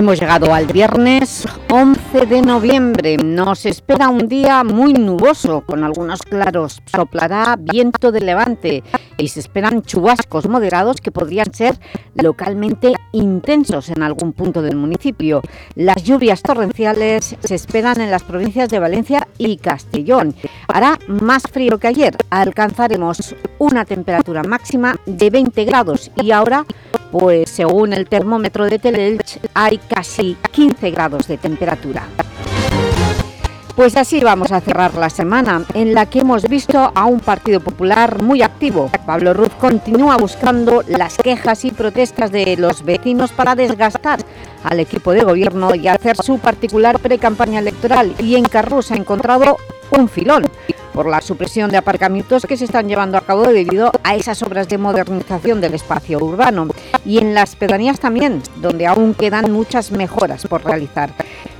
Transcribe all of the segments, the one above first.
Hemos llegado al viernes 11 de noviembre. Nos espera un día muy nuboso, con algunos claros. Soplará viento de levante y se esperan chubascos moderados que podrían ser localmente intensos en algún punto del municipio. Las lluvias torrenciales se esperan en las provincias de Valencia y Castellón. Hará más frío que ayer. Alcanzaremos una temperatura máxima de 20 grados y ahora pues según el termómetro de Telelch hay casi 15 grados de temperatura. Pues así vamos a cerrar la semana, en la que hemos visto a un Partido Popular muy activo. Pablo Ruz continúa buscando las quejas y protestas de los vecinos para desgastar al equipo de gobierno y hacer su particular pre-campaña electoral y en Carrus ha encontrado un filón por la supresión de aparcamientos que se están llevando a cabo debido a esas obras de modernización del espacio urbano y en las pedanías también, donde aún quedan muchas mejoras por realizar.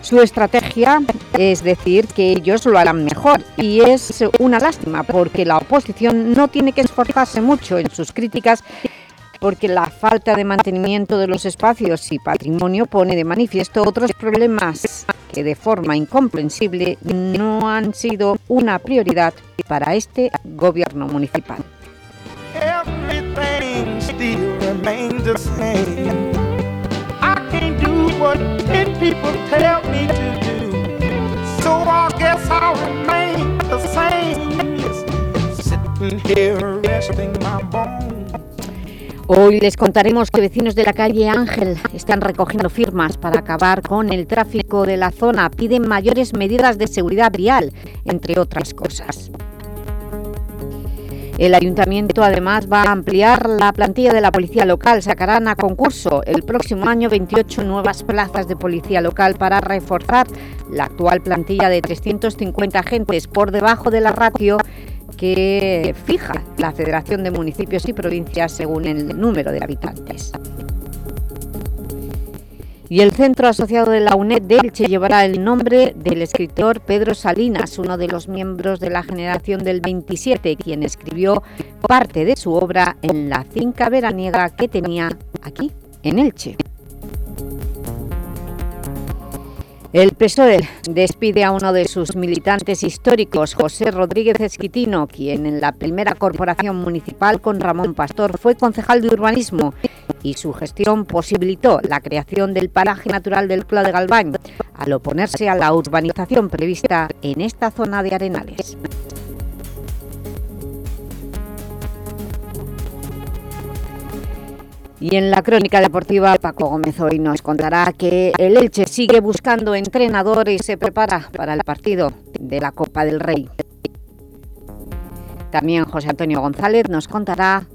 Su estrategia es decir que ellos lo harán mejor y es una lástima porque la oposición no tiene que esforzarse mucho en sus críticas porque la falta de mantenimiento de los espacios y patrimonio pone de manifiesto otros problemas que de forma incomprensible no han sido una prioridad para este gobierno municipal. Hoy les contaremos que vecinos de la calle Ángel están recogiendo firmas para acabar con el tráfico de la zona. Piden mayores medidas de seguridad vial, entre otras cosas. El Ayuntamiento además va a ampliar la plantilla de la Policía Local. Sacarán a concurso el próximo año 28 nuevas plazas de Policía Local para reforzar la actual plantilla de 350 agentes por debajo de la ratio que fija la Federación de Municipios y Provincias según el número de habitantes. Y el centro asociado de la UNED de Elche llevará el nombre del escritor Pedro Salinas, uno de los miembros de la generación del 27, quien escribió parte de su obra en la finca veraniega que tenía aquí, en Elche. El PSOE despide a uno de sus militantes históricos, José Rodríguez Esquitino, quien en la primera corporación municipal con Ramón Pastor fue concejal de urbanismo y su gestión posibilitó la creación del paraje natural del Cló de Galván, al oponerse a la urbanización prevista en esta zona de Arenales. Y en la crónica deportiva, Paco Gómez hoy nos contará que el Elche sigue buscando entrenador y se prepara para el partido de la Copa del Rey. También José Antonio González nos contará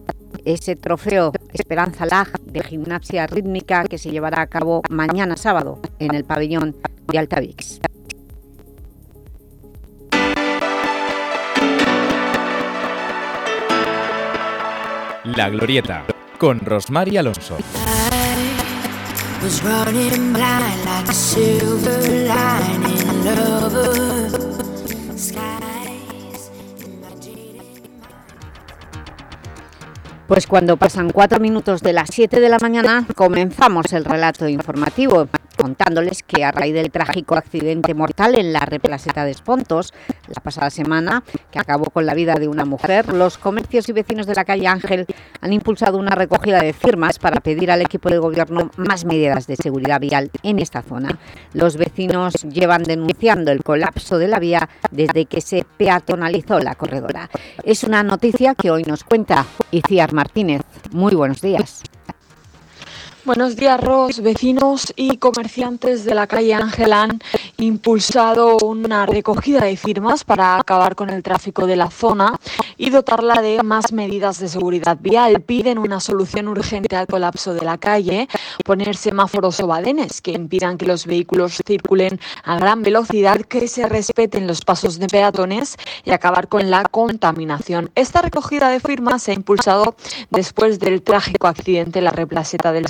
ese trofeo Esperanza Lag de gimnasia rítmica que se llevará a cabo mañana sábado en el pabellón de Altavix. La Glorieta con Rosmar Alonso. Pues cuando pasan cuatro minutos de las 7 de la mañana comenzamos el relato informativo contándoles que a raíz del trágico accidente mortal en la replaceta de Espontos la pasada semana, que acabó con la vida de una mujer, los comercios y vecinos de la calle Ángel han impulsado una recogida de firmas para pedir al equipo de gobierno más medidas de seguridad vial en esta zona. Los vecinos llevan denunciando el colapso de la vía desde que se peatonalizó la corredora. Es una noticia que hoy nos cuenta Iciar Martínez. Muy buenos días. Buenos días, Ros, vecinos y comerciantes de la calle Angelán impulsado una recogida de firmas para acabar con el tráfico de la zona y dotarla de más medidas de seguridad vial. Piden una solución urgente al colapso de la calle, poner semáforos o badenes que impidan que los vehículos circulen a gran velocidad, que se respeten los pasos de peatones y acabar con la contaminación. Esta recogida de firmas se ha impulsado después del trágico accidente en la replaceta del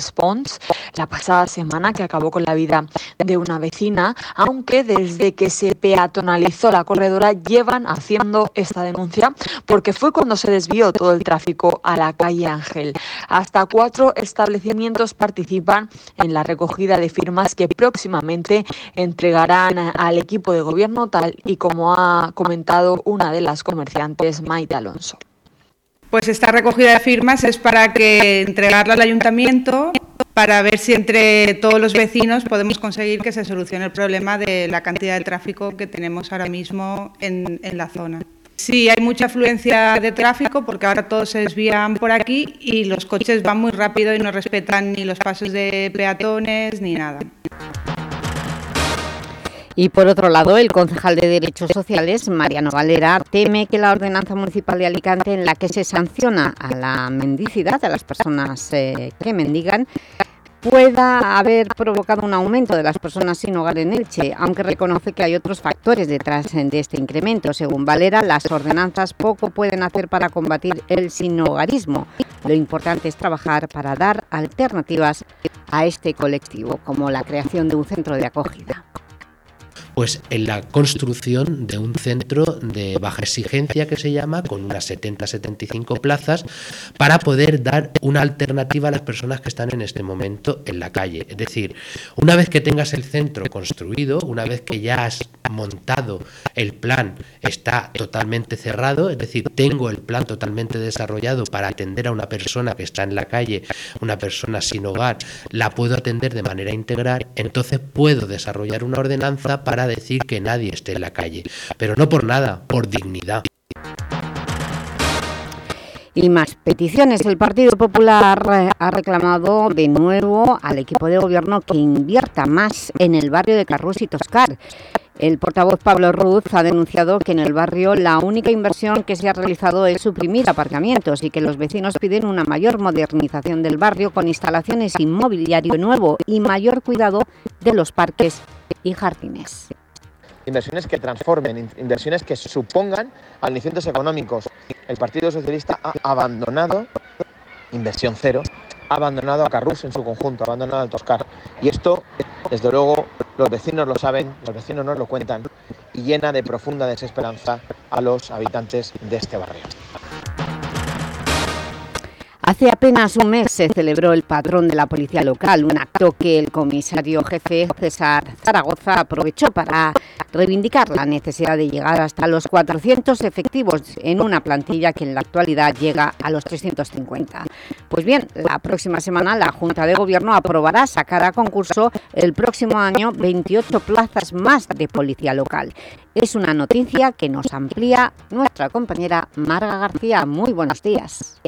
La pasada semana que acabó con la vida de una vecina, aunque desde que se peatonalizó la corredora llevan haciendo esta denuncia porque fue cuando se desvió todo el tráfico a la calle Ángel. Hasta cuatro establecimientos participan en la recogida de firmas que próximamente entregarán al equipo de gobierno tal y como ha comentado una de las comerciantes, Maite Alonso. Pues esta recogida de firmas es para que entregarla al ayuntamiento para ver si entre todos los vecinos podemos conseguir que se solucione el problema de la cantidad de tráfico que tenemos ahora mismo en, en la zona. Sí, hay mucha afluencia de tráfico porque ahora todos se desvían por aquí y los coches van muy rápido y no respetan ni los pasos de peatones ni nada. Y por otro lado, el concejal de Derechos Sociales, Mariano Valera, teme que la ordenanza municipal de Alicante en la que se sanciona a la mendicidad, a las personas eh, que mendigan, pueda haber provocado un aumento de las personas sin hogar en Elche, aunque reconoce que hay otros factores detrás de este incremento. Según Valera, las ordenanzas poco pueden hacer para combatir el sinhogarismo. Lo importante es trabajar para dar alternativas a este colectivo, como la creación de un centro de acogida pues en la construcción de un centro de baja exigencia que se llama, con unas 70-75 plazas, para poder dar una alternativa a las personas que están en este momento en la calle. Es decir, una vez que tengas el centro construido, una vez que ya has montado el plan, está totalmente cerrado, es decir, tengo el plan totalmente desarrollado para atender a una persona que está en la calle, una persona sin hogar, la puedo atender de manera integral, entonces puedo desarrollar una ordenanza para decir que nadie esté en la calle, pero no por nada, por dignidad. Y más peticiones. El Partido Popular eh, ha reclamado de nuevo al equipo de gobierno que invierta más en el barrio de Carrús y Toscar. El portavoz Pablo Ruz ha denunciado que en el barrio la única inversión que se ha realizado es suprimir aparcamientos y que los vecinos piden una mayor modernización del barrio con instalaciones inmobiliario nuevo y mayor cuidado de los parques y jardines. Inversiones que transformen, inversiones que supongan alicientes económicos. El Partido Socialista ha abandonado, inversión cero, abandonado a Carrús en su conjunto, abandonado a Toscar. Y esto, desde luego, los vecinos lo saben, los vecinos nos lo cuentan, y llena de profunda desesperanza a los habitantes de este barrio. Hace apenas un mes se celebró el patrón de la policía local, un acto que el comisario jefe César Zaragoza aprovechó para reivindicar la necesidad de llegar hasta los 400 efectivos en una plantilla que en la actualidad llega a los 350. Pues bien, la próxima semana la Junta de Gobierno aprobará sacar a concurso el próximo año 28 plazas más de policía local. Es una noticia que nos amplía nuestra compañera Marga García. Muy buenos días.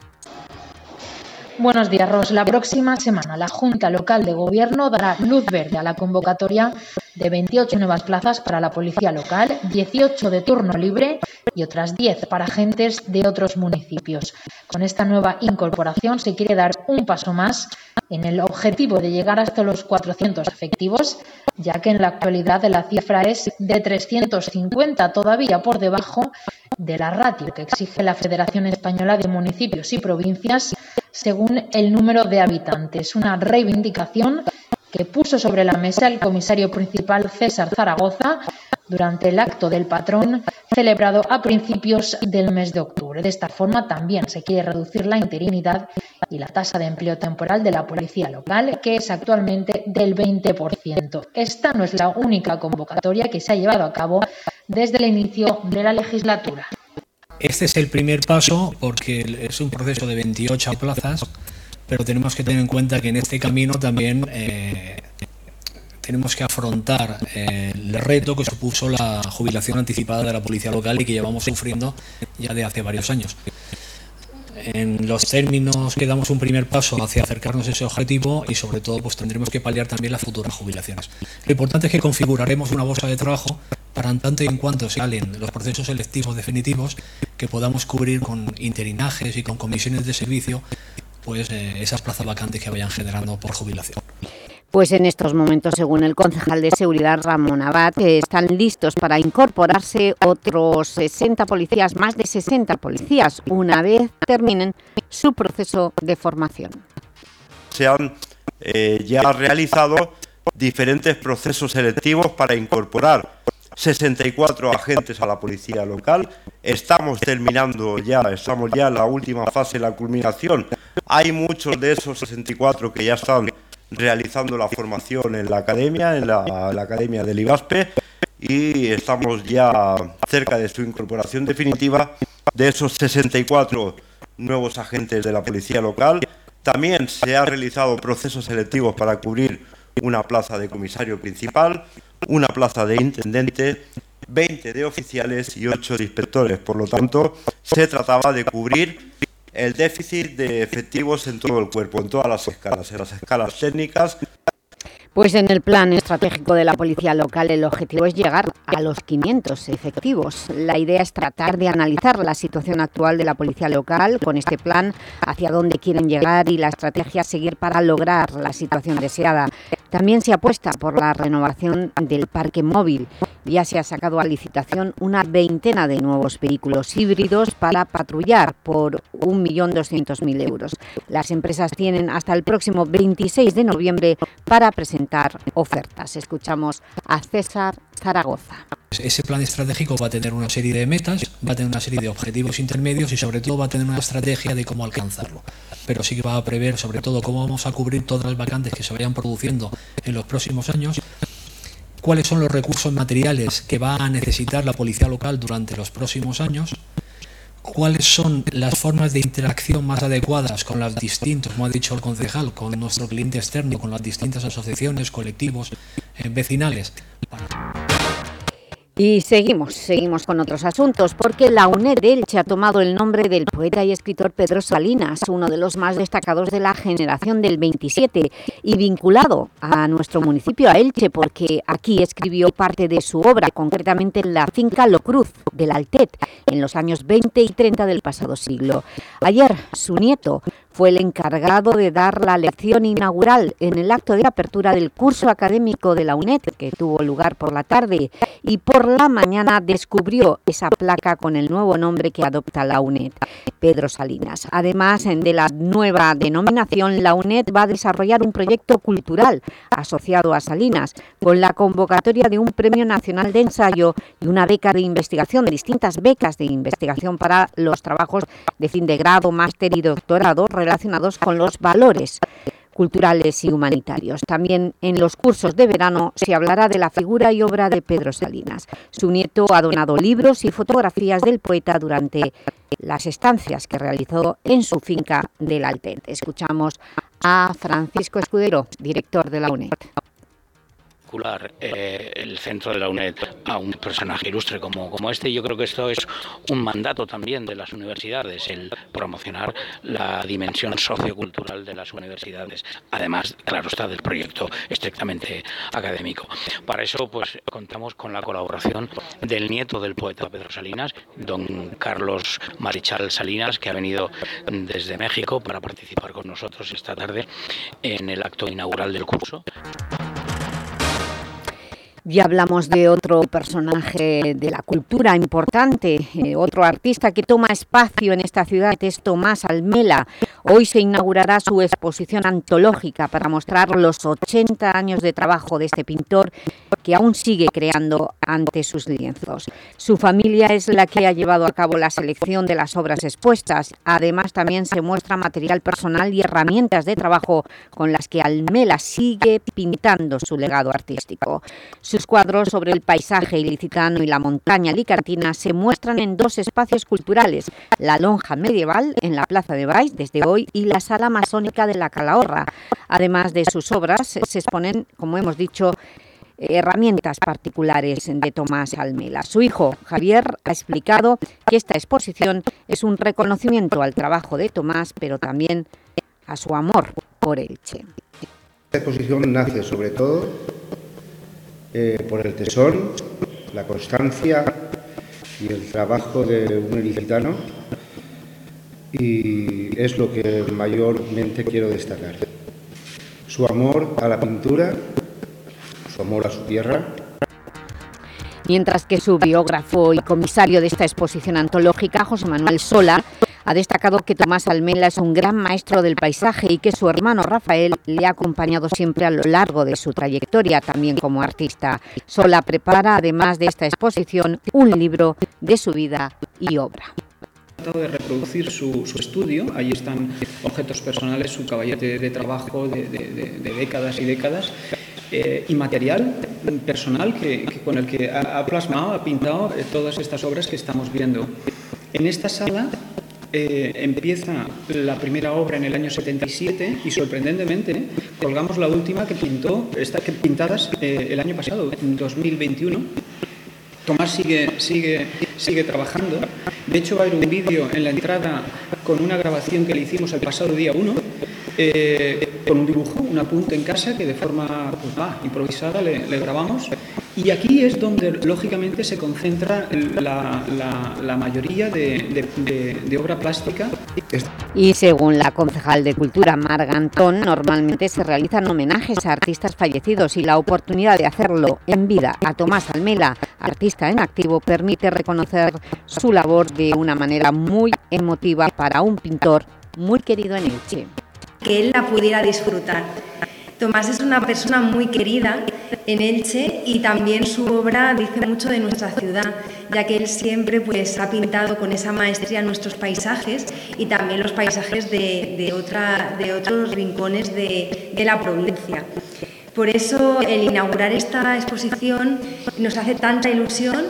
Buenos días, Ros. La próxima semana la Junta Local de Gobierno dará luz verde a la convocatoria de 28 nuevas plazas para la Policía Local, 18 de turno libre y otras 10 para agentes de otros municipios. Con esta nueva incorporación se quiere dar un paso más en el objetivo de llegar hasta los 400 efectivos, ya que en la actualidad la cifra es de 350, todavía por debajo de la ratio que exige la Federación Española de Municipios y Provincias según el número de habitantes. Una reivindicación que puso sobre la mesa el comisario principal César Zaragoza durante el acto del patrón celebrado a principios del mes de octubre. De esta forma también se quiere reducir la interinidad y la tasa de empleo temporal de la policía local, que es actualmente del 20%. Esta no es la única convocatoria que se ha llevado a cabo desde el inicio de la legislatura. Este es el primer paso porque es un proceso de 28 plazas, pero tenemos que tener en cuenta que en este camino también eh, tenemos que afrontar eh, el reto que supuso la jubilación anticipada de la policía local y que llevamos sufriendo ya de hace varios años. en los términos que damos un primer paso hacia acercarnos a ese objetivo y sobre todo pues tendremos que paliar también las futuras jubilaciones. Lo importante es que configuraremos una bolsa de trabajo para en tanto y en cuanto salen los procesos selectivos definitivos que podamos cubrir con interinajes y con comisiones de servicio pues eh, esas plazas vacantes que vayan generando por jubilación. Pues en estos momentos, según el concejal de Seguridad Ramón Abad, están listos para incorporarse otros 60 policías, más de 60 policías, una vez terminen su proceso de formación. Se han eh, ya realizado diferentes procesos selectivos para incorporar 64 agentes a la policía local. Estamos terminando ya, estamos ya en la última fase, la culminación. Hay muchos de esos 64 que ya están realizando la formación en la academia, en la, academia del IBASPE, y estamos ya cerca de su incorporación definitiva de esos 64 nuevos agentes de la policía local. También se han realizado procesos selectivos para cubrir una plaza de comisario principal, una plaza de intendente, 20 de oficiales y 8 de inspectores. Por lo tanto, se trataba de cubrir el déficit de efectivos en todo el cuerpo, en todas las escalas, en las escalas técnicas. Pues en el plan estratégico de la policía local el objetivo es llegar a los 500 efectivos. La idea es tratar de analizar la situación actual de la policía local con este plan, hacia dónde quieren llegar y la estrategia a seguir para lograr la situación deseada. También se apuesta por la renovación del parque móvil. Ya se ha sacado a licitación una veintena de nuevos vehículos híbridos para patrullar por 1.200.000 euros. Las empresas tienen hasta el próximo 26 de noviembre para presentar ofertas. Escuchamos a César Zaragoza. Ese plan estratégico va a tener una serie de metas, va a tener una serie de objetivos intermedios y sobre todo va a tener una estrategia de cómo alcanzarlo. Pero sí que va a prever sobre todo cómo vamos a cubrir todas las vacantes que se vayan produciendo en los próximos años, cuáles son los recursos materiales que va a necesitar la policía local durante los próximos años, cuáles son las formas de interacción más adecuadas con las distintas, como ha dicho el concejal, con nuestro cliente externo, con las distintas asociaciones, colectivos, eh, vecinales. Y seguimos, seguimos con otros asuntos, porque la UNED Elche ha tomado el nombre del poeta y escritor Pedro Salinas, uno de los más destacados de la generación del 27, y vinculado a nuestro municipio, a Elche, porque aquí escribió parte de su obra, concretamente en la finca Locruz del Altet, en los años 20 y 30 del pasado siglo. Ayer, su nieto fue el encargado de dar la lección inaugural en el acto de apertura del curso académico de la UNED, que tuvo lugar por la tarde, y por la mañana descubrió esa placa con el nuevo nombre que adopta la UNED, Pedro Salinas. Además de la nueva denominación, la UNED va a desarrollar un proyecto cultural asociado a Salinas, con la convocatoria de un Premio Nacional de Ensayo y una beca de investigación, distintas becas de investigación para los trabajos de fin de grado, máster y doctorado relacionados con los valores culturales y humanitarios. También en los cursos de verano se hablará de la figura y obra de Pedro Salinas. Su nieto ha donado libros y fotografías del poeta durante las estancias que realizó en su finca del Altente. Escuchamos a Francisco Escudero, director de la UNED eh, el centro de la UNED a un personaje ilustre como, como este. Yo creo que esto es un mandato también de las universidades, el promocionar la dimensión sociocultural de las universidades, además, claro está, del proyecto estrictamente académico. Para eso, pues contamos con la colaboración del nieto del poeta Pedro Salinas, don Carlos Marichal Salinas, que ha venido desde México para participar con nosotros esta tarde en el acto inaugural del curso. Ya hablamos de otro personaje de la cultura importante, eh, otro artista que toma espacio en esta ciudad, es Tomás Almela. Hoy se inaugurará su exposición antológica para mostrar los 80 años de trabajo de este pintor que aún sigue creando ante sus lienzos. Su familia es la que ha llevado a cabo la selección de las obras expuestas. Además, también se muestra material personal y herramientas de trabajo con las que Almela sigue pintando su legado artístico. Sus cuadros sobre el paisaje ilicitano y la montaña alicantina se muestran en dos espacios culturales, la lonja medieval en la Plaza de Baix desde hoy y la sala masónica de la Calahorra. Además de sus obras, se exponen, como hemos dicho, herramientas particulares de Tomás Almela. Su hijo, Javier, ha explicado que esta exposición es un reconocimiento al trabajo de Tomás, pero también a su amor por Elche. Esta exposición nace sobre todo eh, por el tesón, la constancia y el trabajo de un ilicitano y es lo que mayormente quiero destacar. Su amor a la pintura, su amor a su tierra. Mientras que su biógrafo y comisario de esta exposición antológica, José Manuel Sola, ha destacado que Tomás Almela es un gran maestro del paisaje y que su hermano Rafael le ha acompañado siempre a lo largo de su trayectoria, también como artista. Sola prepara, además de esta exposición, un libro de su vida y obra tratado de reproducir su, estudio, ahí están objetos personales, su caballete de trabajo de, décadas y décadas, eh, y material personal que, con el que ha, plasmado, ha pintado eh, todas estas obras que estamos viendo. En esta sala eh, empieza la primera obra en el año 77 y sorprendentemente colgamos la última que pintó, está, que pintadas eh, el año pasado, en 2021. Tomás sigue, sigue, sigue trabajando. De hecho, va a haber un vídeo en la entrada con una grabación que le hicimos el pasado día 1 eh, con un dibujo, un apunte en casa que de forma pues, improvisada le, grabamos. Y aquí es donde lógicamente se concentra la, mayoría de, obra plástica. Y según la concejal de Cultura, Marga Antón, normalmente se realizan homenajes a artistas fallecidos y la oportunidad de hacerlo en vida a Tomás Almela, artista en activo, permite reconocer su labor de una manera muy emotiva para un pintor muy querido en Elche que él la pudiera disfrutar. Tomás es una persona muy querida en Elche y también su obra dice mucho de nuestra ciudad, ya que él siempre pues, ha pintado con esa maestría nuestros paisajes y también los paisajes de, otra, de otros rincones de, de la provincia. Por eso el inaugurar esta exposición nos hace tanta ilusión.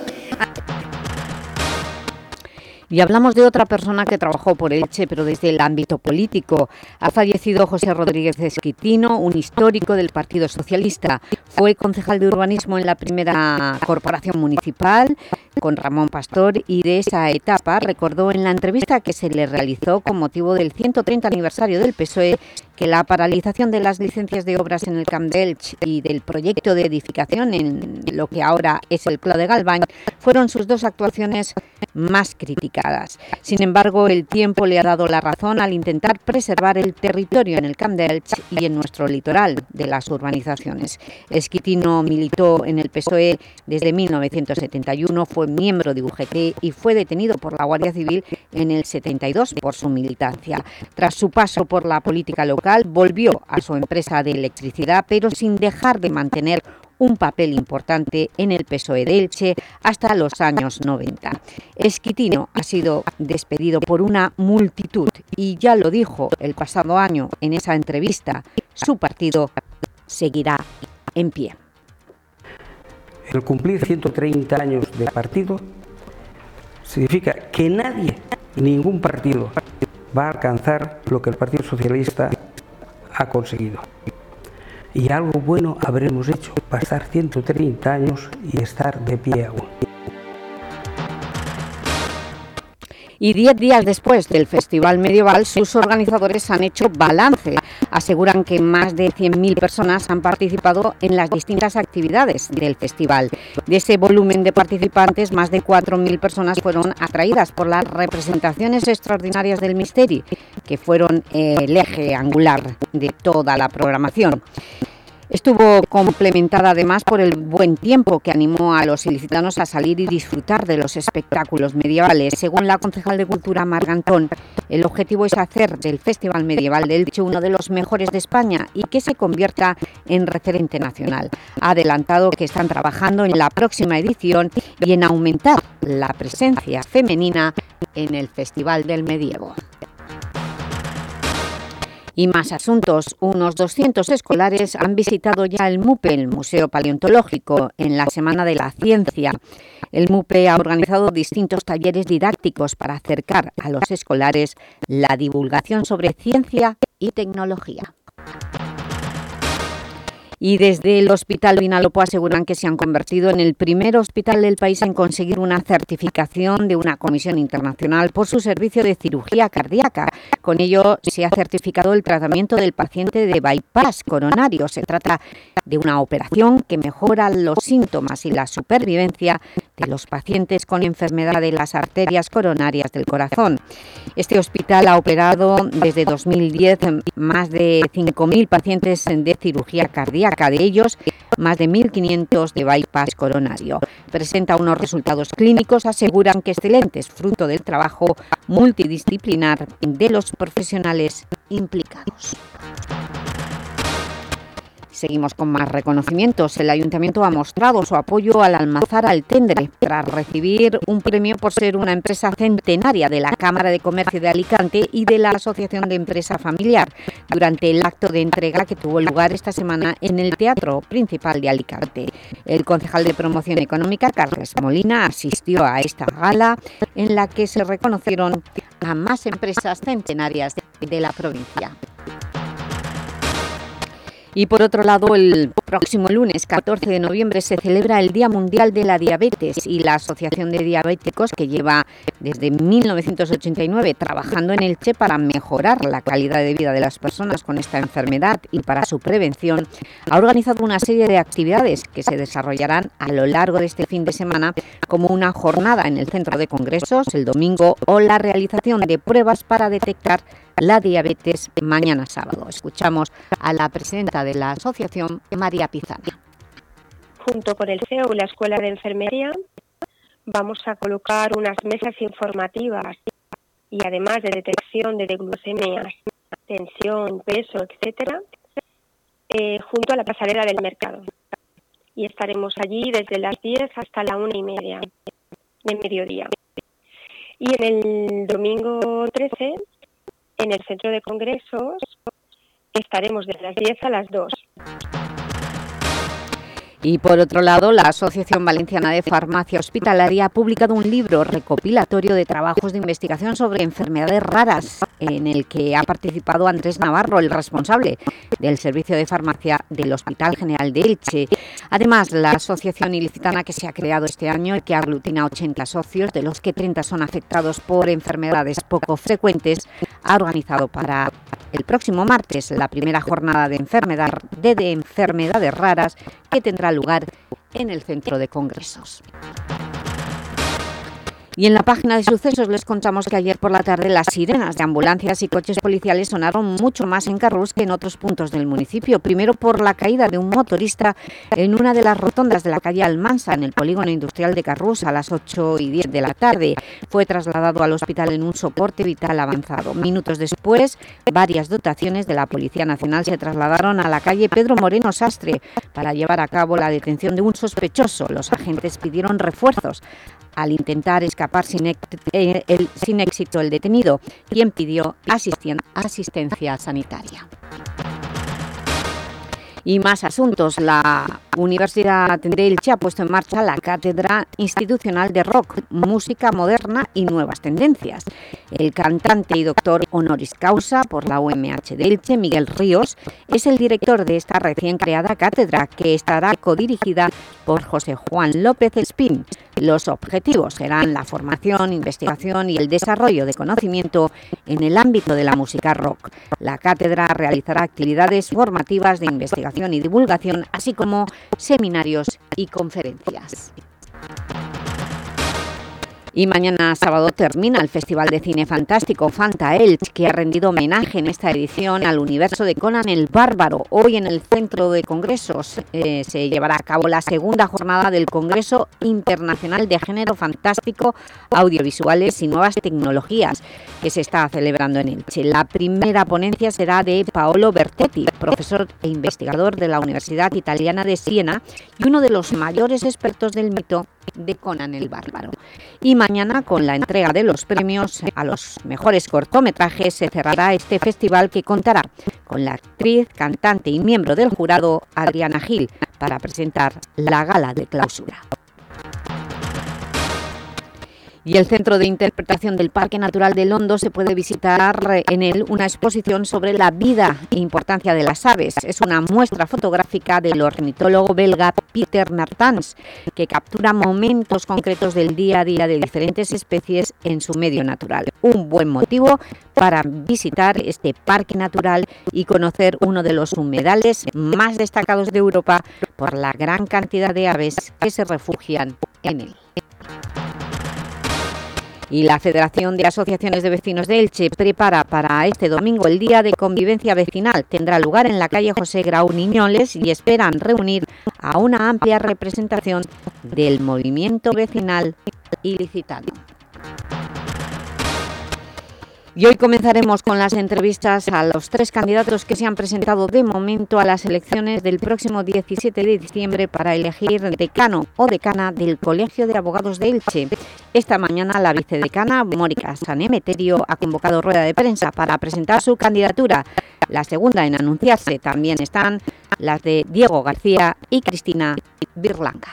Y hablamos de otra persona que trabajó por Elche, pero desde el ámbito político. Ha fallecido José Rodríguez Esquitino, un histórico del Partido Socialista. Fue concejal de urbanismo en la primera corporación municipal con Ramón Pastor y de esa etapa recordó en la entrevista que se le realizó con motivo del 130 aniversario del PSOE que la paralización de las licencias de obras en el Camp Delch y del proyecto de edificación en lo que ahora es el Clo de Galván fueron sus dos actuaciones más criticadas. Sin embargo, el tiempo le ha dado la razón al intentar preservar el territorio en el Camp Delch y en nuestro litoral de las urbanizaciones. Esquitino militó en el PSOE desde 1971, fue miembro de UGT y fue detenido por la Guardia Civil en el 72 por su militancia. Tras su paso por la política local, volvió a su empresa de electricidad, pero sin dejar de mantener un papel importante en el PSOE de Elche hasta los años 90. Esquitino ha sido despedido por una multitud y ya lo dijo el pasado año en esa entrevista, su partido seguirá en pie. El cumplir 130 años de partido significa que nadie, ningún partido, va a alcanzar lo que el Partido Socialista ha conseguido. Y algo bueno habremos hecho, pasar 130 años y estar de pie aún. Y diez días después del Festival Medieval, sus organizadores han hecho balance. Aseguran que más de 100.000 personas han participado en las distintas actividades del festival. De ese volumen de participantes, más de 4.000 personas fueron atraídas por las representaciones extraordinarias del Misteri, que fueron el eje angular de toda la programación. Estuvo complementada además por el buen tiempo que animó a los ilicitanos a salir y disfrutar de los espectáculos medievales. Según la concejal de Cultura Margantón, el objetivo es hacer del Festival Medieval del Elche uno de los mejores de España y que se convierta en referente nacional. Ha adelantado que están trabajando en la próxima edición y en aumentar la presencia femenina en el Festival del Medievo. Y más asuntos, unos 200 escolares han visitado ya el MUPE, el Museo Paleontológico, en la Semana de la Ciencia. El MUPE ha organizado distintos talleres didácticos para acercar a los escolares la divulgación sobre ciencia y tecnología. Y desde el Hospital Vinalopó aseguran que se han convertido en el primer hospital del país en conseguir una certificación de una comisión internacional por su servicio de cirugía cardíaca. Con ello se ha certificado el tratamiento del paciente de bypass coronario. Se trata de una operación que mejora los síntomas y la supervivencia de los pacientes con enfermedad de las arterias coronarias del corazón. Este hospital ha operado desde 2010 más de 5.000 pacientes de cirugía cardíaca de ellos más de 1.500 de bypass coronario. Presenta unos resultados clínicos, aseguran que excelentes, fruto del trabajo multidisciplinar de los profesionales implicados. Seguimos con más reconocimientos. El Ayuntamiento ha mostrado su apoyo al Almazar al Tendre tras recibir un premio por ser una empresa centenaria de la Cámara de Comercio de Alicante y de la Asociación de Empresa Familiar durante el acto de entrega que tuvo lugar esta semana en el Teatro Principal de Alicante. El concejal de Promoción Económica, Carles Molina, asistió a esta gala en la que se reconocieron a más empresas centenarias de la provincia. Y por otro lado, el próximo lunes 14 de noviembre se celebra el Día Mundial de la Diabetes y la Asociación de Diabéticos, que lleva desde 1989 trabajando en el Che para mejorar la calidad de vida de las personas con esta enfermedad y para su prevención, ha organizado una serie de actividades que se desarrollarán a lo largo de este fin de semana, como una jornada en el Centro de Congresos el domingo o la realización de pruebas para detectar la diabetes mañana sábado. Escuchamos a la presidenta de la asociación, María Pizana. Junto con el CEO y la Escuela de Enfermería vamos a colocar unas mesas informativas y además de detección de glucemias, tensión, peso, etcétera, eh, junto a la pasarela del mercado. Y estaremos allí desde las 10 hasta la una y media de mediodía. Y en el domingo 13 en el centro de congresos estaremos de las 10 a las 2. Y por otro lado, la Asociación Valenciana de Farmacia Hospitalaria ha publicado un libro recopilatorio de trabajos de investigación sobre enfermedades raras, en el que ha participado Andrés Navarro, el responsable del Servicio de Farmacia del Hospital General de Elche. Además, la asociación ilicitana que se ha creado este año y que aglutina 80 socios, de los que 30 son afectados por enfermedades poco frecuentes, ha organizado para el próximo martes la primera jornada de, enfermedad, de enfermedades raras que tendrá lugar en el centro de congresos. Y en la página de sucesos les contamos que ayer por la tarde las sirenas de ambulancias y coches policiales sonaron mucho más en Carrús que en otros puntos del municipio. Primero por la caída de un motorista en una de las rotondas de la calle Almansa, en el polígono industrial de Carrús, a las 8 y 10 de la tarde. Fue trasladado al hospital en un soporte vital avanzado. Minutos después, varias dotaciones de la Policía Nacional se trasladaron a la calle Pedro Moreno Sastre para llevar a cabo la detención de un sospechoso. Los agentes pidieron refuerzos al intentar escapar sin, eh, sin éxito el detenido, quien pidió asistencia sanitaria. Y más asuntos. La Universidad de Elche ha puesto en marcha la Cátedra Institucional de Rock, Música Moderna y Nuevas Tendencias. El cantante y doctor honoris causa por la UMH de Elche, Miguel Ríos, es el director de esta recién creada cátedra, que estará codirigida por José Juan López Espín. Los objetivos serán la formación, investigación y el desarrollo de conocimiento en el ámbito de la música rock. La cátedra realizará actividades formativas de investigación y divulgación, así como seminarios y conferencias. Y mañana sábado termina el Festival de Cine Fantástico Fanta que ha rendido homenaje en esta edición al universo de Conan el Bárbaro. Hoy en el Centro de Congresos eh, se llevará a cabo la segunda jornada del Congreso Internacional de Género Fantástico, Audiovisuales y Nuevas Tecnologías, que se está celebrando en Elche. La primera ponencia será de Paolo Bertetti, profesor e investigador de la Universidad Italiana de Siena y uno de los mayores expertos del mito de Conan el Bárbaro. Y mañana, con la entrega de los premios a los mejores cortometrajes, se cerrará este festival que contará con la actriz, cantante y miembro del jurado Adriana Gil para presentar la gala de clausura. Y el Centro de Interpretación del Parque Natural de Londo se puede visitar eh, en él una exposición sobre la vida e importancia de las aves. Es una muestra fotográfica del ornitólogo belga Peter Martans, que captura momentos concretos del día a día de diferentes especies en su medio natural. Un buen motivo para visitar este parque natural y conocer uno de los humedales más destacados de Europa por la gran cantidad de aves que se refugian en él. Y la Federación de Asociaciones de Vecinos de Elche prepara para este domingo el Día de Convivencia Vecinal. Tendrá lugar en la calle José Grau Niñoles y esperan reunir a una amplia representación del movimiento vecinal ilicitano. Y hoy comenzaremos con las entrevistas a los tres candidatos que se han presentado de momento a las elecciones del próximo 17 de diciembre para elegir decano o decana del Colegio de Abogados de Elche. Esta mañana la vicedecana Mónica Sanemeterio ha convocado rueda de prensa para presentar su candidatura. La segunda en anunciarse también están las de Diego García y Cristina Birlanca.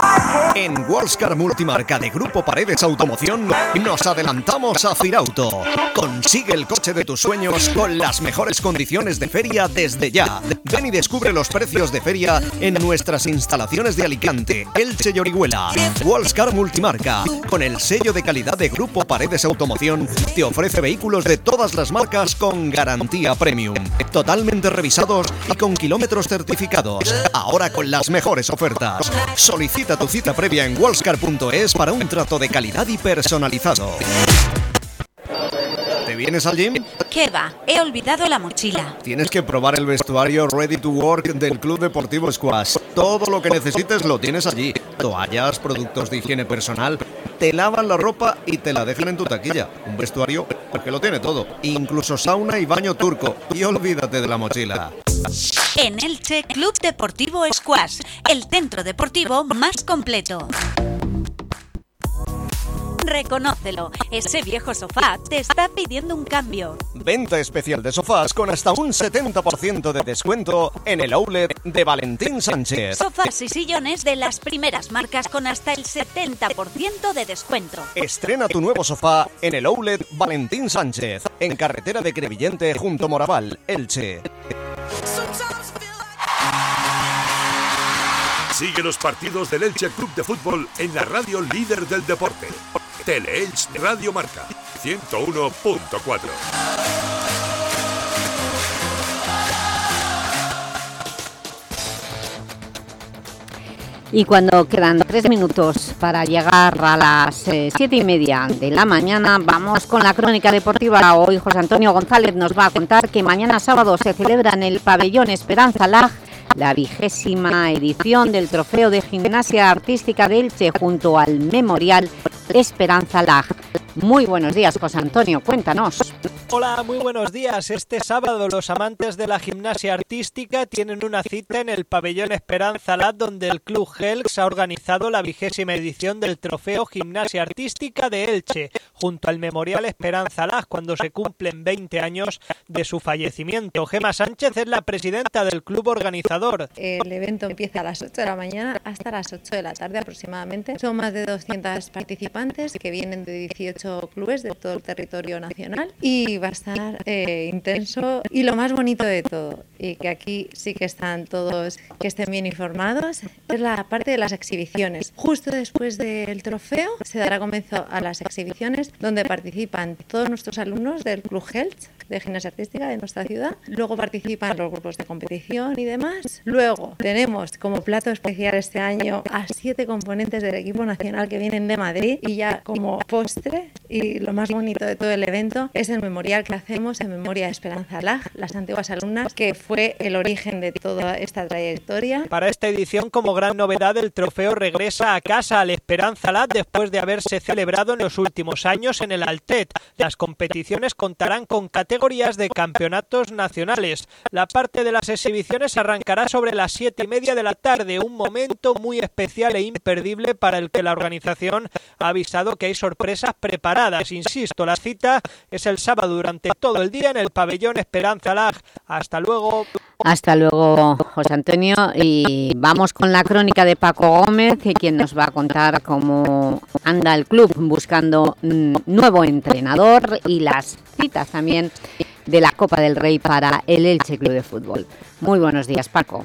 En Wallscar Multimarca de Grupo Paredes Automoción nos adelantamos a Firauto. Consigue el coche de tus sueños con las mejores condiciones de feria desde ya. Ven y descubre los precios de feria en nuestras instalaciones de Alicante, Elche y Orihuela. Wallscar Multimarca, con el sello de calidad de Grupo Paredes Automoción, te ofrece vehículos de todas las marcas con garantía premium. Totalmente revisados y con kilómetros certificados. Ahora con las mejores ofertas. Solicita tu cita previa en wallscar.es para un trato de calidad y personalizado. ¿Te vienes al gym? ¿Qué va? He olvidado la mochila. Tienes que probar el vestuario Ready to Work del Club Deportivo Squash. Todo lo que necesites lo tienes allí. Toallas, productos de higiene personal. Te lavan la ropa y te la dejan en tu taquilla. Un vestuario que lo tiene todo. Incluso sauna y baño turco. Y olvídate de la mochila. En Elche, Club Deportivo Squash, el centro deportivo más completo. Reconócelo, ese viejo sofá te está pidiendo un cambio. Venta especial de sofás con hasta un 70% de descuento en el outlet de Valentín Sánchez. Sofás y sillones de las primeras marcas con hasta el 70% de descuento. Estrena tu nuevo sofá en el outlet Valentín Sánchez, en carretera de Crevillente junto a Moraval, Elche. Sigue los partidos del Elche Club de Fútbol en la radio líder del deporte. Teleelch Radio Marca 101.4. Y cuando quedan tres minutos para llegar a las eh, siete y media de la mañana, vamos con la crónica deportiva. Hoy José Antonio González nos va a contar que mañana sábado se celebra en el pabellón Esperanza Lag la vigésima edición del Trofeo de Gimnasia Artística de Elche junto al Memorial Esperanza Lag. Muy buenos días, José Antonio, cuéntanos. Hola, muy buenos días. Este sábado los amantes de la gimnasia artística tienen una cita en el pabellón Esperanza Lag donde el Club Helx ha organizado la vigésima edición del Trofeo Gimnasia Artística de Elche junto al Memorial Esperanza Lag cuando se cumplen 20 años de su fallecimiento. Gema Sánchez es la presidenta del club organizador. El evento empieza a las 8 de la mañana hasta las 8 de la tarde aproximadamente. Son más de 200 participantes que vienen de 18 clubes de todo el territorio nacional y va a estar eh, intenso y lo más bonito de todo, y que aquí sí que están todos, que estén bien informados, es la parte de las exhibiciones. Justo después del trofeo se dará comienzo a las exhibiciones donde participan todos nuestros alumnos del Club Health de gimnasia artística de nuestra ciudad. Luego participan los grupos de competición y demás. Luego tenemos como plato especial este año a siete componentes del equipo nacional que vienen de Madrid y ya como postre y lo más bonito de todo el evento es el memorial que hacemos en memoria de Esperanza Lag, las antiguas alumnas, que fue el origen de toda esta trayectoria. Para esta edición, como gran novedad, el trofeo regresa a casa al Esperanza Lag después de haberse celebrado en los últimos años en el Altet. Las competiciones contarán con categorías de campeonatos nacionales. La parte de las exhibiciones arrancará sobre las siete y media de la tarde, un momento muy especial e imperdible para el que la organización ha avisado que hay sorpresas preparadas. Insisto, la cita es el sábado durante todo el día en el pabellón Esperanza Lag. Hasta luego. Hasta luego, José Antonio. Y vamos con la crónica de Paco Gómez, quien nos va a contar cómo anda el club buscando nuevo entrenador y las citas también de la Copa del Rey para el Elche Club de Fútbol. Muy buenos días, Paco.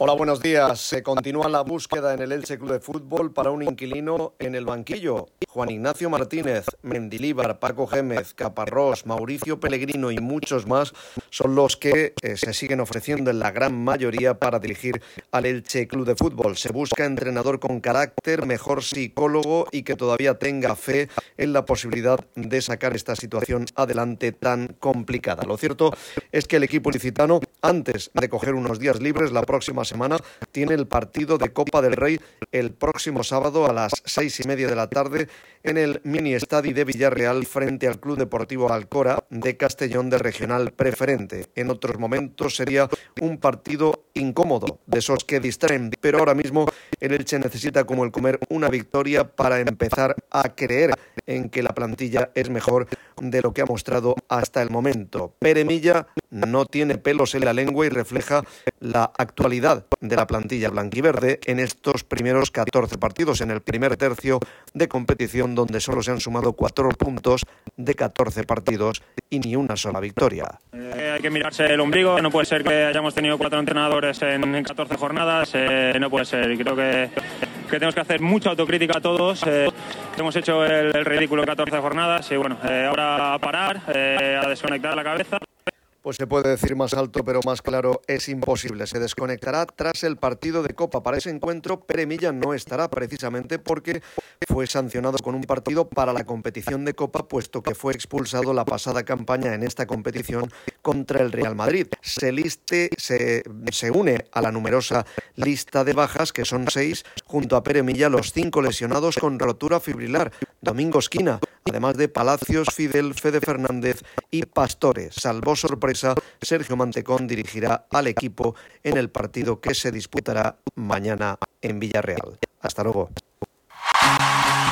Hola, buenos días. Se continúa la búsqueda en el Elche Club de Fútbol para un inquilino en el banquillo. Juan Ignacio Martínez, Mendilíbar, Paco Gémez, Caparrós, Mauricio Pellegrino y muchos más son los que eh, se siguen ofreciendo en la gran mayoría para dirigir al Elche Club de Fútbol. Se busca entrenador con carácter, mejor psicólogo y que todavía tenga fe en la posibilidad de sacar esta situación adelante tan complicada. Lo cierto es que el equipo licitano, antes de coger unos días libres la próxima semana tiene el partido de Copa del Rey el próximo sábado a las seis y media de la tarde en el mini estadio de Villarreal frente al Club Deportivo Alcora de Castellón de Regional Preferente. En otros momentos sería un partido incómodo, de esos que distraen, pero ahora mismo el Elche necesita como el comer una victoria para empezar a creer en que la plantilla es mejor de lo que ha mostrado hasta el momento. Peremilla no tiene pelos en la lengua y refleja la actualidad de la plantilla blanquiverde en estos primeros 14 partidos, en el primer tercio de competición donde solo se han sumado cuatro puntos de 14 partidos y ni una sola victoria. Eh, hay que mirarse el ombligo, no puede ser que hayamos tenido cuatro entrenadores en, 14 jornadas, eh, no puede ser. Creo que, que, tenemos que hacer mucha autocrítica a todos. Eh, hemos hecho el, el, ridículo en 14 jornadas y bueno, ahora a parar, a desconectar la cabeza. Pues se puede decir más alto, pero más claro es imposible. Se desconectará tras el partido de Copa. Para ese encuentro, Peremilla no estará precisamente porque fue sancionado con un partido para la competición de Copa, puesto que fue expulsado la pasada campaña en esta competición contra el Real Madrid. Se, liste, se, se une a la numerosa lista de bajas, que son seis, junto a Peremilla, los cinco lesionados con rotura fibrilar. Domingo Esquina, además de Palacios, Fidel, Fede Fernández y Pastores. Salvo sorpresa Sergio Mantecón dirigirá al equipo en el partido que se disputará mañana en Villarreal. Hasta luego.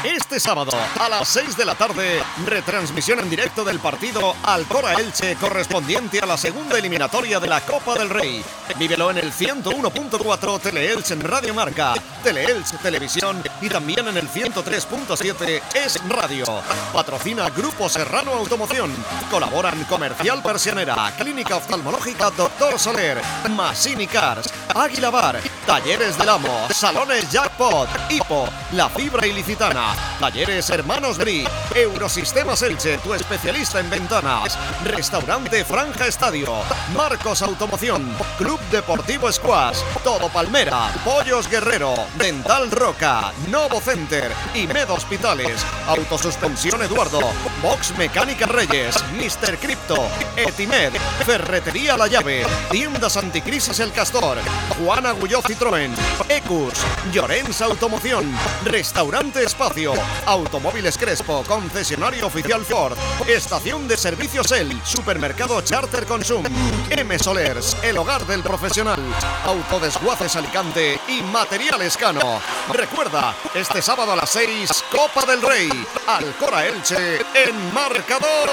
Este sábado a las 6 de la tarde, retransmisión en directo del partido Alcora Elche correspondiente a la segunda eliminatoria de la Copa del Rey. Vívelo en el 101.4 Teleelch en Radio Marca, Teleelch Televisión y también en el 103.7 Es Radio. Patrocina Grupo Serrano Automoción. Colaboran Comercial Persianera, Clínica Oftalmológica Doctor Soler, Masini Cars, Águila Bar, Talleres del Amo, Salones Jackpot, Hipo, La Fibra Ilicitana. Talleres Hermanos Bri, Eurosistemas Elche, tu especialista en ventanas, Restaurante Franja Estadio, Marcos Automoción, Club Deportivo Squash, Todo Palmera, Pollos Guerrero, Dental Roca, Novo Center y Med Hospitales, Autosuspensión Eduardo, Box Mecánica Reyes, Mr. Crypto, Etimed, Ferretería La Llave, Tiendas Anticrisis El Castor, Juan Agulló Citroën, Ecus, Llorens Automoción, Restaurante Espacio, Automóviles Crespo, concesionario oficial Ford, estación de servicios El, supermercado Charter Consum, M Solers, el hogar del profesional, Autodesguaces Alicante y Materiales Cano. Recuerda, este sábado a las 6, Copa del Rey, Alcora Elche en marcador.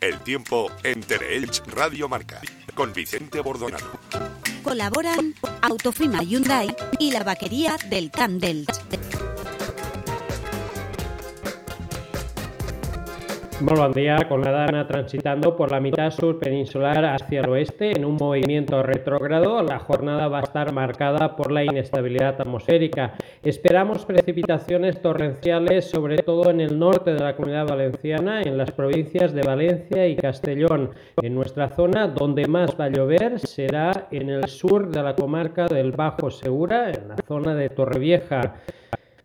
El tiempo en Teleelch Radio Marca con Vicente Bordonado. Colaboran Autofima Hyundai y la vaquería del Camp Día, con la Dana transitando por la mitad sur peninsular hacia el oeste en un movimiento retrógrado. La jornada va a estar marcada por la inestabilidad atmosférica Esperamos precipitaciones torrenciales, sobre todo en el norte de la comunidad valenciana, en las provincias de Valencia y Castellón. En nuestra zona, donde más va a llover, será en el sur de la comarca del Bajo Segura, en la zona de Torrevieja.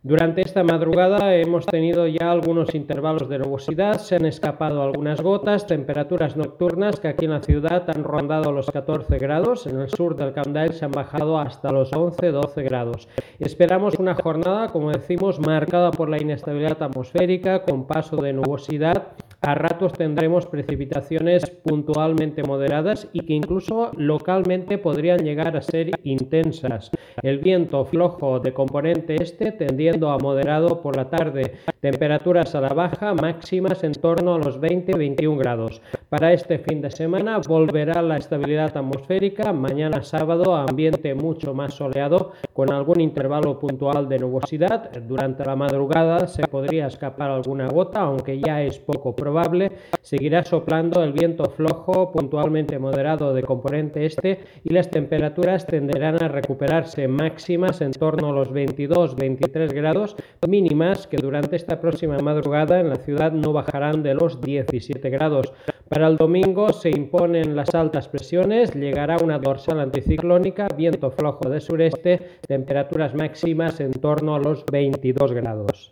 Durante esta madrugada hemos tenido ya algunos intervalos de nubosidad, se han escapado algunas gotas, temperaturas nocturnas que aquí en la ciudad han rondado los 14 grados, en el sur del Camp se han bajado hasta los 11-12 grados. Esperamos una jornada, como decimos, marcada por la inestabilidad atmosférica, con paso de nubosidad a ratos tendremos precipitaciones puntualmente moderadas y que incluso localmente podrían llegar a ser intensas. El viento flojo de componente este tendiendo a moderado por la tarde. Temperaturas a la baja máximas en torno a los 20-21 grados. Para este fin de semana volverá la estabilidad atmosférica. Mañana sábado ambiente mucho más soleado con algún intervalo puntual de nubosidad. Durante la madrugada se podría escapar alguna gota, aunque ya es poco probable seguirá soplando el viento flojo puntualmente moderado de componente este y las temperaturas tenderán a recuperarse máximas en torno a los 22-23 grados mínimas que durante esta próxima madrugada en la ciudad no bajarán de los 17 grados. Para el domingo se imponen las altas presiones, llegará una dorsal anticiclónica, viento flojo de sureste, temperaturas máximas en torno a los 22 grados.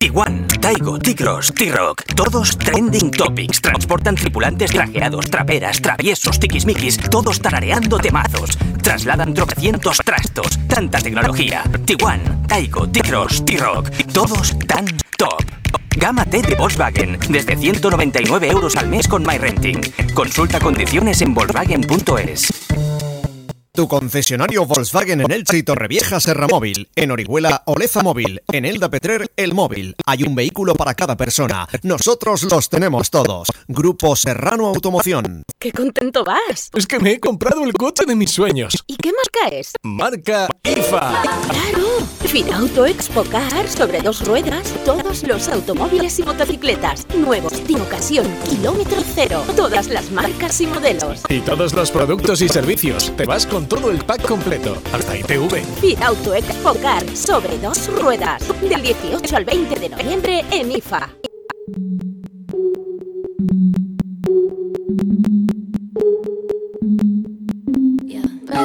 Tiguan, Taigo, Tigros, T-Rock, todos trending topics. Transportan tripulantes trajeados, traperas, traviesos, tiquismiquis, todos tarareando temazos. Trasladan tropecientos trastos, tanta tecnología. Tiguan, Taigo, Tigros, T-Rock, todos tan top. Gama T de Volkswagen, desde 199 euros al mes con MyRenting. Consulta condiciones en volkswagen.es. Tu concesionario Volkswagen en Elche y Torrevieja Serra Móvil. En Orihuela Oleza Móvil. En Elda Petrer El Móvil. Hay un vehículo para cada persona. Nosotros los tenemos todos. Grupo Serrano Automoción. ¡Qué contento vas! Es que me he comprado el coche de mis sueños. ¿Y qué marca es? Marca IFA. ¡Claro! Finauto Expo Car sobre dos ruedas. Todos los automóviles y motocicletas. Nuevos, de ocasión, kilómetro cero. Todas las marcas y modelos. Y todos los productos y servicios. Te vas con todo el pack completo. Hasta ITV. Finauto Expo Car sobre dos ruedas. Del 18 al 20 de noviembre en IFA.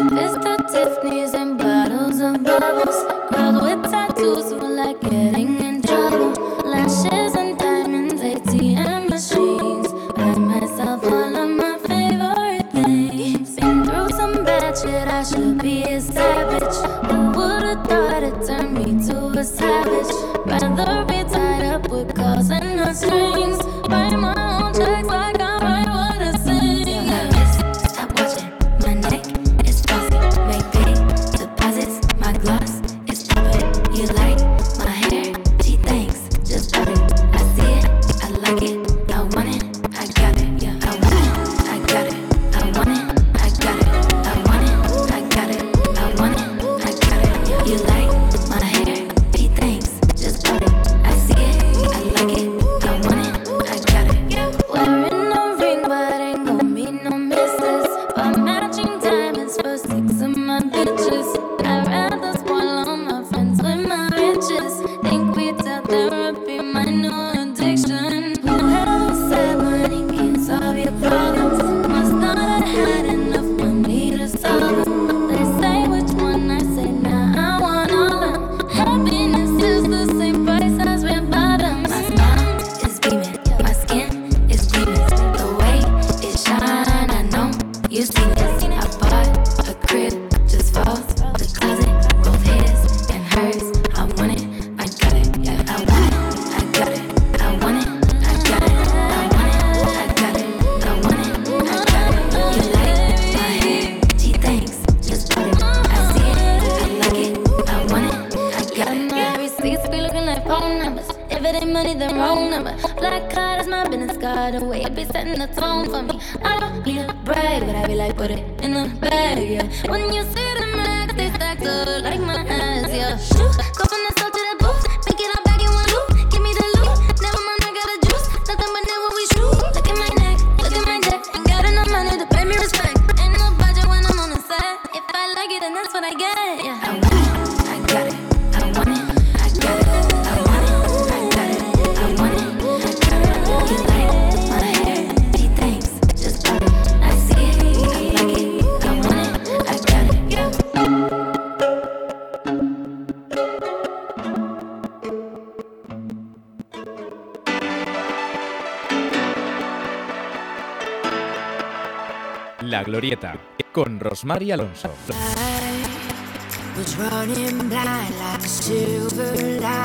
Breakfast at Tiffany's and bottles of bubbles. Girls with tattoos savage. Who would've thought it turned me to a savage? Rather be tied up with calls and strings.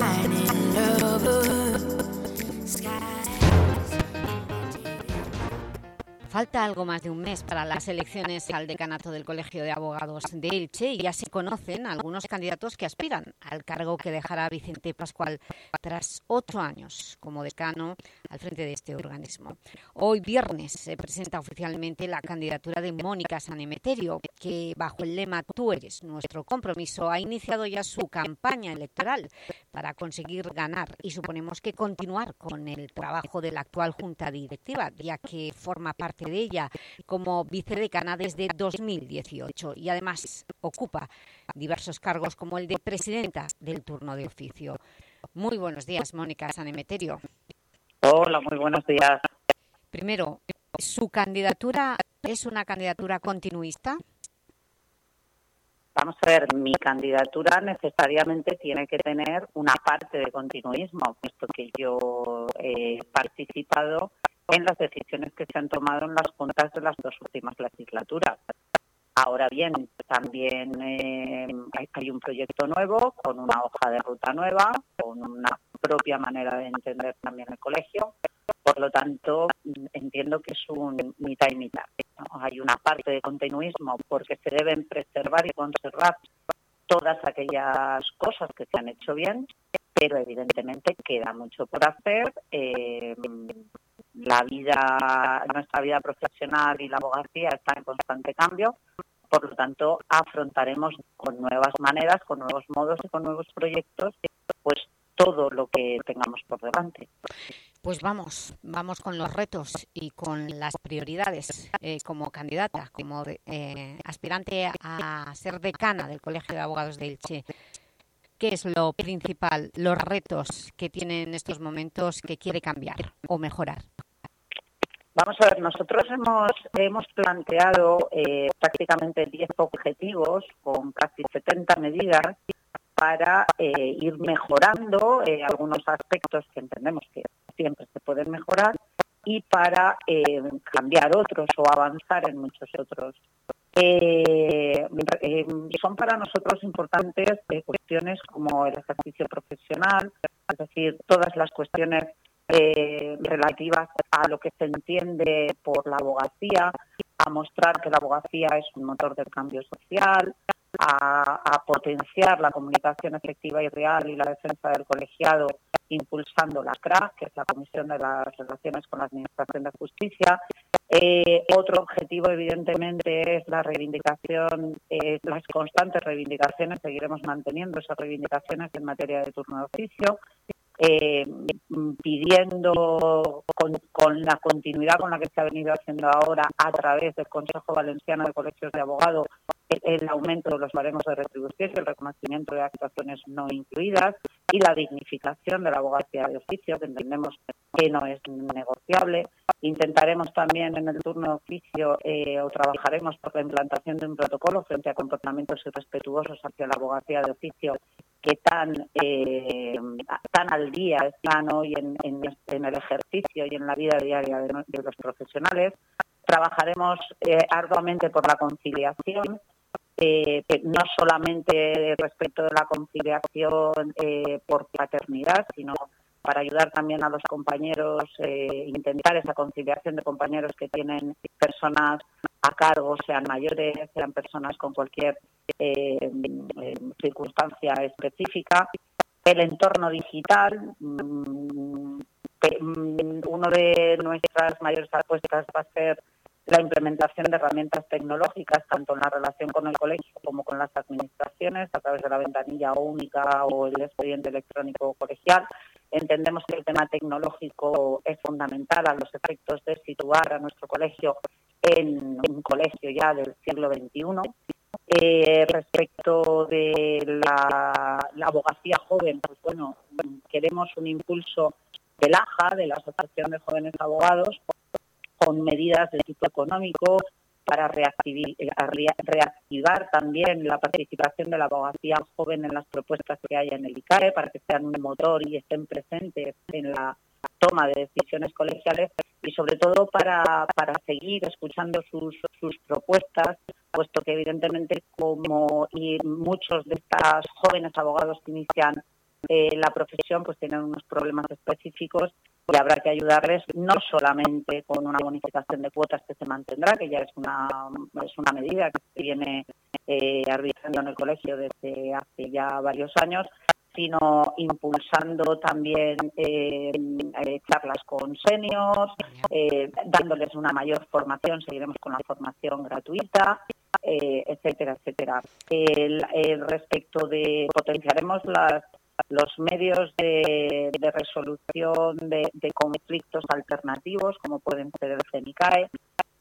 Lining lover. Falta algo más de un mes para las elecciones al decanato del Colegio de Abogados de Elche y ya se conocen algunos candidatos que aspiran al cargo que dejará Vicente Pascual tras ocho años como decano frente de este organismo. Hoy viernes se presenta oficialmente la candidatura de Mónica Sanemeterio, que bajo el lema Tú eres nuestro compromiso ha iniciado ya su campaña electoral para conseguir ganar y suponemos que continuar con el trabajo de la actual Junta Directiva, ya que forma parte de ella como vicedecana desde 2018 y además ocupa diversos cargos como el de presidenta del turno de oficio. Muy buenos días, Mónica Sanemeterio. Hola, muy buenos días. Primero, ¿su candidatura es una candidatura continuista? Vamos a ver, mi candidatura necesariamente tiene que tener una parte de continuismo, puesto que yo he participado en las decisiones que se han tomado en las juntas de las dos últimas legislaturas. Ahora bien, también eh, hay, hay un proyecto nuevo, con una hoja de ruta nueva, con una propia manera de entender también el colegio. Por lo tanto, entiendo que es un mitad y mitad. Hay una parte de continuismo porque se deben preservar y conservar todas aquellas cosas que se han hecho bien, pero evidentemente queda mucho por hacer. Eh, la vida, nuestra vida profesional y la abogacía está en constante cambio. Por lo tanto, afrontaremos con nuevas maneras, con nuevos modos y con nuevos proyectos, pues todo lo que tengamos por delante. Pues vamos, vamos con los retos y con las prioridades eh, como candidata, como eh, aspirante a ser decana del Colegio de Abogados de Elche. ¿Qué es lo principal, los retos que tiene en estos momentos que quiere cambiar o mejorar? Vamos a ver, nosotros hemos, hemos planteado eh, prácticamente 10 objetivos con casi 70 medidas para eh, ir mejorando eh, algunos aspectos que entendemos que siempre se pueden mejorar y para eh, cambiar otros o avanzar en muchos otros. Son para nosotros importantes cuestiones como el ejercicio profesional, es decir, todas las cuestiones relativas a lo que se entiende por la abogacía, a mostrar que la abogacía es un motor del cambio social, a, potenciar la comunicación efectiva y real y la defensa del colegiado, impulsando la CRAC, que es la Comisión de las Relaciones con la Administración de Justicia. Eh, otro objetivo, evidentemente, es la reivindicación, eh, las constantes reivindicaciones, seguiremos manteniendo esas reivindicaciones en materia de turno de oficio, eh, pidiendo con, con la continuidad con la que se ha venido haciendo ahora a través del Consejo Valenciano de Colegios de Abogados el, aumento de los baremos de retribución y el reconocimiento de actuaciones no incluidas y la dignificación de la abogacía de oficio, que entendemos que no es negociable. Intentaremos también en el turno de oficio eh, o trabajaremos por la implantación de un protocolo frente a comportamientos irrespetuosos hacia la abogacía de oficio que tan eh, tan al día están hoy en, el ejercicio y en la vida diaria de los profesionales. Trabajaremos eh, arduamente por la conciliación, eh, no solamente respecto de la conciliación eh, por paternidad, sino para ayudar también a los compañeros, eh, intentar esa conciliación de compañeros que tienen personas a cargo, sean mayores, sean personas con cualquier eh, eh, circunstancia específica. El entorno digital, mm, mm, Uno de nuestras mayores apuestas va a ser la implementación de herramientas tecnológicas, tanto en la relación con el colegio como con las administraciones, a través de la ventanilla única o el expediente electrónico colegial. Entendemos que el tema tecnológico es fundamental a los efectos de situar a nuestro colegio en un colegio ya del siglo XXI. Eh, respecto de la, abogacía joven, pues bueno, queremos un impulso del AJA, de la Asociación de Jóvenes Abogados, con medidas de tipo económico para eh, reactivar también la participación de la abogacía joven en las propuestas que haya en el ICAE, para que sean un motor y estén presentes en la toma de decisiones colegiales y sobre todo para, seguir escuchando sus, propuestas, puesto que evidentemente como muchos de estos jóvenes abogados que inician eh, la profesión pues tienen unos problemas específicos y habrá que ayudarles no solamente con una bonificación de cuotas que se mantendrá, que ya es una, es una medida que se viene eh, arbitrando en el colegio desde hace ya varios años, sino impulsando también eh, eh, charlas con seniors, eh, dándoles una mayor formación, seguiremos con la formación gratuita, etcétera, etcétera. Respecto de potenciaremos las los medios de, resolución de, conflictos alternativos, como pueden ser el CENICAE,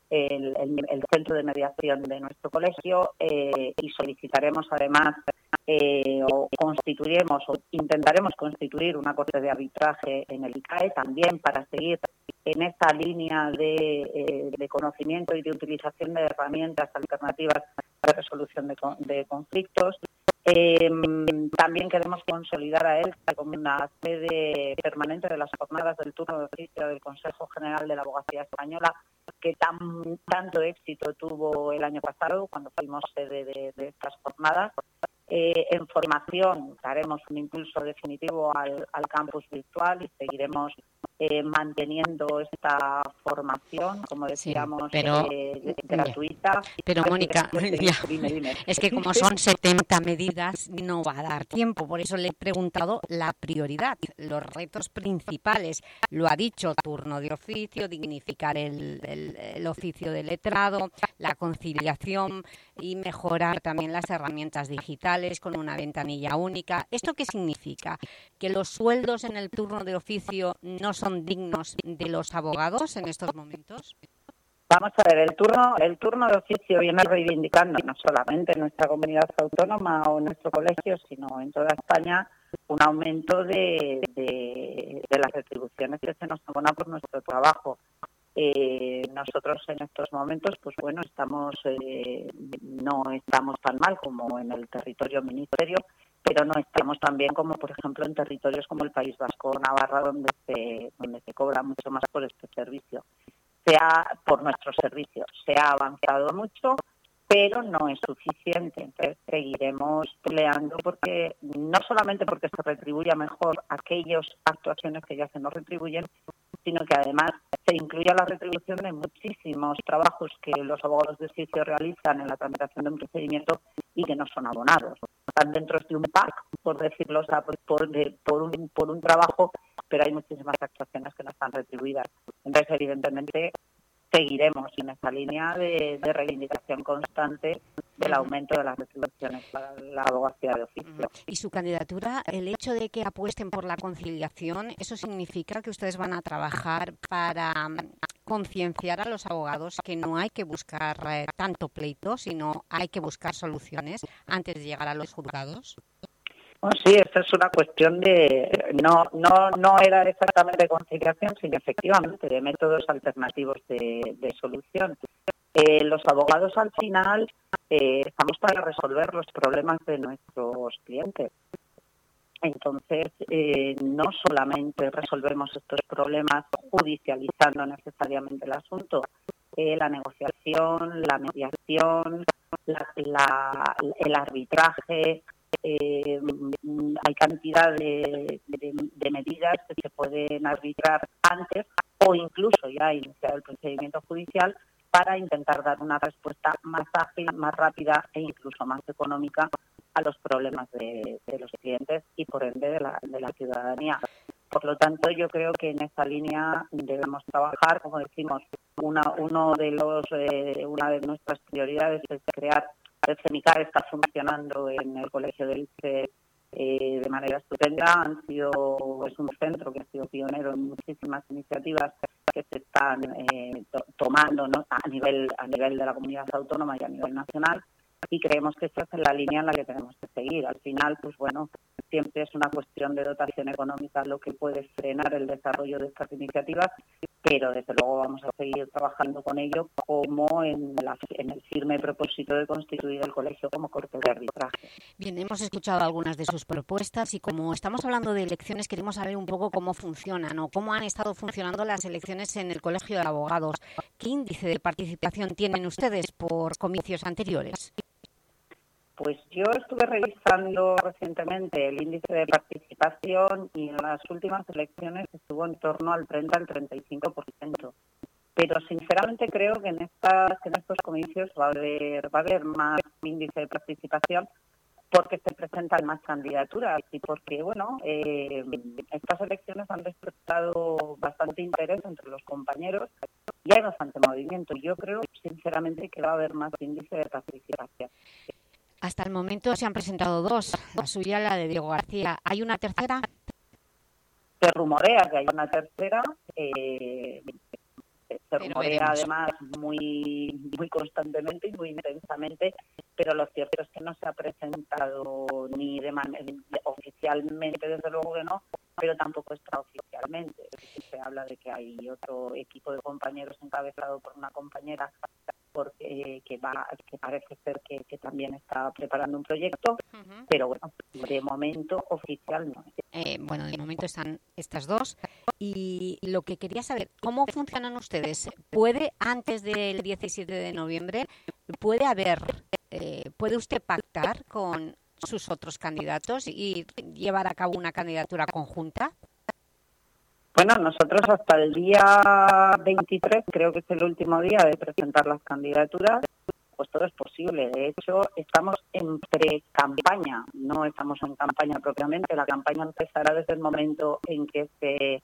el, centro de mediación de nuestro colegio, eh, y solicitaremos además eh, o constituiremos o intentaremos constituir una corte de arbitraje en el ICAE también para seguir en esta línea de, eh, conocimiento y de utilización de herramientas alternativas de resolución de conflictos. Eh, también queremos consolidar a él como una sede permanente de las jornadas del turno de oficio del Consejo General de la Abogacía Española, que tan, tanto éxito tuvo el año pasado cuando fuimos sede de, de estas jornadas. Eh, en formación daremos un impulso definitivo al, al campus virtual y seguiremos eh, manteniendo esta formación, como decíamos, pero- eh, gratuita. Pero Ay, Mónica, dime, ya. dime, dime. es que como son 70 medidas no va a dar tiempo, por eso le he preguntado la prioridad, los retos principales. Lo ha dicho, turno de oficio, dignificar el, el- el oficio de letrado, la conciliación y mejorar también las herramientas digitales con una ventanilla única. ¿Esto qué significa? ¿Que los sueldos en el turno de oficio no son dignos de los abogados en estos momentos? Vamos a ver, el turno, el turno de oficio viene reivindicando no solamente en nuestra comunidad autónoma o en nuestro colegio, sino en toda España, un aumento de, de- de las retribuciones que se nos abona por nuestro trabajo. Eh, nosotros en estos momentos, pues bueno, estamos eh, no estamos tan mal como en el territorio ministerio, pero no estamos tan bien como, por ejemplo, en territorios como el País Vasco o Navarra, donde se, donde se cobra mucho más por este servicio se ha, por nuestros servicios. Se ha avanzado mucho, pero no es suficiente. Seguiremos peleando porque no solamente porque se retribuya mejor aquellas actuaciones que ya se nos retribuyen, sino que además se incluya la retribución de muchísimos trabajos que los abogados de oficio realizan en la tramitación de un procedimiento y que no son abonados. Están dentro de un pack, por decirlo, o sea, por, por, de- por un, por un trabajo, pero hay muchísimas actuaciones que no están retribuidas. Entonces, evidentemente, seguiremos en esa línea de, de reivindicación constante del aumento de las retribuciones para la abogacía de oficio. Y su candidatura, el hecho de que apuesten por la conciliación, ¿eso significa que ustedes van a trabajar para concienciar a los abogados que no hay que buscar eh, tanto pleito, sino hay que buscar soluciones antes de llegar a los juzgados? Sí, esta es una cuestión de no no no era exactamente conciliación, sino efectivamente de métodos alternativos de, de solución. Eh, los abogados al final eh, estamos para resolver los problemas de nuestros clientes. Entonces, eh, no solamente resolvemos estos problemas judicializando necesariamente el asunto, eh, la negociación, la mediación, el arbitraje, eh, hay cantidad de, de- de medidas que se pueden arbitrar antes o incluso ya iniciar el procedimiento judicial para intentar dar una respuesta más ágil, más rápida e incluso más económica a los problemas de, los clientes y por ende de la, ciudadanía. Por lo tanto, yo creo que en esa línea debemos trabajar, como decimos, una, eh, de nuestras prioridades es crear, el CENICAR está funcionando en el Colegio del ICE eh, de manera estupenda. Es un centro que ha sido pionero en muchísimas iniciativas que se están eh, to- tomando a nivel de la comunidad autónoma y a nivel nacional y creemos que esa es la línea en la que tenemos que seguir. Al final, pues bueno, siempre es una cuestión de dotación económica lo que puede frenar el desarrollo de estas iniciativas, pero desde luego vamos a seguir trabajando con ello como en, la- en el firme propósito de constituir el colegio como corte de arbitraje. Bien, hemos escuchado algunas de sus propuestas y como estamos hablando de elecciones, queremos saber un poco cómo funcionan o cómo han estado funcionando las elecciones en el Colegio de Abogados. ¿Qué índice de participación tienen ustedes por comicios anteriores? Pues yo estuve revisando recientemente el índice de participación y en las últimas elecciones estuvo en torno al 30 al 35%. Pero sinceramente creo que en estas en estos comicios va a haber más índice de participación porque se presentan más candidaturas y porque bueno eh, estas elecciones han despertado bastante interés entre los compañeros y hay bastante movimiento. Yo creo sinceramente que va a haber más índice de participación. Hasta el momento se han presentado dos, la suya y la de Diego García. ¿Hay una tercera? se rumorea que hay una tercera, eh, se rumorea además muy, muy constantemente y muy intensamente, pero lo cierto es que no se ha presentado ni de manera oficialmente, desde luego que no, pero tampoco extraoficialmente. Se habla de que hay otro equipo de compañeros encabezado por una compañera porque que va que parece ser que, que también está preparando un proyecto, pero bueno, de momento oficial no. Eh, bueno, de momento están estas dos. Y lo que quería saber, ¿cómo funcionan ustedes? ¿Puede, antes del 17 de noviembre, puede haber, eh, puede usted pactar con sus otros candidatos y llevar a cabo una candidatura conjunta? Bueno, nosotros hasta el día 23, creo que es el último día de presentar las candidaturas, pues todo es posible. De hecho, estamos en pre-campaña, no estamos en campaña propiamente. La campaña empezará desde el momento en que se,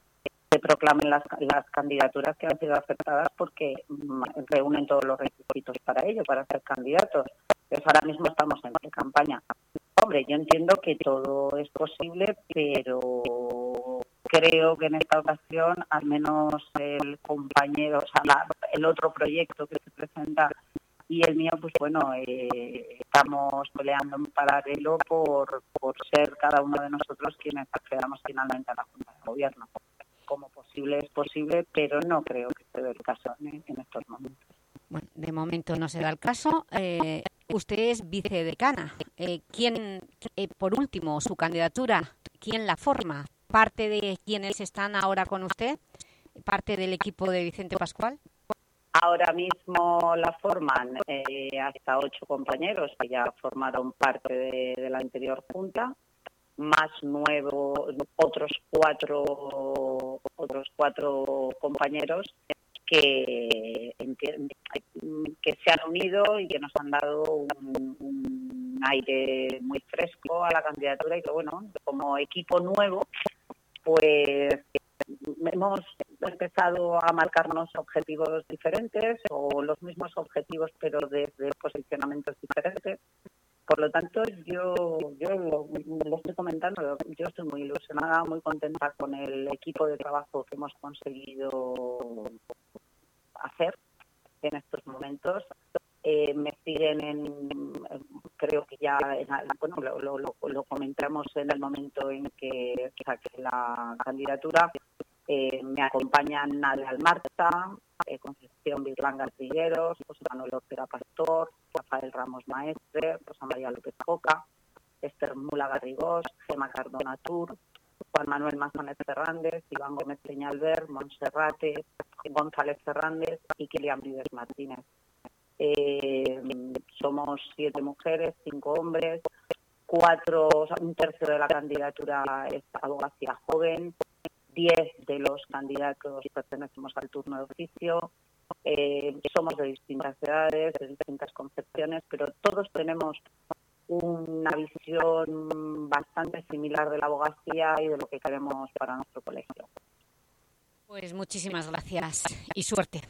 proclamen las, las candidaturas que han sido aceptadas porque mm, reúnen todos los requisitos para ello, para ser candidatos. Entonces, ahora mismo estamos en pre-campaña. Hombre, yo entiendo que todo es posible, pero creo que en esta ocasión, al menos el compañero, o el otro proyecto que se presenta y el mío, pues bueno, eh, estamos peleando en paralelo por, por ser cada uno de nosotros quienes accedamos finalmente a la Junta de Gobierno. Como posible es posible, pero no creo que se dé el caso en estos momentos. Bueno, de momento no se da el caso. Eh, usted es vicedecana. Eh, ¿quién, eh, por último, su candidatura, quién la forma? ¿Parte de quienes están ahora con usted? ¿Parte del equipo de Vicente Pascual? Ahora mismo la forman eh, hasta ocho compañeros que ya formaron parte de, la anterior junta, más nuevo otros cuatro otros cuatro compañeros que que se han unido y que nos han dado un, un aire muy fresco a la candidatura y que bueno como equipo nuevo pues hemos empezado a marcarnos objetivos diferentes o los mismos objetivos pero desde posicionamientos diferentes. Por lo tanto, yo, yo lo, lo estoy comentando, yo estoy muy ilusionada, muy contenta con el equipo de trabajo que hemos conseguido hacer en estos momentos. Eh, me siguen en, creo que ya, en- bueno, lo, lo, comentamos en el momento en que saqué la candidatura. Eh, me acompañan Nadia Almarza, eh, Concepción Virlanga Trigueros, José Manuel Ortega Pastor, Rafael Ramos Maestre, Rosa María López Coca, Esther Mula Garrigós, Gema Cardona Tur, Juan Manuel Mazonet Fernández, Iván Gómez Peñalver, Monserrate, González Fernández y Kilian Vives Martínez. Eh, somos siete mujeres, cinco hombres, cuatro, o sea, un tercio de la candidatura es abogacía joven, diez de los candidatos pertenecemos al turno de oficio, eh, somos de distintas edades, de distintas concepciones, pero todos tenemos una visión bastante similar de la abogacía y de lo que queremos para nuestro colegio. Pues muchísimas gracias y suerte.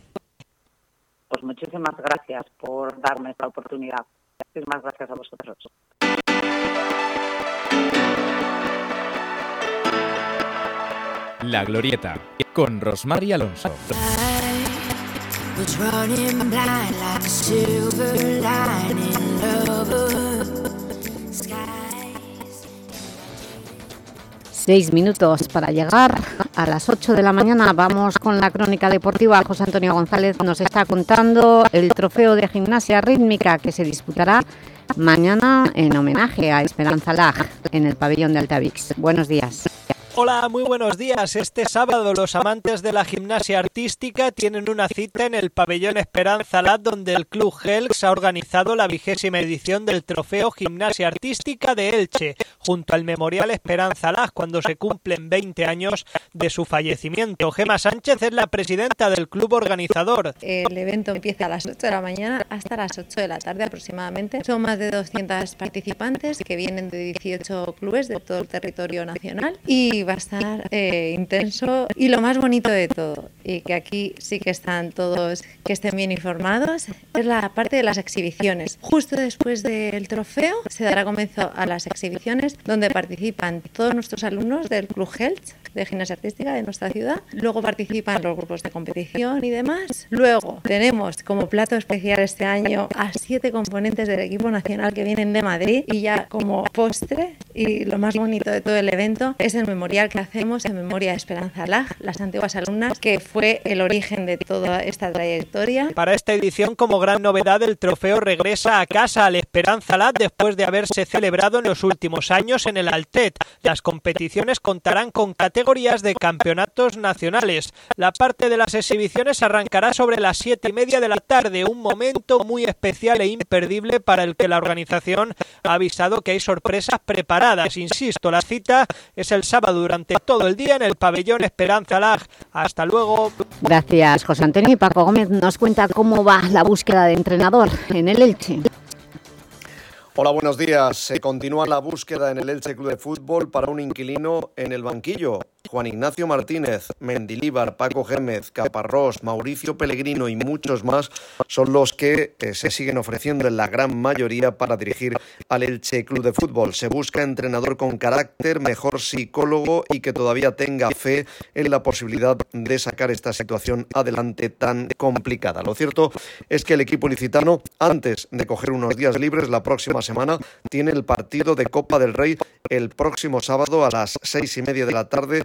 Pues muchísimas gracias por darme esta oportunidad. Muchísimas gracias a vosotros. La Glorieta, con Rosmar y Alonso. Seis minutos para llegar a las 8 de la mañana. Vamos con la crónica deportiva. José Antonio González nos está contando el trofeo de gimnasia rítmica que se disputará mañana en homenaje a Esperanza Lag en el pabellón de Altavix. Buenos días. Hola, muy buenos días. Este sábado los amantes de la gimnasia artística tienen una cita en el pabellón Esperanza Lab donde el Club Helx ha organizado la vigésima edición del Trofeo Gimnasia Artística de Elche, junto al Memorial Esperanza Lab cuando se cumplen 20 años de su fallecimiento. Gema Sánchez es la presidenta del club organizador. El evento empieza a las 8 de la mañana hasta las 8 de la tarde aproximadamente. Son más de 200 participantes que vienen de 18 clubes de todo el territorio nacional y va a estar eh, intenso y lo más bonito de todo, y que aquí sí que están todos, que estén bien informados, es la parte de las exhibiciones. Justo después del trofeo se dará comienzo a las exhibiciones donde participan todos nuestros alumnos del Club Health de gimnasia artística de nuestra ciudad. Luego participan los grupos de competición y demás. Luego tenemos como plato especial este año a siete componentes del equipo nacional que vienen de Madrid y ya como postre y lo más bonito de todo el evento es el memorial que hacemos en memoria de Esperanza Lag, las antiguas alumnas, que fue el origen de toda esta trayectoria. Para esta edición, como gran novedad, el trofeo regresa a casa al Esperanza Lag después de haberse celebrado en los últimos años en el Altet. Las competiciones contarán con categorías de campeonatos nacionales. La parte de las exhibiciones arrancará sobre las siete y media de la tarde, un momento muy especial e imperdible para el que la organización ha avisado que hay sorpresas preparadas. Insisto, la cita es el sábado durante todo el día en el pabellón Esperanza Lag. Hasta luego. Gracias, José Antonio. Y Paco Gómez nos cuenta cómo va la búsqueda de entrenador en el Elche. Hola, buenos días. Se continúa la búsqueda en el Elche Club de Fútbol para un inquilino en el banquillo. Juan Ignacio Martínez, Mendilíbar, Paco Gémez, Caparrós, Mauricio Pellegrino y muchos más son los que eh, se siguen ofreciendo en la gran mayoría para dirigir al Elche Club de Fútbol. Se busca entrenador con carácter, mejor psicólogo y que todavía tenga fe en la posibilidad de sacar esta situación adelante tan complicada. Lo cierto es que el equipo licitano, antes de coger unos días libres la próxima semana, tiene el partido de Copa del Rey el próximo sábado a las seis y media de la tarde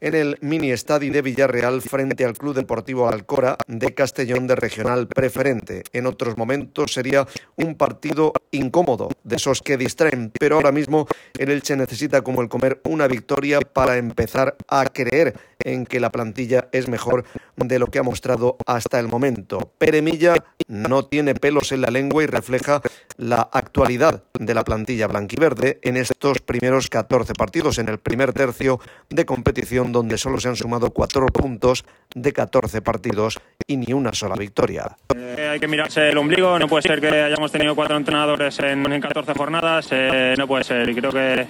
en el mini estadio de Villarreal frente al Club Deportivo Alcora de Castellón de Regional Preferente. En otros momentos sería un partido incómodo, de esos que distraen, pero ahora mismo el Elche necesita como el comer una victoria para empezar a creer en que la plantilla es mejor de lo que ha mostrado hasta el momento. Peremilla no tiene pelos en la lengua y refleja la actualidad de la plantilla blanquiverde en estos primeros 14 partidos, en el primer tercio de competición donde solo se han sumado 4 puntos de 14 partidos y ni una sola victoria. Eh, hay que mirarse el ombligo, no puede ser que hayamos tenido cuatro entrenadores en, en 14 jornadas, eh, no puede ser. Creo que,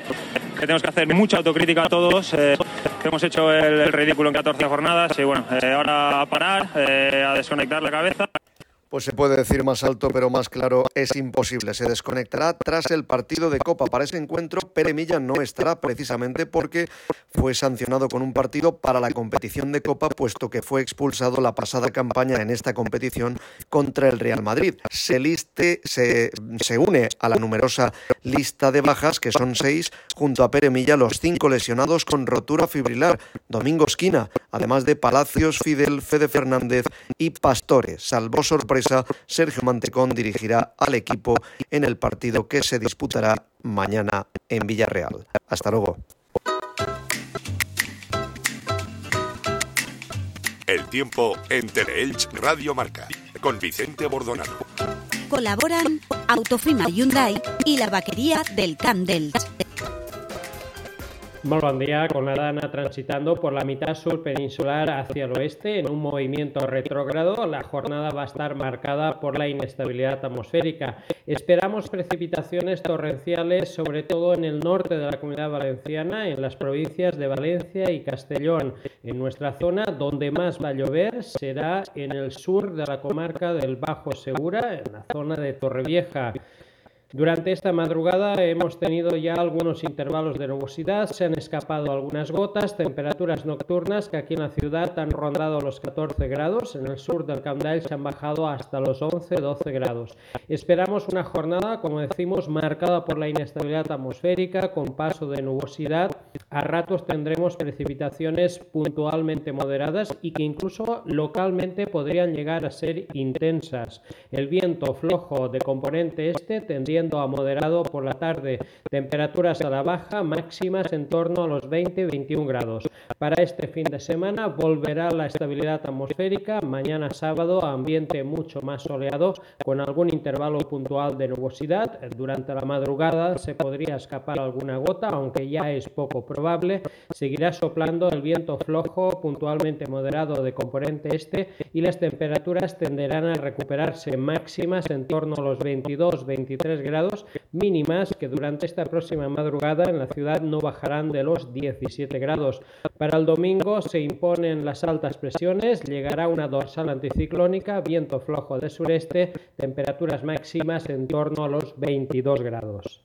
que, tenemos que hacer mucha autocrítica a todos. Eh, hemos hecho el, el, ridículo en 14 jornadas y bueno, eh, ahora a parar, eh, a desconectar la cabeza. Pues se puede decir más alto, pero más claro, es imposible. Se desconectará tras el partido de Copa. Para ese encuentro, Pere Milla no estará precisamente porque fue sancionado con un partido para la competición de Copa, puesto que fue expulsado la pasada campaña en esta competición contra el Real Madrid. Se, liste, se, se une a la numerosa lista de bajas, que son seis, junto a Pere Milla, los cinco lesionados con rotura fibrilar. Domingo Esquina, además de Palacios, Fidel, Fede Fernández y Pastores. Salvó sorpresa Sergio Mantecón dirigirá al equipo en el partido que se disputará mañana en Villarreal. Hasta luego. El tiempo en Teleelch Radio Marca con Vicente Bordonado. Colaboran Autofima Hyundai y la vaquería del Camp d'Elch. Muy buen día, con la Dana transitando por la mitad sur peninsular hacia el oeste en un movimiento retrógrado. La jornada va a estar marcada por la inestabilidad atmosférica. Esperamos precipitaciones torrenciales, sobre todo en el norte de la comunidad valenciana, en las provincias de Valencia y Castellón. En nuestra zona, donde más va a llover será en el sur de la comarca del Bajo Segura, en la zona de Torrevieja. Durante esta madrugada hemos tenido ya algunos intervalos de nubosidad, se han escapado algunas gotas, temperaturas nocturnas que aquí en la ciudad han rondado los 14 grados, en el sur del Camdale se han bajado hasta los 11-12 grados. Esperamos una jornada, como decimos, marcada por la inestabilidad atmosférica, con paso de nubosidad. A ratos tendremos precipitaciones puntualmente moderadas y que incluso localmente podrían llegar a ser intensas. El viento flojo de componente este tendría a moderado por la tarde, temperaturas a la baja, máximas en torno a los 20-21 grados. Para este fin de semana volverá la estabilidad atmosférica, mañana sábado ambiente mucho más soleado con algún intervalo puntual de nubosidad. Durante la madrugada se podría escapar alguna gota, aunque ya es poco probable. Seguirá soplando el viento flojo, puntualmente moderado de componente este y las temperaturas tenderán a recuperarse máximas en torno a los 22-23 grados mínimas que durante esta próxima madrugada en la ciudad no bajarán de los 17 grados. Para el domingo se imponen las altas presiones, llegará una dorsal anticiclónica, viento flojo de sureste, temperaturas máximas en torno a los 22 grados.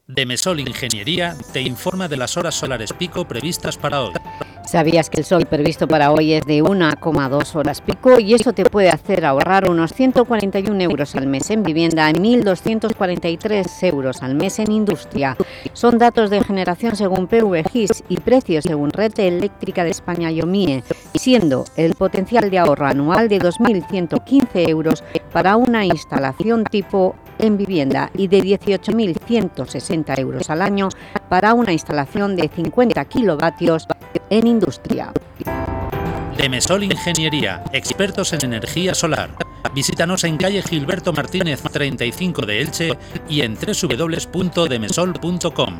Demesol Ingeniería te informa de las horas solares pico previstas para hoy. ¿Sabías que el sol previsto para hoy es de 1,2 horas pico y eso te puede hacer ahorrar unos 141 euros al mes en vivienda y 1.243 euros al mes en industria? Son datos de generación según PVGIS y precios según Red Eléctrica de España y OMIE, siendo el potencial de ahorro anual de 2.115 euros para una instalación tipo en vivienda y de 18.160 euros al año para una instalación de 50 kilovatios en industria. Demesol Ingeniería, expertos en energía solar. Visítanos en calle Gilberto Martínez 35 de Elche y en www.demesol.com.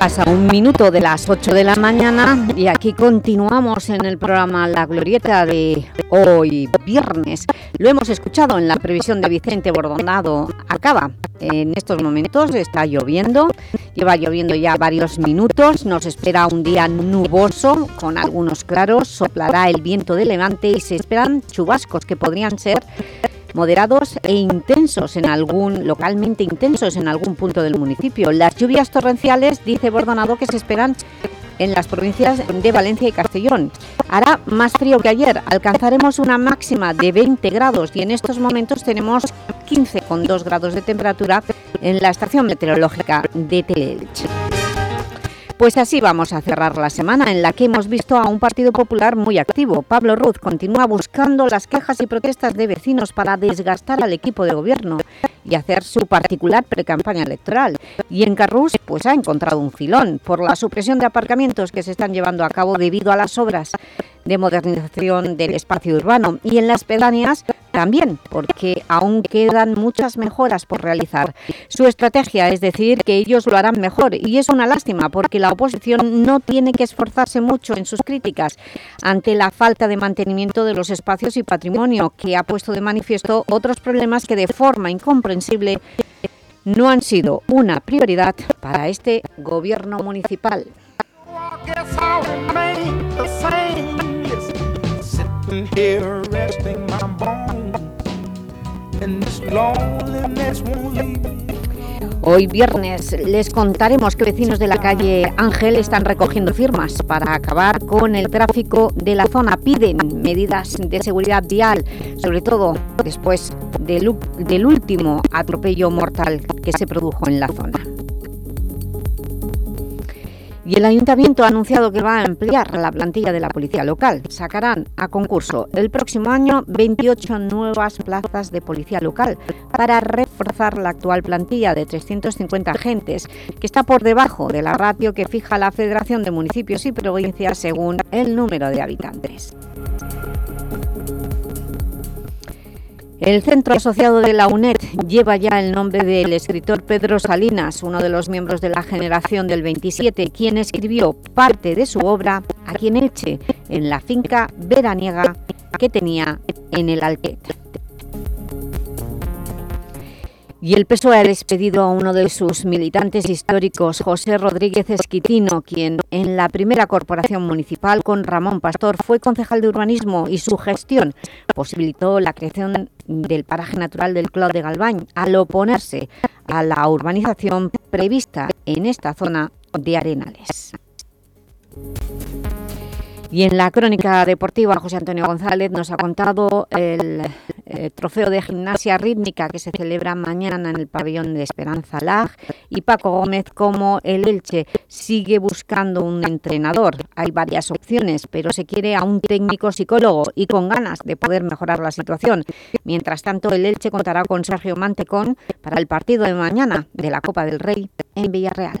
Pasa un minuto de las 8 de la mañana y aquí continuamos en el programa La Glorieta de hoy, viernes. Lo hemos escuchado en la previsión de Vicente Bordonado. Acaba en estos momentos, está lloviendo, lleva lloviendo ya varios minutos, nos espera un día nuboso con algunos claros, soplará el viento de levante y se esperan chubascos que podrían ser moderados e intensos en algún, localmente intensos en algún punto del municipio. Las lluvias torrenciales, dice Bordonado, que se esperan en las provincias de Valencia y Castellón. Hará más frío que ayer, alcanzaremos una máxima de 20 grados y en estos momentos tenemos 15,2 grados de temperatura en la estación meteorológica de Teleelche. Pues así vamos a cerrar la semana en la que hemos visto a un Partido Popular muy activo. Pablo Ruz continúa buscando las quejas y protestas de vecinos para desgastar al equipo de gobierno y hacer su particular precampaña electoral. Y en Carrús pues ha encontrado un filón por la supresión de aparcamientos que se están llevando a cabo debido a las obras de modernización del espacio urbano y en las pedáneas también, porque aún quedan muchas mejoras por realizar. Su estrategia es decir que ellos lo harán mejor y es una lástima porque la oposición no tiene que esforzarse mucho en sus críticas ante la falta de mantenimiento de los espacios y patrimonio que ha puesto de manifiesto otros problemas que de forma incomprensible no han sido una prioridad para este gobierno municipal. here resting Hoy viernes les contaremos que vecinos de la calle Ángel están recogiendo firmas para acabar con el tráfico de la zona. Piden medidas de seguridad vial, sobre todo después del, del último atropello mortal que se produjo en la zona. Y el Ayuntamiento ha anunciado que va a ampliar la plantilla de la policía local. Sacarán a concurso el próximo año 28 nuevas plazas de policía local para reforzar la actual plantilla de 350 agentes, que está por debajo de la ratio que fija la Federación de Municipios y Provincias según el número de habitantes. El centro asociado de la UNED lleva ya el nombre del escritor Pedro Salinas, uno de los miembros de la generación del 27, quien escribió parte de su obra aquí en Elche, en la finca veraniega que tenía en el Alquet. Y el PSOE ha despedido a uno de sus militantes históricos, José Rodríguez Esquitino, quien en la primera corporación municipal con Ramón Pastor fue concejal de urbanismo y su gestión posibilitó la creación del paraje natural del Clot de Galván al oponerse a la urbanización prevista en esta zona de Arenales. Y en la crónica deportiva, José Antonio González nos ha contado el, eh, trofeo de gimnasia rítmica que se celebra mañana en el pabellón de Esperanza Lag y Paco Gómez como el Elche sigue buscando un entrenador. Hay varias opciones, pero se quiere a un técnico psicólogo y con ganas de poder mejorar la situación. Mientras tanto, el Elche contará con Sergio Mantecón para el partido de mañana de la Copa del Rey en Villarreal.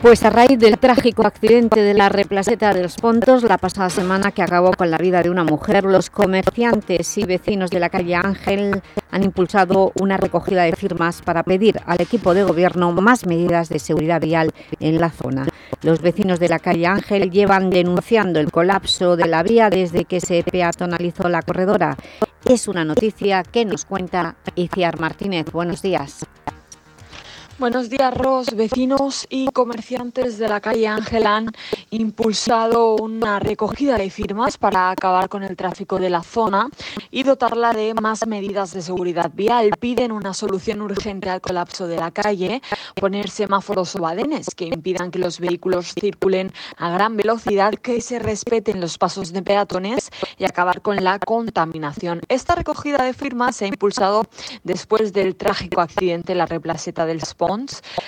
Pues a raíz del trágico accidente de la replaceta de los Pontos la pasada semana que acabó con la vida de una mujer, los comerciantes y vecinos de la calle Ángel han impulsado una recogida de firmas para pedir al equipo de gobierno más medidas de seguridad vial en la zona. Los vecinos de la calle Ángel llevan denunciando el colapso de la vía desde que se peatonalizó la corredora. Es una noticia que nos cuenta Iciar Martínez. Buenos días. Buenos días, Ros. Vecinos y comerciantes de la calle Ángel han impulsado una recogida de firmas para acabar con el tráfico de la zona y dotarla de más medidas de seguridad vial. Piden una solución urgente al colapso de la calle, poner semáforos o badenes que impidan que los vehículos circulen a gran velocidad, que se respeten los pasos de peatones y acabar con la contaminación. Esta recogida de firmas se ha impulsado después del trágico accidente en la replaceta del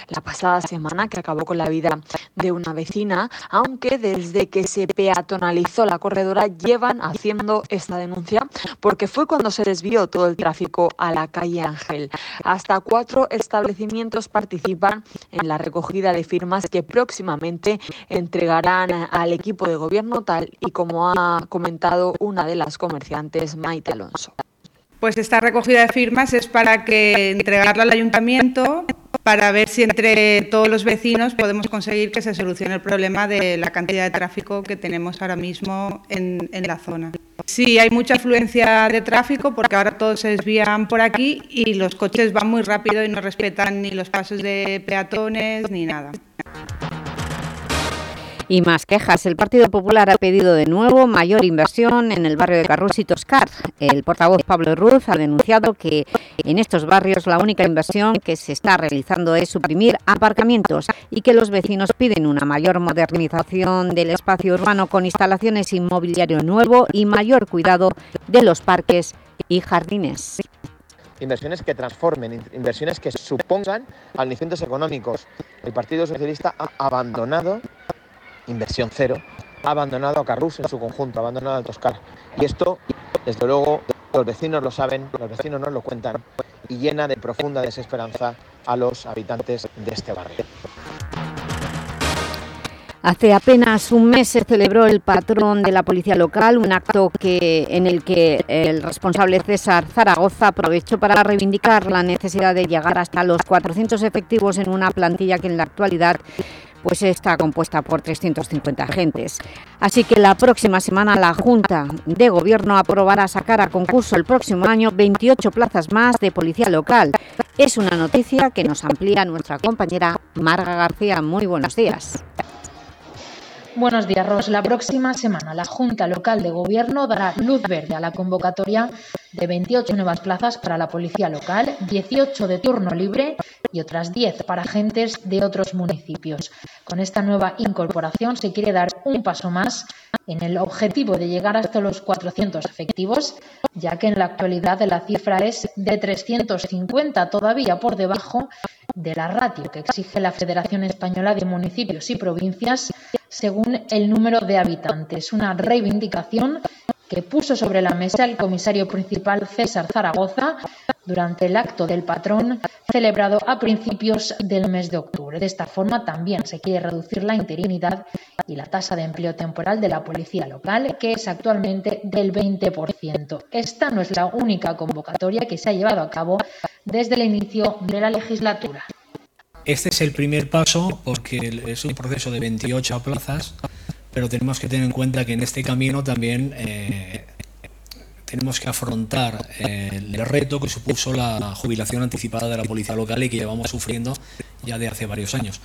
La pasada semana que acabó con la vida de una vecina, aunque desde que se peatonalizó la corredora llevan haciendo esta denuncia porque fue cuando se desvió todo el tráfico a la calle Ángel. Hasta cuatro establecimientos participan en la recogida de firmas que próximamente entregarán al equipo de gobierno tal y como ha comentado una de las comerciantes, Maite Alonso. Pues esta recogida de firmas es para que entregarla al ayuntamiento para ver si entre todos los vecinos podemos conseguir que se solucione el problema de la cantidad de tráfico que tenemos ahora mismo en, en la zona. Sí, hay mucha afluencia de tráfico porque ahora todos se desvían por aquí y los coches van muy rápido y no respetan ni los pasos de peatones ni nada. Y más quejas. El Partido Popular ha pedido de nuevo mayor inversión en el barrio de Carrús y Toscar. El portavoz Pablo Ruz ha denunciado que en estos barrios la única inversión que se está realizando es suprimir aparcamientos y que los vecinos piden una mayor modernización del espacio urbano con instalaciones inmobiliario nuevo y mayor cuidado de los parques y jardines inversiones que transformen, inversiones que supongan alicientes económicos. El Partido Socialista ha abandonado inversión cero, ha abandonado a Carrus en su conjunto, ha abandonado a Toscar. Y esto, desde luego, los vecinos lo saben, los vecinos nos lo cuentan y llena de profunda desesperanza a los habitantes de este barrio. Hace apenas un mes se celebró el patrón de la policía local, un acto que, en el que el responsable César Zaragoza aprovechó para reivindicar la necesidad de llegar hasta los 400 efectivos en una plantilla que en la actualidad pues está compuesta por 350 agentes. Así que la próxima semana la Junta de Gobierno aprobará sacar a concurso el próximo año 28 plazas más de policía local. Es una noticia que nos amplía nuestra compañera Marga García. Muy buenos días. Buenos días, Ros. La próxima semana la Junta Local de Gobierno dará luz verde a la convocatoria de 28 nuevas plazas para la policía local, 18 de turno libre y otras 10 para agentes de otros municipios. Con esta nueva incorporación se quiere dar un paso más en el objetivo de llegar hasta los 400 efectivos, ya que en la actualidad la cifra es de 350, todavía por debajo de la ratio que exige la Federación Española de Municipios y Provincias según el número de habitantes. Una reivindicación que puso sobre la mesa el comisario principal César Zaragoza durante el acto del patrón celebrado a principios del mes de octubre. De esta forma también se quiere reducir la interinidad y la tasa de empleo temporal de la policía local, que es actualmente del 20%. Esta no es la única convocatoria que se ha llevado a cabo desde el inicio de la legislatura. Este es el primer paso porque es un proceso de 28 plazas pero tenemos que tener en cuenta que en este camino también eh, tenemos que afrontar eh, el reto que supuso la jubilación anticipada de la policía local y que llevamos sufriendo ya de hace varios años.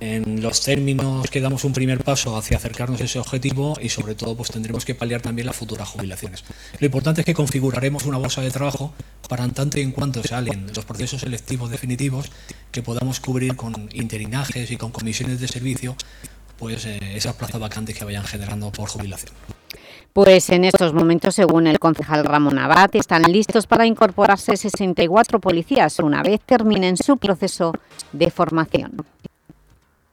En los términos que damos un primer paso hacia acercarnos a ese objetivo y sobre todo pues tendremos que paliar también las futuras jubilaciones. Lo importante es que configuraremos una bolsa de trabajo para en tanto y en cuanto salen los procesos selectivos definitivos que podamos cubrir con interinajes y con comisiones de servicio pues eh, esas plazas vacantes que vayan generando por jubilación. Pues en estos momentos, según el concejal Ramón Abad, están listos para incorporarse 64 policías una vez terminen su proceso de formación.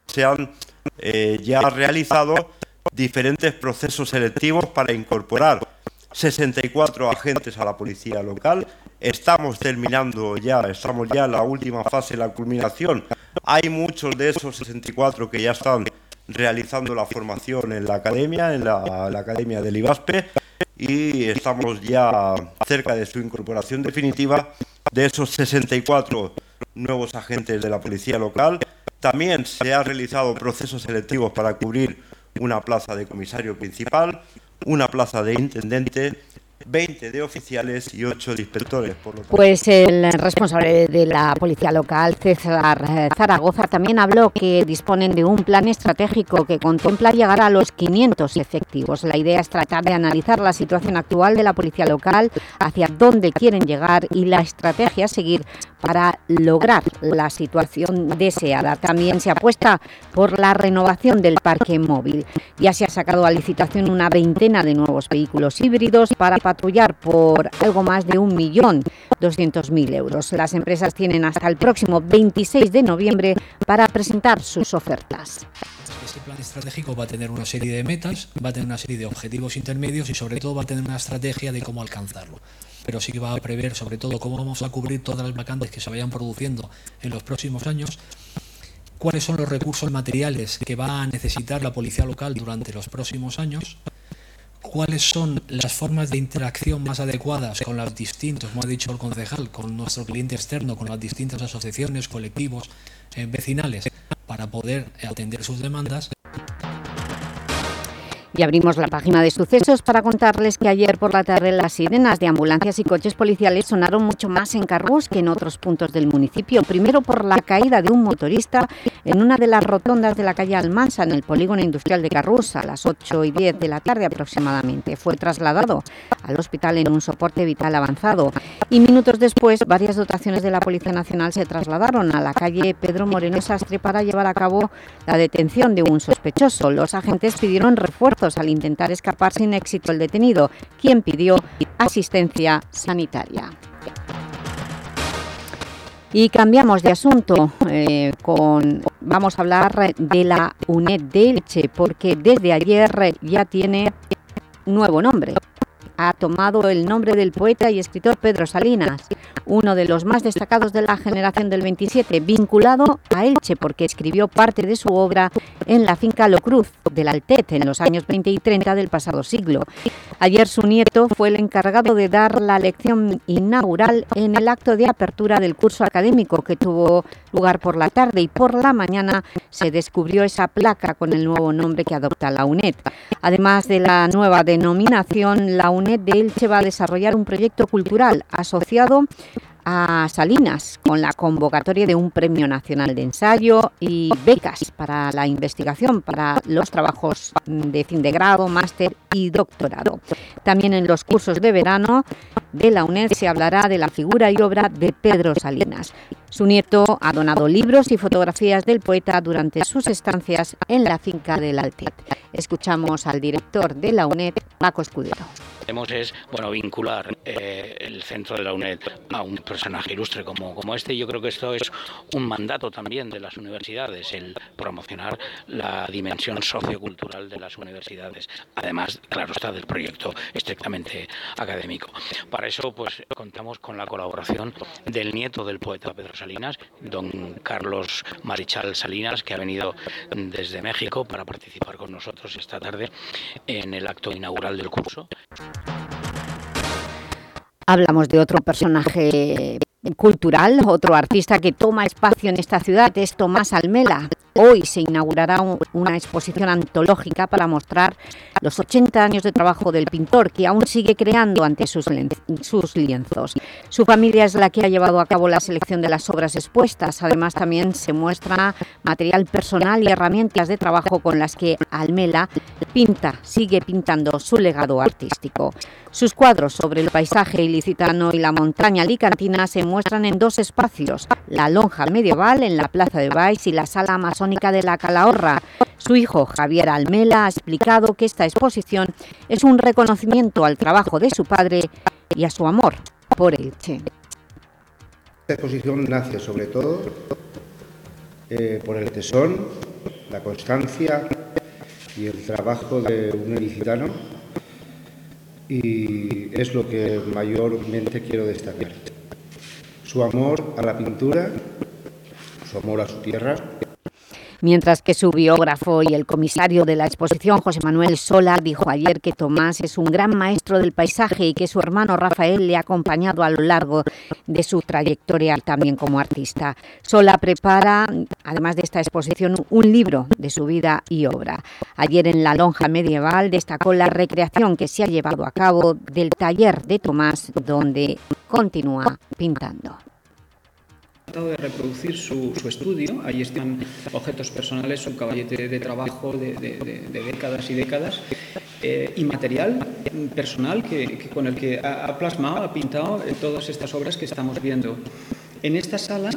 Se han eh, ya realizado diferentes procesos selectivos para incorporar 64 agentes a la policía local. Estamos terminando ya, estamos ya en la última fase, la culminación. Hay muchos de esos 64 que ya están realizando la formación en la academia, en la, academia del IBASPE, y estamos ya cerca de su incorporación definitiva de esos 64 nuevos agentes de la policía local. También se han realizado procesos selectivos para cubrir una plaza de comisario principal, una plaza de intendente 20 de oficiales y 8 de inspectores. Por lo pues el responsable de la policía local, César Zaragoza, también habló que disponen de un plan estratégico que contempla llegar a los 500 efectivos. La idea es tratar de analizar la situación actual de la policía local, hacia dónde quieren llegar y la estrategia a seguir para lograr la situación deseada. También se apuesta por la renovación del parque móvil. Ya se ha sacado a licitación una veintena de nuevos vehículos híbridos para patrullar por algo más de 1.200.000 euros. Las empresas tienen hasta el próximo 26 de noviembre para presentar sus ofertas. Este plan estratégico va a tener una serie de metas, va a tener una serie de objetivos intermedios y sobre todo va a tener una estrategia de cómo alcanzarlo pero sí que va a prever sobre todo cómo vamos a cubrir todas las vacantes que se vayan produciendo en los próximos años, cuáles son los recursos materiales que va a necesitar la policía local durante los próximos años, cuáles son las formas de interacción más adecuadas con las distintos, como ha dicho el concejal, con nuestro cliente externo, con las distintas asociaciones, colectivos, eh, vecinales, para poder atender sus demandas y abrimos la página de sucesos para contarles que ayer por la tarde las sirenas de ambulancias y coches policiales sonaron mucho más en Carrús que en otros puntos del municipio. Primero por la caída de un motorista en una de las rotondas de la calle Almansa, en el polígono industrial de Carrús, a las 8 y 10 de la tarde aproximadamente. Fue trasladado al hospital en un soporte vital avanzado. Y minutos después, varias dotaciones de la Policía Nacional se trasladaron a la calle Pedro Moreno Sastre para llevar a cabo la detención de un sospechoso. Los agentes pidieron refuerzos al intentar escapar sin éxito el detenido, quien pidió asistencia sanitaria. Y cambiamos de asunto, eh, con, vamos a hablar de la UNED de Elche, porque desde ayer ya tiene nuevo nombre ha tomado el nombre del poeta y escritor Pedro Salinas, uno de los más destacados de la generación del 27, vinculado a Elche porque escribió parte de su obra en la finca Locruz del Altet en los años 20 y 30 del pasado siglo. Ayer su nieto fue el encargado de dar la lección inaugural en el acto de apertura del curso académico que tuvo lugar por la tarde y por la mañana se descubrió esa placa con el nuevo nombre que adopta la UNED. Además de la nueva denominación, la UNED de Elche va a desarrollar un proyecto cultural asociado a Salinas con la convocatoria de un Premio Nacional de Ensayo y becas para la investigación para los trabajos de fin de grado, máster y doctorado. También en los cursos de verano de la UNED se hablará de la figura y obra de Pedro Salinas. Su nieto ha donado libros y fotografías del poeta durante sus estancias en la finca del Altet. Escuchamos al director de la UNED, Paco Escudero hacemos es bueno vincular eh, el centro de la UNED a un personaje ilustre como, como este. Yo creo que esto es un mandato también de las universidades, el promocionar la dimensión sociocultural de las universidades. Además, claro está, del proyecto estrictamente académico. Para eso, pues contamos con la colaboración del nieto del poeta Pedro Salinas, don Carlos Marichal Salinas, que ha venido desde México para participar con nosotros esta tarde en el acto inaugural del curso. Hablamos de otro personaje cultural, otro artista que toma espacio en esta ciudad es Tomás Almela. Hoy se inaugurará una exposición antológica para mostrar los 80 años de trabajo del pintor, que aún sigue creando ante sus, sus lienzos. Su familia es la que ha llevado a cabo la selección de las obras expuestas. Además, también se muestra material personal y herramientas de trabajo con las que Almela pinta, sigue pintando su legado artístico. Sus cuadros sobre el paisaje ilicitano y la montaña alicantina se muestran en dos espacios, la lonja medieval en la Plaza de Baix y la sala masónica de la Calahorra. Su hijo, Javier Almela, ha explicado que esta exposición es un reconocimiento al trabajo de su padre y a su amor por Elche. Esta exposición nace sobre todo eh, por el tesón, la constancia y el trabajo de un ilicitano y es lo que mayormente quiero destacar. Su amor a la pintura, su amor a su tierra. Mientras que su biógrafo y el comisario de la exposición, José Manuel Sola, dijo ayer que Tomás es un gran maestro del paisaje y que su hermano Rafael le ha acompañado a lo largo de su trayectoria también como artista. Sola prepara, además de esta exposición, un libro de su vida y obra. Ayer en la lonja medieval destacó la recreación que se ha llevado a cabo del taller de Tomás, donde continúa pintando tratado de reproducir su, su, estudio. Ahí están objetos personales, su caballete de trabajo de, de, de décadas y décadas, eh, y material personal que, que, con el que ha plasmado, ha pintado eh, todas estas obras que estamos viendo. En esta sala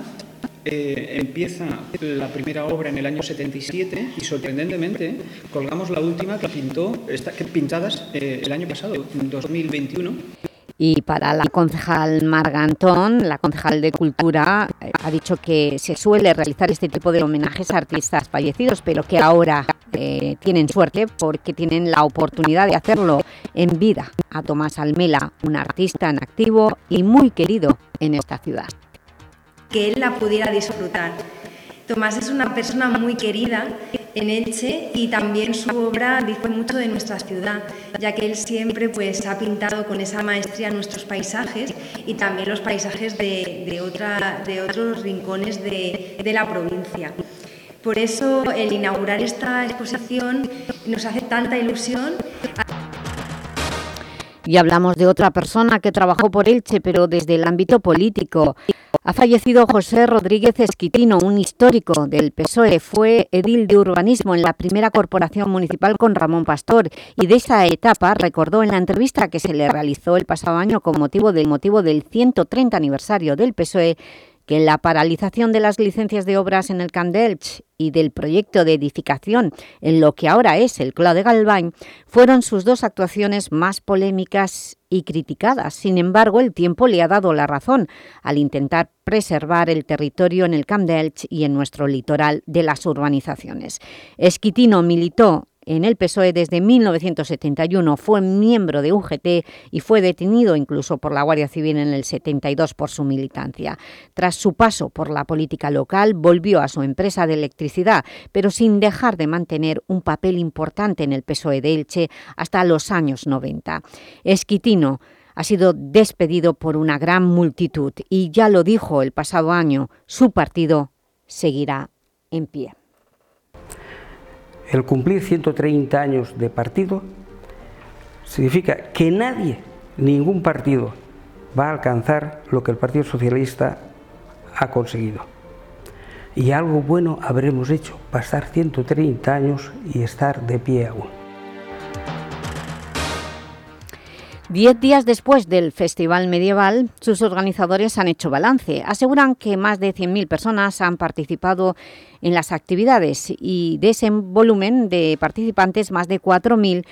eh, empieza la primera obra en el año 77 y sorprendentemente colgamos la última que pintó, esta, que pintadas eh, el año pasado, 2021. Y para la concejal Margantón, la concejal de Cultura, eh, ha dicho que se suele realizar este tipo de homenajes a artistas fallecidos, pero que ahora eh, tienen suerte porque tienen la oportunidad de hacerlo en vida a Tomás Almela, un artista en activo y muy querido en esta ciudad. Que él la pudiera disfrutar. Tomás es una persona muy querida en Elche y también su obra dice mucho de nuestra ciudad, ya que él siempre pues, ha pintado con esa maestría nuestros paisajes y también los paisajes de, de, otros rincones de, de la provincia. Por eso el inaugurar esta exposición nos hace tanta ilusión. Y hablamos de otra persona que trabajó por Elche, pero desde el ámbito político. Ha fallecido José Rodríguez Esquitino, un histórico del PSOE. Fue edil de urbanismo en la primera corporación municipal con Ramón Pastor y de esa etapa recordó en la entrevista que se le realizó el pasado año con motivo del motivo del 130 aniversario del PSOE que la paralización de las licencias de obras en el Camp d'Elch y del proyecto de edificación en lo que ahora es el Clau de Galván fueron sus dos actuaciones más polémicas y criticadas. Sin embargo, el tiempo le ha dado la razón al intentar preservar el territorio en el Camp d'Elch y en nuestro litoral de las urbanizaciones. Esquitino militó en el PSOE desde 1971, fue miembro de UGT y fue detenido incluso por la Guardia Civil en el 72 por su militancia. Tras su paso por la política local, volvió a su empresa de electricidad, pero sin dejar de mantener un papel importante en el PSOE de Elche hasta los años 90. Esquitino ha sido despedido por una gran multitud y ya lo dijo el pasado año, su partido seguirá en pie. El cumplir 130 años de partido significa que nadie, ningún partido, va a alcanzar lo que el Partido Socialista ha conseguido. Y algo bueno habremos hecho, pasar 130 años y estar de pie aún. Diez días después del Festival Medieval, sus organizadores han hecho balance. Aseguran que más de 100.000 personas han participado en las actividades y de ese volumen de participantes, más de 4.000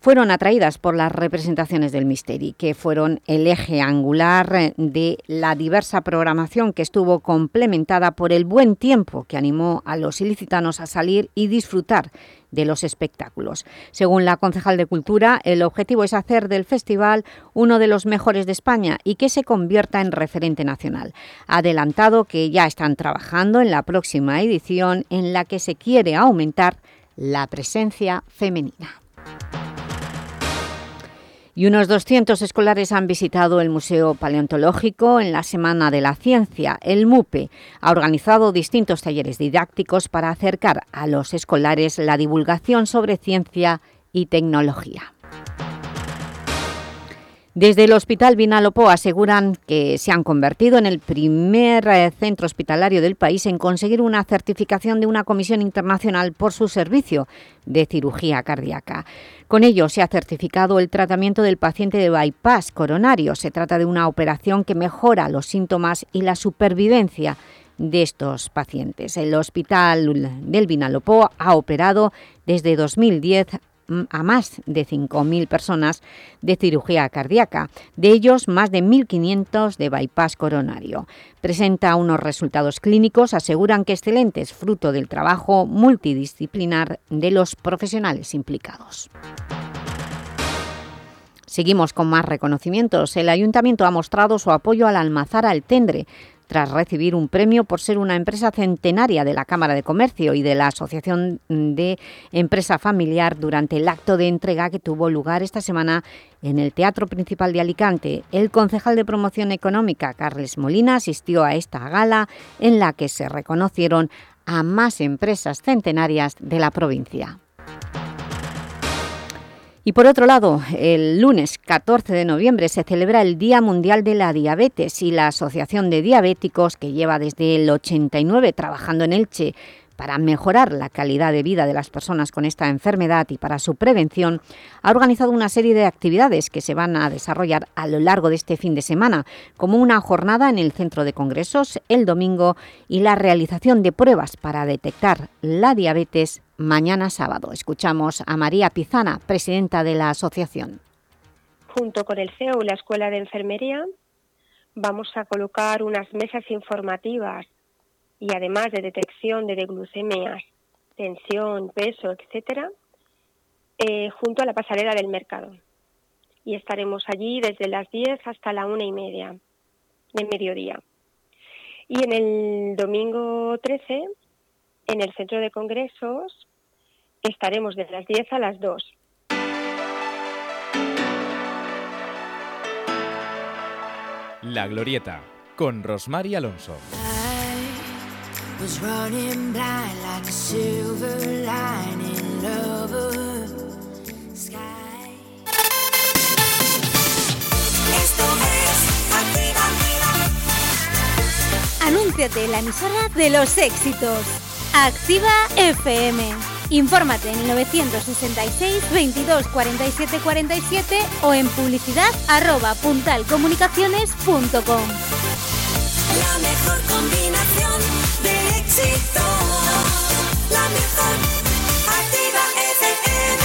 fueron atraídas por las representaciones del Misteri, que fueron el eje angular de la diversa programación que estuvo complementada por el buen tiempo que animó a los ilicitanos a salir y disfrutar de los espectáculos. Según la concejal de Cultura, el objetivo es hacer del festival uno de los mejores de España y que se convierta en referente nacional. Ha adelantado que ya están trabajando en la próxima edición en la que se quiere aumentar la presencia femenina y unos 200 escolares han visitado el Museo Paleontológico en la Semana de la Ciencia. El MUPE ha organizado distintos talleres didácticos para acercar a los escolares la divulgación sobre ciencia y tecnología. Desde el Hospital Vinalopó aseguran que se han convertido en el primer eh, centro hospitalario del país en conseguir una certificación de una comisión internacional por su servicio de cirugía cardíaca. Con ello se ha certificado el tratamiento del paciente de bypass coronario. Se trata de una operación que mejora los síntomas y la supervivencia de estos pacientes. El Hospital del Vinalopó ha operado desde 2010 a más de 5.000 personas de cirugía cardíaca, de ellos más de 1.500 de bypass coronario. Presenta unos resultados clínicos, aseguran que excelentes, fruto del trabajo multidisciplinar de los profesionales implicados. Seguimos con más reconocimientos. El Ayuntamiento ha mostrado su apoyo al Almazara El Tendre, tras recibir un premio por ser una empresa centenaria de la Cámara de Comercio y de la Asociación de Empresa Familiar durante el acto de entrega que tuvo lugar esta semana en el Teatro Principal de Alicante. El concejal de Promoción Económica, Carles Molina, asistió a esta gala en la que se reconocieron a más empresas centenarias de la provincia. Y por otro lado, el lunes 14 de noviembre se celebra el Día Mundial de la Diabetes y la Asociación de Diabéticos, que lleva desde el 89 trabajando en Elche para mejorar la calidad de vida de las personas con esta enfermedad y para su prevención, ha organizado una serie de actividades que se van a desarrollar a lo largo de este fin de semana, como una jornada en el Centro de Congresos el domingo y la realización de pruebas para detectar la diabetes mañana sábado. Escuchamos a María Pizana, presidenta de la asociación. Junto con el CEO y la Escuela de Enfermería vamos a colocar unas mesas informativas y además de detección de glucemias, tensión, peso, etcétera, eh, junto a la pasarela del mercado. Y estaremos allí desde las 10 hasta la una y media de mediodía. Y en el domingo 13 en el centro de congresos estaremos desde las 10 a las 2. La Glorieta, con Rosmar y Alonso. Was running blind like a silver lining lover. Sky. Esto es Activa, Anúnciate en la emisora de los éxitos. Activa FM. Infórmate en el 966 22 47 47 o en publicidad arroba puntalcomunicaciones.com. La mejor combinación éxito. La mejor. Activa FM.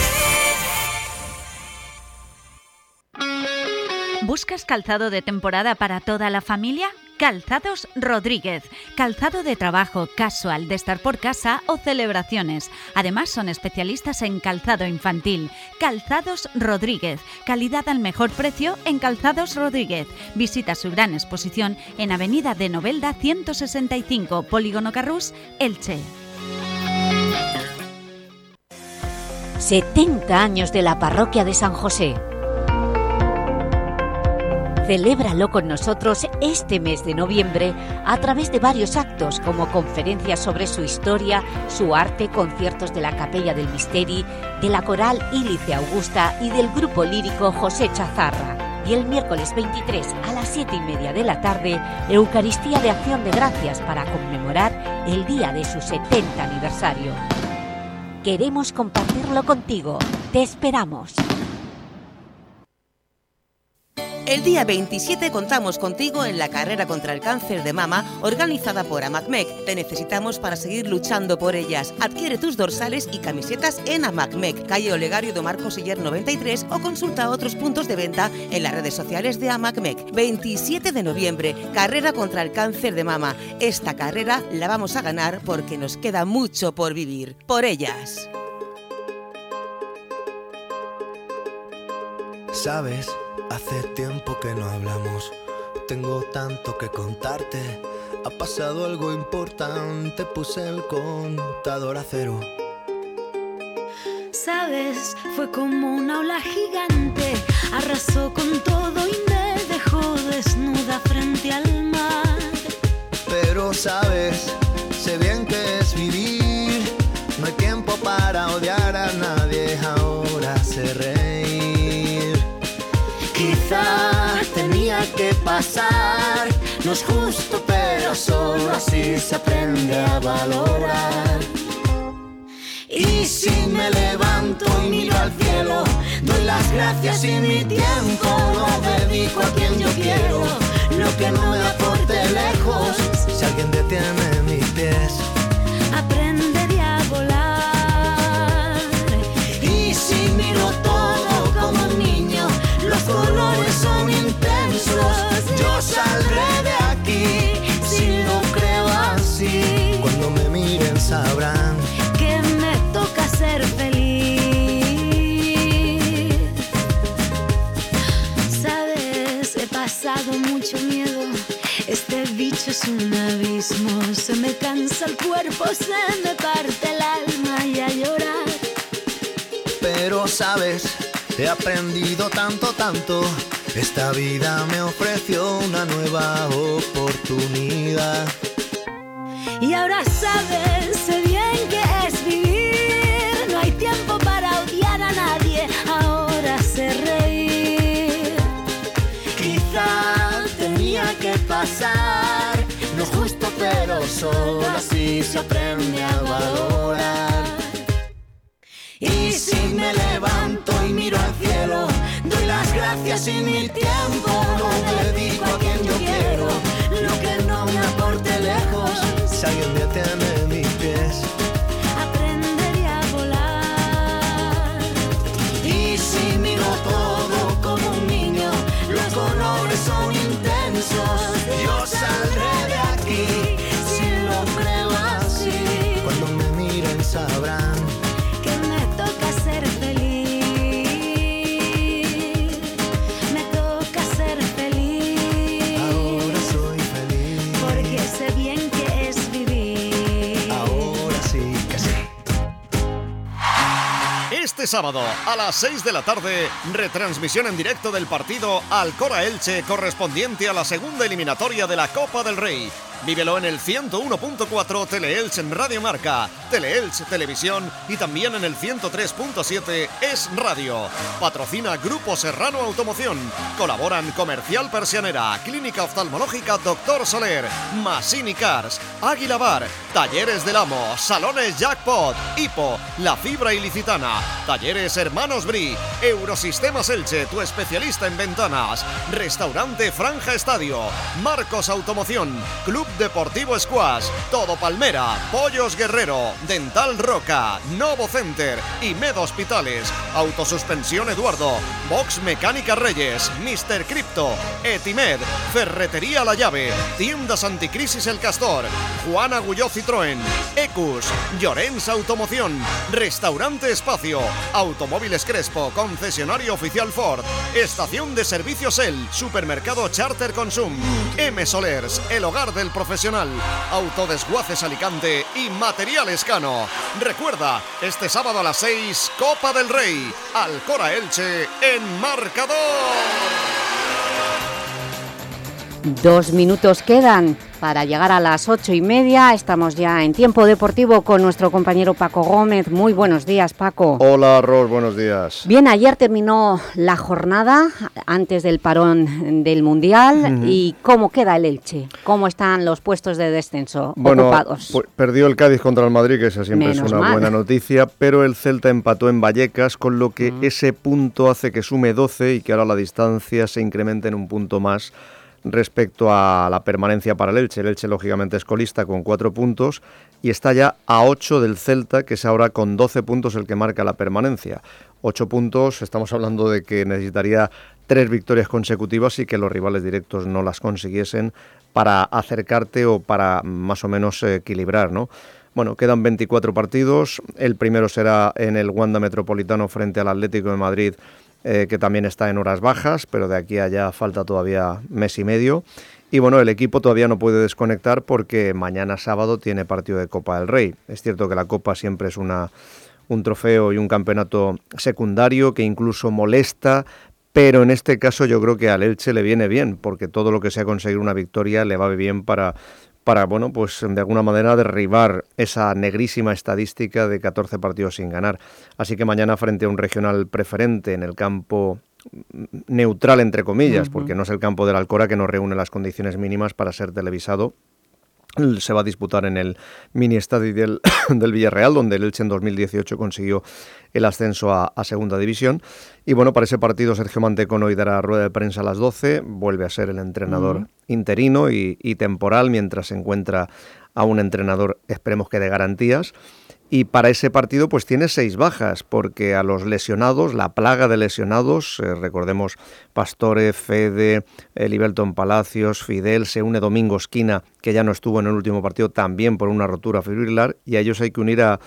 ¿Buscas ¿Buscas calzado de temporada para toda la familia? Calzados Rodríguez. Calzado de trabajo, casual, de estar por casa o celebraciones. Además son especialistas en calzado infantil. Calzados Rodríguez. Calidad al mejor precio en Calzados Rodríguez. Visita su gran exposición en Avenida de Novelda 165, Polígono Carrús, Elche. 70 años de la parroquia de San José. Celébralo con nosotros este mes de noviembre a través de varios actos como conferencias sobre su historia, su arte, conciertos de la Capella del Misteri, de la Coral Ílice Augusta y del grupo lírico José Chazarra. Y el miércoles 23 a las 7 y media de la tarde, Eucaristía de Acción de Gracias para conmemorar el día de su 70 aniversario. Queremos compartirlo contigo. Te esperamos. El día 27 contamos contigo en la carrera contra el cáncer de mama organizada por AMACMEC. Te necesitamos para seguir luchando por ellas. Adquiere tus dorsales y camisetas en AMACMEC, calle Olegario de Marcos Siller 93 o consulta otros puntos de venta en las redes sociales de AMACMEC. 27 de noviembre, carrera contra el cáncer de mama. Esta carrera la vamos a ganar porque nos queda mucho por vivir. Por ellas. Sabes, hace tiempo que no hablamos. Tengo tanto que contarte. Ha pasado algo importante, puse el contador a cero. Sabes, fue como una ola gigante, arrasó con todo y me dejó desnuda frente al mar. Pero sabes, sé bien que es vivir. No hay tiempo para odiar a nadie, pasar, no es justo, pero solo así se aprende a valorar. Y si me levanto y miro al cielo, doy las gracias y mi tiempo lo dedico a quien yo quiero. Lo que no me aporte lejos, si alguien detiene mis pies. Que me toca ser feliz. Sabes, he pasado mucho miedo. Este bicho es un abismo. Se me cansa el cuerpo, se me parte el alma y a llorar. Pero sabes, he aprendido tanto, tanto. Esta vida me ofreció una nueva oportunidad. Y ahora sabes, sé bien que es vivir. No hay tiempo para odiar a nadie. Ahora sé reír. Quizá tenía que pasar. No justo, pero solo así se aprende a valorar. Y si me levanto y miro al cielo, doy las gracias y mi tiempo lo dedico a quien yo quiero. Lo que no me aporte lejos, si alguien detiene mis sábado a las 6 de la tarde, retransmisión en directo del partido Alcora Elche correspondiente a la segunda eliminatoria de la Copa del Rey. Vívelo en el 101.4 Teleelch en Radio Marca, Teleelch Televisión y también en el 103.7 Es Radio. Patrocina Grupo Serrano Automoción. Colaboran Comercial Persianera, Clínica Oftalmológica Doctor Soler, Masini Cars, Águila Bar, Talleres del Amo, Salones Jackpot, Hipo, La Fibra Ilicitana, Talleres Hermanos Bri, Eurosistemas Elche, tu especialista en ventanas, Restaurante Franja Estadio, Marcos Automoción, Club Deportivo Squash, Todo Palmera, Pollos Guerrero, Dental Roca, Novo Center y Med Hospitales, Autosuspensión Eduardo, Box Mecánica Reyes, Mr. Crypto, Etimed, Ferretería La Llave, Tiendas Anticrisis El Castor, Juan Agulló Citroën, Ecus, Llorens Automoción, Restaurante Espacio, Automóviles Crespo, concesionario oficial Ford, Estación de Servicios El, Supermercado Charter Consum, M Solers, el hogar del profesional, Autodesguaces Alicante y Materiales Cano. Recuerda, este sábado a las 6, Copa del Rey, Alcora Elche en marcador. Dos minutos quedan para llegar a las ocho y media. Estamos ya en tiempo deportivo con nuestro compañero Paco Gómez. Muy buenos días, Paco. Hola, Ros, buenos días. Bien, ayer terminó la jornada antes del parón del Mundial. ¿Y cómo queda el Elche? ¿Cómo están los puestos de descenso Bueno, ocupados? pu- perdió el Cádiz contra el Madrid, que esa siempre Menos es una mal. buena noticia, pero el Celta empató en Vallecas, con lo que ese punto hace que sume 12 y que ahora la distancia se incremente en un punto más respecto a la permanencia para el Elche. El Elche, lógicamente, es colista con 4 puntos y está ya a 8 del Celta, que es ahora con 12 puntos el que marca la permanencia. 8 puntos, estamos hablando de que necesitaría tres victorias consecutivas y que los rivales directos no las consiguiesen para acercarte o para más o menos equilibrar, ¿no? Bueno, quedan 24 partidos. El primero será en el Wanda Metropolitano frente al Atlético de Madrid, eh, que también está en horas bajas, pero de aquí a allá falta todavía mes y medio. Y bueno, el equipo todavía no puede desconectar porque mañana sábado tiene partido de Copa del Rey. Es cierto que la Copa siempre es una, un trofeo y un campeonato secundario que incluso molesta, pero en este caso yo creo que al Elche le viene bien, porque todo lo que sea conseguir una victoria le va bien para, para bueno, pues de alguna manera derribar esa negrísima estadística de 14 partidos sin ganar. Así que mañana frente a un regional preferente en el campo neutral entre comillas, porque no es el campo del Alcora que no reúne las condiciones mínimas para ser televisado. Se va a disputar en el mini estadio del, del Villarreal, donde el Elche en 2018 consiguió el ascenso a, a Segunda División. Y bueno, para ese partido Sergio Mantecón hoy dará rueda de prensa a las 12, vuelve a ser el entrenador interino y, y temporal mientras se encuentra a un entrenador, esperemos que de garantías. Y para ese partido pues tiene seis bajas, porque a los lesionados, la plaga de lesionados, eh, recordemos Pastore, Fede, eh, Libelton Palacios, Fidel, se une Domingo Esquina, que ya no estuvo en el último partido también por una rotura fibrilar, y a ellos hay que unir a,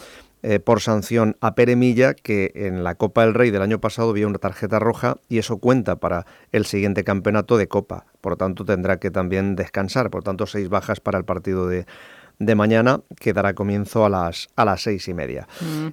eh, por sanción a Pere Milla, que en la Copa del Rey del año pasado vio una tarjeta roja y eso cuenta para el siguiente campeonato de Copa. Por lo tanto, tendrá que también descansar. Por tanto, seis bajas para el partido de, de mañana, que dará comienzo a las, a las seis y media.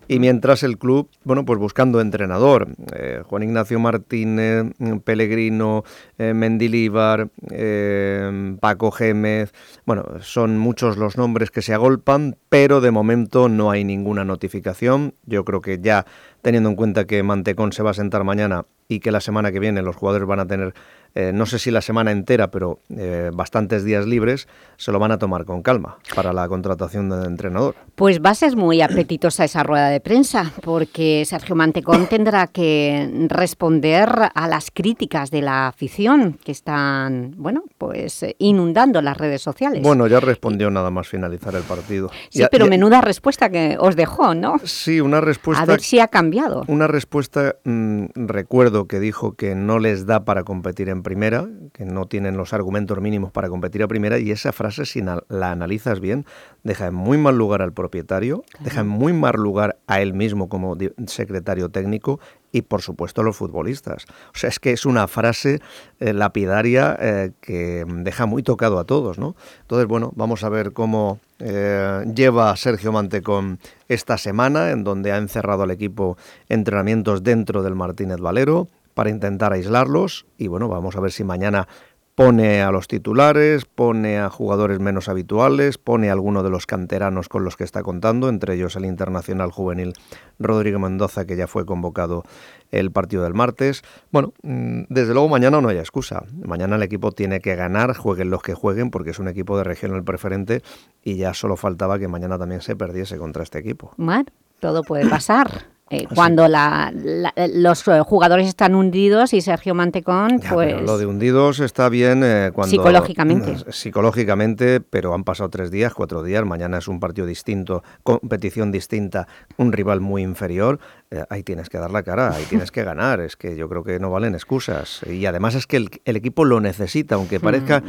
Y mientras el club, bueno, pues buscando entrenador, eh, Juan Ignacio Martínez, mm, Pellegrino, eh, Mendilíbar, eh, Paco Gémez, bueno, son muchos los nombres que se agolpan, pero de momento no hay ninguna notificación. Yo creo que ya teniendo en cuenta que Mantecón se va a sentar mañana y que la semana que viene los jugadores van a tener, eh, no sé si la semana entera, pero eh, bastantes días libres, se lo van a tomar con calma para la contratación del entrenador. Pues va a ser muy apetitosa esa rueda de prensa, porque Sergio Mantecón tendrá que responder a las críticas de la afición que están, bueno, pues eh, inundando las redes sociales. Bueno, ya respondió nada más finalizar el partido. sí, pero menuda respuesta que os dejó, ¿no? Sí, una respuesta... A ver si ha cambiado. Una respuesta, mm, recuerdo que dijo que no les da para competir en primera, que no tienen los argumentos mínimos para competir a primera, y esa frase, si la analizas bien, deja en muy mal lugar al propietario, deja en muy mal lugar a él mismo como secretario técnico y, por supuesto, los futbolistas. O sea, es que es una frase eh, lapidaria eh, que deja muy tocado a todos, ¿no? Entonces, bueno, vamos a ver cómo eh, lleva Sergio Mantecón esta semana, en donde ha encerrado al equipo entrenamientos dentro del Martínez Valero para intentar aislarlos. Y bueno, vamos a ver si mañana pone a los titulares, pone a jugadores menos habituales, pone a alguno de los canteranos con los que está contando, entre ellos el internacional juvenil Rodrigo Mendoza, que ya fue convocado el partido del martes. Bueno, mm, desde luego mañana no hay excusa. Mañana el equipo tiene que ganar, jueguen los que jueguen, porque es un equipo de regional preferente y ya solo faltaba que mañana también se perdiese contra este equipo. Bueno, todo puede pasar. Eh, cuando la, la, los eh, jugadores están hundidos y Sergio Mantecón, Ya, pues... lo de hundidos está bien eh, cuando... Psicológicamente. Psicológicamente, pero han pasado tres días, cuatro días, mañana es un partido distinto, competición distinta, un rival muy inferior, eh, ahí tienes que dar la cara, ahí tienes que ganar, es que yo creo que no valen excusas. Y además es que el, el equipo lo necesita, aunque parezca...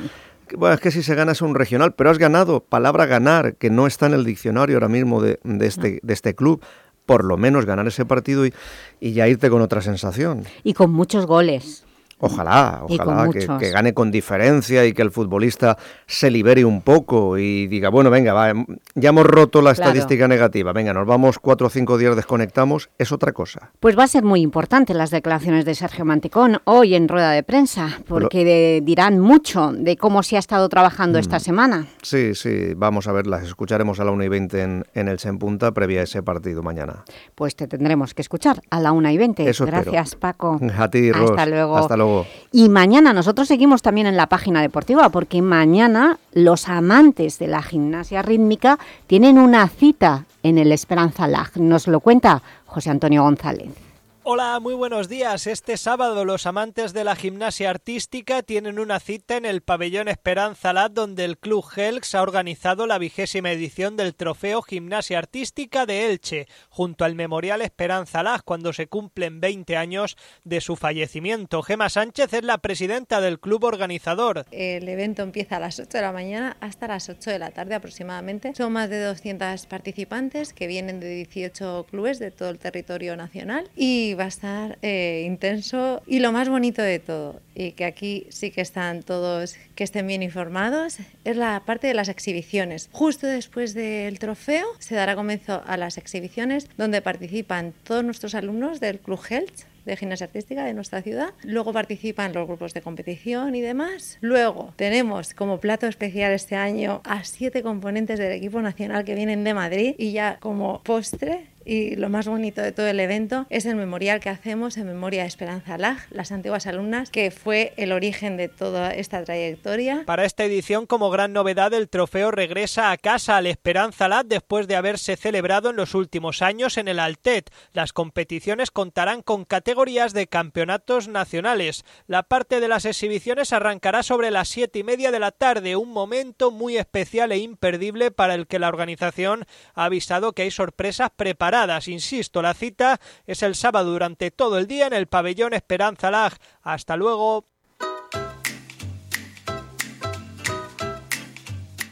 que, Bueno, es que si se gana es un regional, pero has ganado, palabra ganar, que no está en el diccionario ahora mismo de, de este, de este club, por lo menos ganar ese partido y, ya irte con otra sensación. Y con muchos goles. Ojalá, ojalá que, gane con diferencia y que el futbolista se libere un poco y diga, bueno, venga, va, em, ya hemos roto la Claro. estadística negativa, venga, nos vamos cuatro o cinco días desconectamos, es otra cosa. Pues va a ser muy importante las declaraciones de Sergio Mantecón hoy en rueda de prensa, porque de- dirán mucho de cómo se ha estado trabajando Mm. esta semana. Sí, sí, vamos a ver, las escucharemos a la 1 y 20 en, en el en punta previa a ese partido mañana. Pues te tendremos que escuchar a la 1 y 20. Eso espero. Gracias, Paco. A ti, Ros. Hasta luego. Hasta luego. Y mañana nosotros seguimos también en la página deportiva, porque mañana los amantes de la gimnasia rítmica tienen una cita en el Esperanza Lag. Nos lo cuenta José Antonio González. Hola, muy buenos días. Este sábado los amantes de la gimnasia artística tienen una cita en el pabellón Esperanza Lat donde el Club Helx ha organizado la vigésima edición del Trofeo Gimnasia Artística de Elche, junto al Memorial Esperanza Lat cuando se cumplen 20 años de su fallecimiento. Gema Sánchez es la presidenta del club organizador. El evento empieza a las 8 de la mañana hasta las 8 de la tarde aproximadamente. Son más de 200 participantes que vienen de 18 clubes de todo el territorio nacional y va a estar eh, intenso y lo más bonito de todo y que aquí sí que están todos que estén bien informados es la parte de las exhibiciones. Justo después del trofeo se dará comienzo a las exhibiciones donde participan todos nuestros alumnos del Club Health de gimnasia artística de nuestra ciudad. Luego participan los grupos de competición y demás. Luego tenemos como plato especial este año a siete componentes del equipo nacional que vienen de Madrid y ya como postre y lo más bonito de todo el evento es el memorial que hacemos en memoria de Esperanza Lag, las antiguas alumnas, que fue el origen de toda esta trayectoria. Para esta edición, como gran novedad, el trofeo regresa a casa al Esperanza Lat después de haberse celebrado en los últimos años en el Altet. Las competiciones contarán con categorías de campeonatos nacionales. La parte de las exhibiciones arrancará sobre las siete y media de la tarde, un momento muy especial e imperdible para el que la organización ha avisado que hay sorpresas preparadas. Insisto, la cita es el sábado durante todo el día en el pabellón Esperanza Lag. Hasta luego.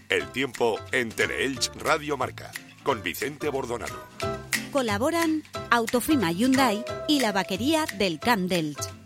El tiempo en Teleelch Radio Marca con Vicente Bordonado. Colaboran Autofima Hyundai y la vaquería del Camp d'Elx.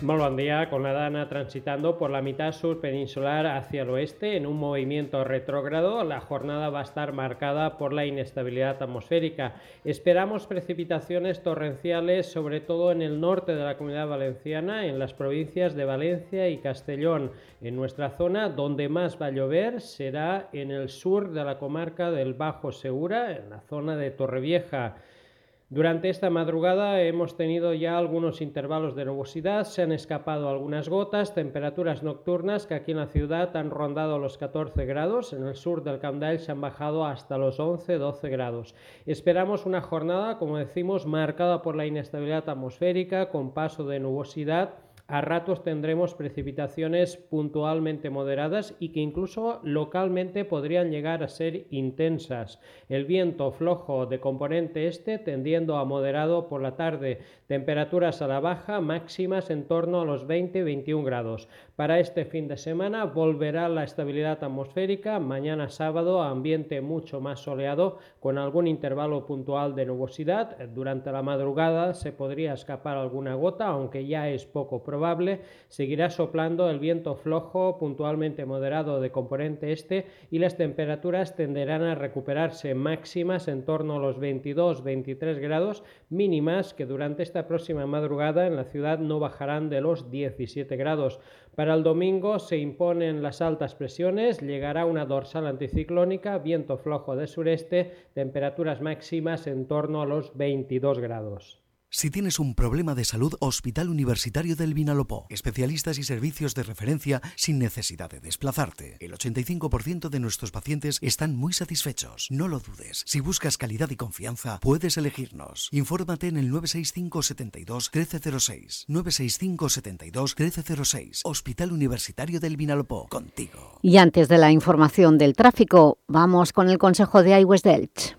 Muy buen día, con la Dana transitando por la mitad sur peninsular hacia el oeste en un movimiento retrógrado. La jornada va a estar marcada por la inestabilidad atmosférica. Esperamos precipitaciones torrenciales, sobre todo en el norte de la comunidad valenciana, en las provincias de Valencia y Castellón. En nuestra zona, donde más va a llover será en el sur de la comarca del Bajo Segura, en la zona de Torrevieja. Durante esta madrugada hemos tenido ya algunos intervalos de nubosidad, se han escapado algunas gotas, temperaturas nocturnas que aquí en la ciudad han rondado los 14 grados, en el sur del Camp d'El se han bajado hasta los 11-12 grados. Esperamos una jornada, como decimos, marcada por la inestabilidad atmosférica, con paso de nubosidad, a ratos tendremos precipitaciones puntualmente moderadas y que incluso localmente podrían llegar a ser intensas. El viento flojo de componente este tendiendo a moderado por la tarde. Temperaturas a la baja máximas en torno a los 20-21 grados. Para este fin de semana volverá la estabilidad atmosférica. Mañana sábado ambiente mucho más soleado con algún intervalo puntual de nubosidad. Durante la madrugada se podría escapar alguna gota, aunque ya es poco probable. Seguirá soplando el viento flojo puntualmente moderado de componente este y las temperaturas tenderán a recuperarse máximas en torno a los 22-23 grados mínimas que durante esta próxima madrugada en la ciudad no bajarán de los 17 grados. Para el domingo se imponen las altas presiones, llegará una dorsal anticiclónica, viento flojo de sureste, temperaturas máximas en torno a los 22 grados. Si tienes un problema de salud, Hospital Universitario del Vinalopó. Especialistas y servicios de referencia sin necesidad de desplazarte. El 85% de nuestros pacientes están muy satisfechos. No lo dudes. Si buscas calidad y confianza, puedes elegirnos. Infórmate en el 965 72 1306. 965 72 1306. Hospital Universitario del Vinalopó. Contigo. Y antes de la información del tráfico, vamos con el consejo de iWest Delch.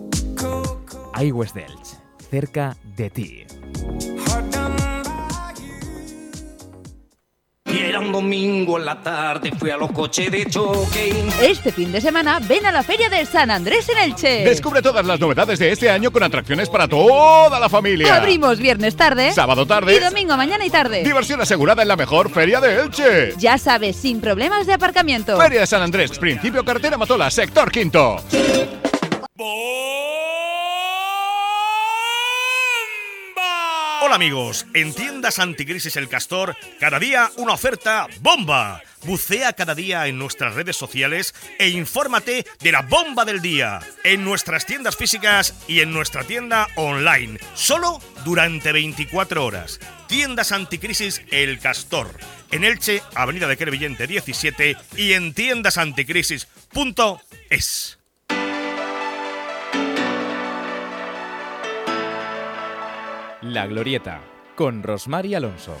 iWest Delch, cerca de ti. Y era un domingo en la tarde, fui a los coches de choque. Este fin de semana ven a la Feria de San Andrés en Elche. Descubre todas las novedades de este año con atracciones para toda la familia. Abrimos viernes tarde, Sábado tarde. y domingo mañana y tarde. Diversión asegurada en la mejor feria de Elche. Ya sabes, sin problemas de aparcamiento. Feria de San Andrés, principio carretera Matola, sector quinto. Hola amigos, en tiendas Anticrisis El Castor, cada día una oferta bomba. Bucea cada día en nuestras redes sociales e infórmate de la bomba del día en nuestras tiendas físicas y en nuestra tienda online, solo durante 24 horas. Tiendas Anticrisis El Castor, en Elche, Avenida de Crevillente 17 y en tiendasanticrisis.es. La Glorieta, con Rosmar y Alonso.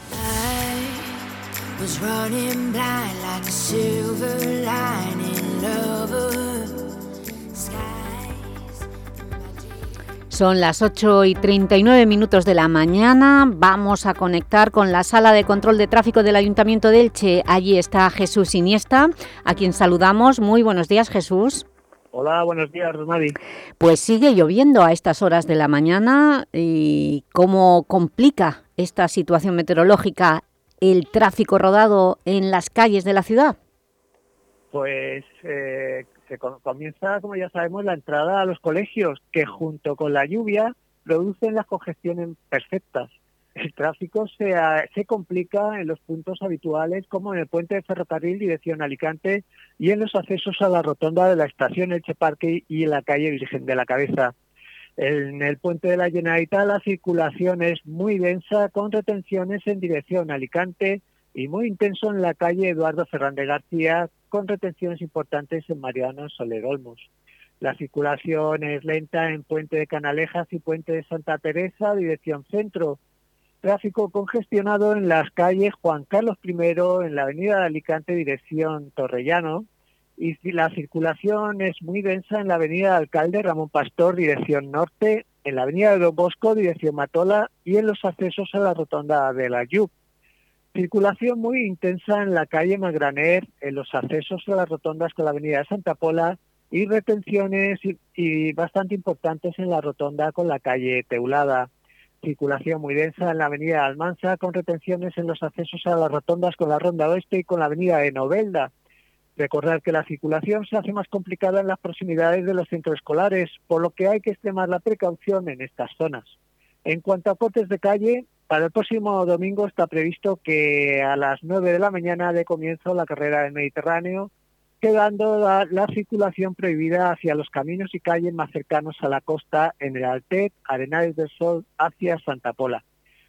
Son las 8 y 39 minutos de la mañana. Vamos a conectar con la sala de control de tráfico del Ayuntamiento de Elche. Allí está Jesús Iniesta, a quien saludamos. Muy buenos días, Jesús. Hola, buenos días, Rosmari. Pues sigue lloviendo a estas horas de la mañana y cómo complica esta situación meteorológica el tráfico rodado en las calles de la ciudad. Pues eh, se co- comienza, como ya sabemos, la entrada a los colegios, que junto con la lluvia producen las congestiones perfectas. El tráfico se, a- se complica en los puntos habituales, como en el puente de ferrocarril dirección Alicante y en los accesos a la rotonda de la estación Elche Parque y en la calle Virgen de la Cabeza. En el puente de la Generalitat la circulación es muy densa con retenciones en dirección Alicante y muy intenso en la calle Eduardo Fernández García con retenciones importantes en Mariano Soler Olmos. La circulación es lenta en Puente de Canalejas y Puente de Santa Teresa, dirección centro. Tráfico congestionado en las calles Juan Carlos I, en la avenida de Alicante, dirección Torrellano, y la circulación es muy densa en la avenida Alcalde Ramón Pastor, dirección norte, en la avenida de Don Bosco, dirección Matola, y en los accesos a la rotonda de la Yup. Circulación muy intensa en la calle Magraner, en los accesos a las rotondas con la avenida de Santa Pola, y retenciones y bastante importantes en la rotonda con la calle Teulada. Circulación muy densa en la avenida de Almansa, con retenciones en los accesos a las rotondas con la ronda oeste y con la avenida de Novelda. Recordar que la circulación se hace más complicada en las proximidades de los centros escolares, por lo que hay que extremar la precaución en estas zonas. En cuanto a cortes de calle, para el próximo domingo está previsto que a las 9 de la mañana de comienzo la carrera del Mediterráneo, quedando la, la circulación prohibida hacia los caminos y calles más cercanos a la costa en el Altet, Arenales del Sol, hacia Santa Pola.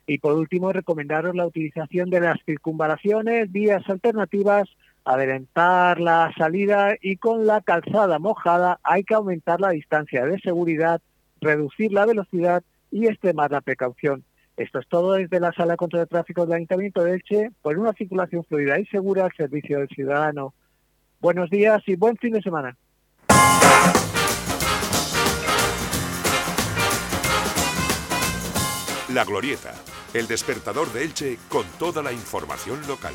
Y por último, recomendaros la utilización de las circunvalaciones, vías alternativas, adelantar la salida y con la calzada mojada hay que aumentar la distancia de seguridad, reducir la velocidad y extremar la precaución. Esto es todo desde la Sala contra el Tráfico del Ayuntamiento de Elche por una circulación fluida y segura al servicio del ciudadano. Buenos días y buen fin de semana. La Glorieta, el despertador de Elche con toda la información local.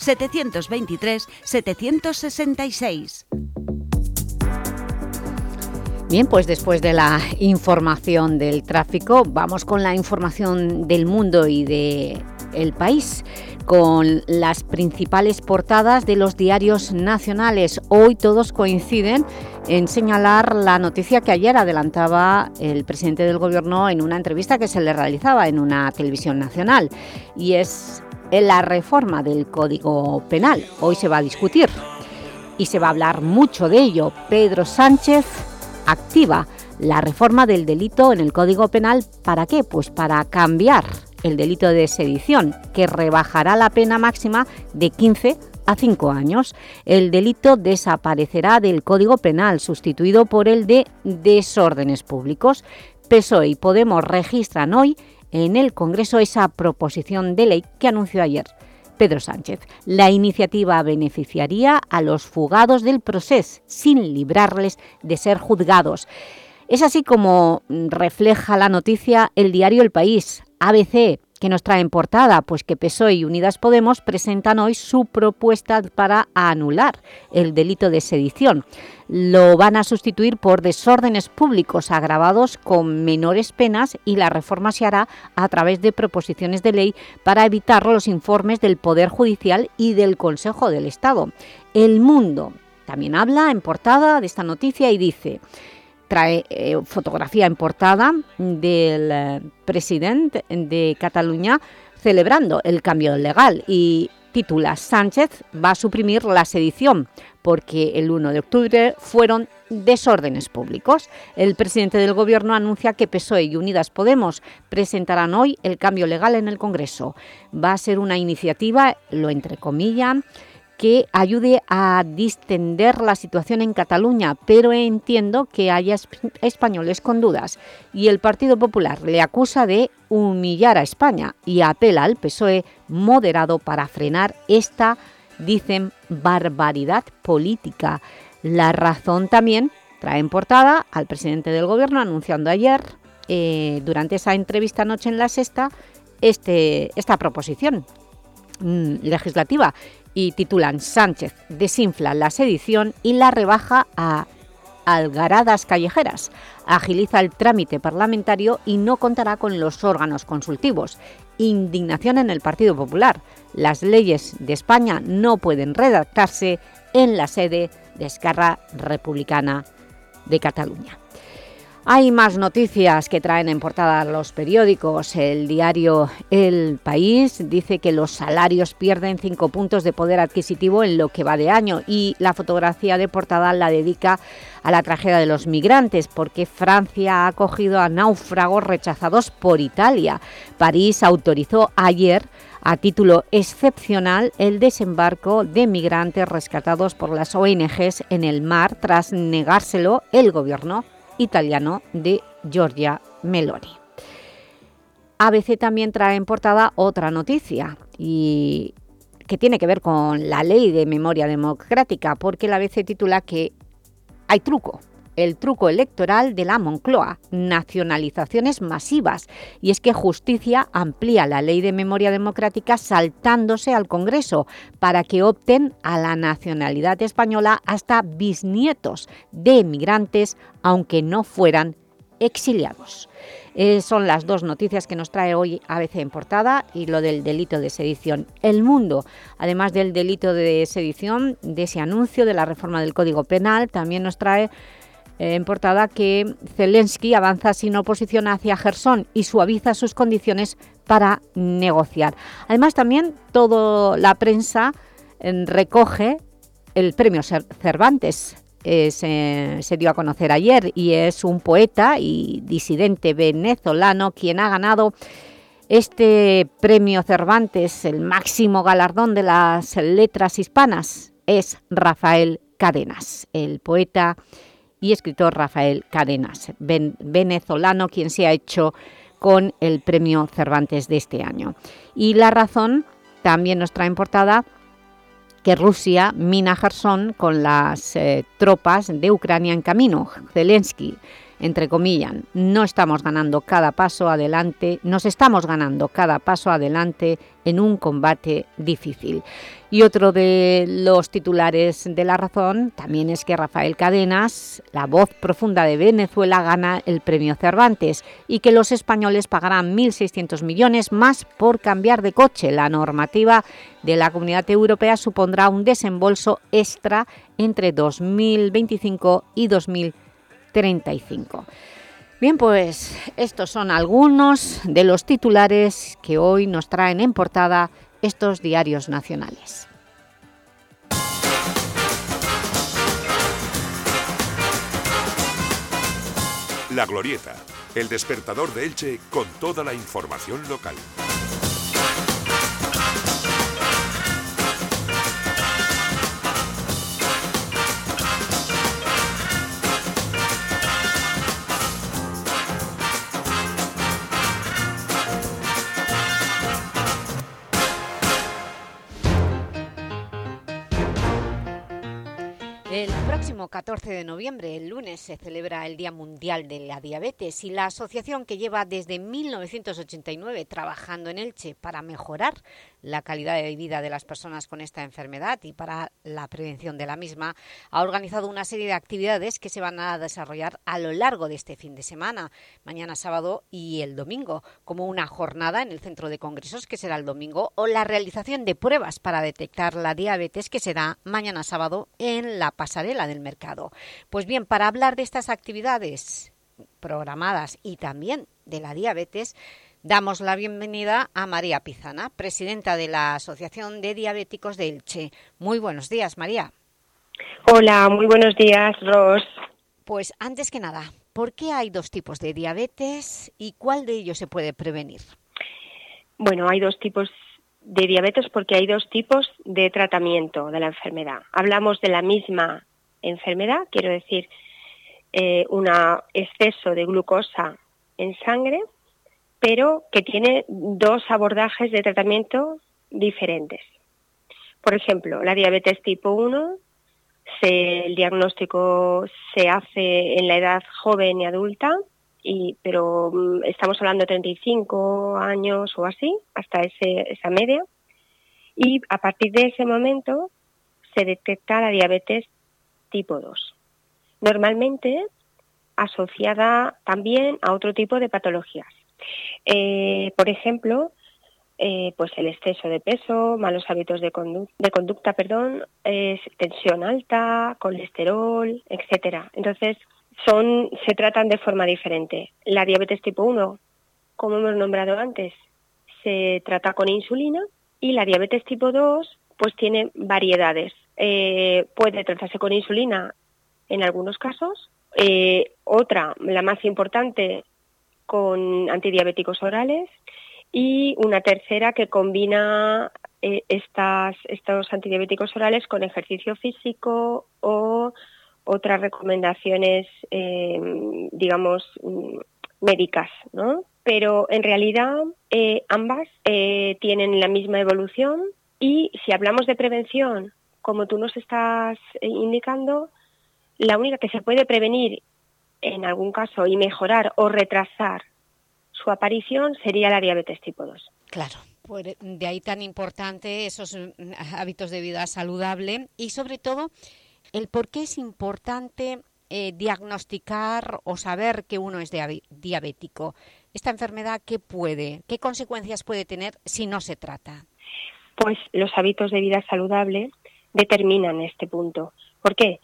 723 766. Bien, pues después de la información del tráfico, vamos con la información del mundo y de el país con las principales portadas de los diarios nacionales. Hoy todos coinciden en señalar la noticia que ayer adelantaba el presidente del Gobierno en una entrevista que se le realizaba en una televisión nacional y es la reforma del Código Penal. Hoy se va a discutir y se va a hablar mucho de ello. Pedro Sánchez activa la reforma del delito en el Código Penal. ¿Para qué? Pues para cambiar el delito de sedición, que rebajará la pena máxima de 15 a 5 años. El delito desaparecerá del Código Penal, sustituido por el de desórdenes públicos. PSOE y Podemos registran hoy en el Congreso esa proposición de ley que anunció ayer Pedro Sánchez. La iniciativa beneficiaría a los fugados del proceso sin librarles de ser juzgados. Es así como refleja la noticia el diario El País. ABC que nos trae en portada? Pues que PSOE y Unidas Podemos presentan hoy su propuesta para anular el delito de sedición. Lo van a sustituir por desórdenes públicos agravados con menores penas y la reforma se hará a través de proposiciones de ley para evitar los informes del Poder Judicial y del Consejo del Estado. El Mundo también habla en portada de esta noticia y dice trae eh, fotografía en portada del eh, presidente de Cataluña celebrando el cambio legal y titula Sánchez va a suprimir la sedición porque el 1 de octubre fueron desórdenes públicos. El presidente del Gobierno anuncia que PSOE y Unidas Podemos presentarán hoy el cambio legal en el Congreso. Va a ser una iniciativa, lo entrecomillan, que ayude a distender la situación en Cataluña, pero entiendo que haya españoles con dudas. Y el Partido Popular le acusa de humillar a España y apela al PSOE moderado para frenar esta, dicen, barbaridad política. La razón también trae en portada al presidente del Gobierno anunciando ayer, eh, durante esa entrevista anoche en La Sexta, este, esta proposición mm, legislativa y titulan Sánchez desinfla la sedición y la rebaja a algaradas callejeras. Agiliza el trámite parlamentario y no contará con los órganos consultivos. Indignación en el Partido Popular. Las leyes de España no pueden redactarse en la sede de Esquerra Republicana de Cataluña. Hay más noticias que traen en portada los periódicos. El diario El País dice que los salarios pierden cinco puntos de poder adquisitivo en lo que va de año y la fotografía de portada la dedica a la tragedia de los migrantes porque Francia ha acogido a náufragos rechazados por Italia. París autorizó ayer a título excepcional el desembarco de migrantes rescatados por las ONGs en el mar tras negárselo el gobierno italiano de Giorgia Meloni. ABC también trae en portada otra noticia y que tiene que ver con la ley de memoria democrática, porque la ABC titula que hay truco el truco electoral de la Moncloa, nacionalizaciones masivas. Y es que Justicia amplía la ley de memoria democrática saltándose al Congreso para que opten a la nacionalidad española hasta bisnietos de emigrantes, aunque no fueran exiliados. Eh, son las dos noticias que nos trae hoy ABC en portada y lo del delito de sedición. El Mundo, además del delito de sedición, de ese anuncio de la reforma del Código Penal, también nos trae en portada que Zelensky avanza sin oposición hacia Gerson y suaviza sus condiciones para negociar. Además, también toda la prensa eh, recoge el premio Cervantes. Eh, se, dio a conocer ayer y es un poeta y disidente venezolano quien ha ganado Este premio Cervantes, el máximo galardón de las letras hispanas, es Rafael Cadenas, el poeta y escritor Rafael Cadenas, venezolano, quien se ha hecho con el premio Cervantes de este año. Y la razón también nos trae en portada que Rusia mina Gerson con las eh, tropas de Ucrania en camino. Zelensky entre comillas, no estamos ganando cada paso adelante, nos estamos ganando cada paso adelante en un combate difícil. Y otro de los titulares de La Razón también es que Rafael Cadenas, la voz profunda de Venezuela, gana el premio Cervantes y que los españoles pagarán 1.600 millones más por cambiar de coche. La normativa de la Comunidad Europea supondrá un desembolso extra entre 2025 y 2025 35. Bien, pues estos son algunos de los titulares que hoy nos traen en portada estos diarios nacionales. La Glorieta, el despertador de Elche con toda la información local. Próximo 14 de noviembre, el lunes, se celebra el Día Mundial de la Diabetes y la asociación que lleva desde 1989 trabajando en Elche para mejorar la calidad de vida de las personas con esta enfermedad y para la prevención de la misma, ha organizado una serie de actividades que se van a desarrollar a lo largo de este fin de semana, mañana sábado y el domingo, como una jornada en el Centro de Congresos, que será el domingo, o la realización de pruebas para detectar la diabetes, que será mañana sábado en la pasarela del mercado. Pues bien, para hablar de estas actividades programadas y también de la diabetes, damos la bienvenida a María Pizana, presidenta de la Asociación de Diabéticos de Elche. Muy buenos días, María. Hola, muy buenos días, Ros. Pues antes que nada, ¿por qué hay dos tipos de diabetes y cuál de ellos se puede prevenir? Bueno, hay dos tipos de diabetes porque hay dos tipos de tratamiento de la enfermedad. Hablamos de la misma enfermedad, quiero decir, eh, un exceso de glucosa en sangre, pero que tiene dos abordajes de tratamiento diferentes. Por ejemplo, la diabetes tipo 1, el diagnóstico se hace en la edad joven y adulta, pero mm, estamos hablando de 35 años o así, hasta esa media, y a partir de ese momento se detecta la diabetes tipo 2. Normalmente asociada también a otro tipo de patologías. Eh, por ejemplo, eh, pues el exceso de peso, malos hábitos de, conducta, perdón, tensión alta, colesterol, etcétera. Entonces, son, se tratan de forma diferente. La diabetes tipo 1, como hemos nombrado antes, se trata con insulina y la diabetes tipo 2 pues tiene variedades. Eh, puede tratarse con insulina en algunos casos, otra, la más importante, con antidiabéticos orales y una tercera que combina eh, estas, estos antidiabéticos orales con ejercicio físico o otras recomendaciones, eh, digamos, mm, médicas, ¿no? Pero en realidad eh, ambas eh, tienen la misma evolución y si hablamos de prevención, como tú nos estás indicando, la única que se puede prevenir en algún caso y mejorar o retrasar su aparición sería la diabetes tipo 2. Claro. De ahí tan importante esos mm, hábitos de vida saludable y sobre todo el por qué es importante eh, diagnosticar o saber que uno es diabético. ¿Esta enfermedad qué puede, qué consecuencias puede tener si no se trata? Pues los hábitos de vida saludable determinan este punto. ¿Por qué?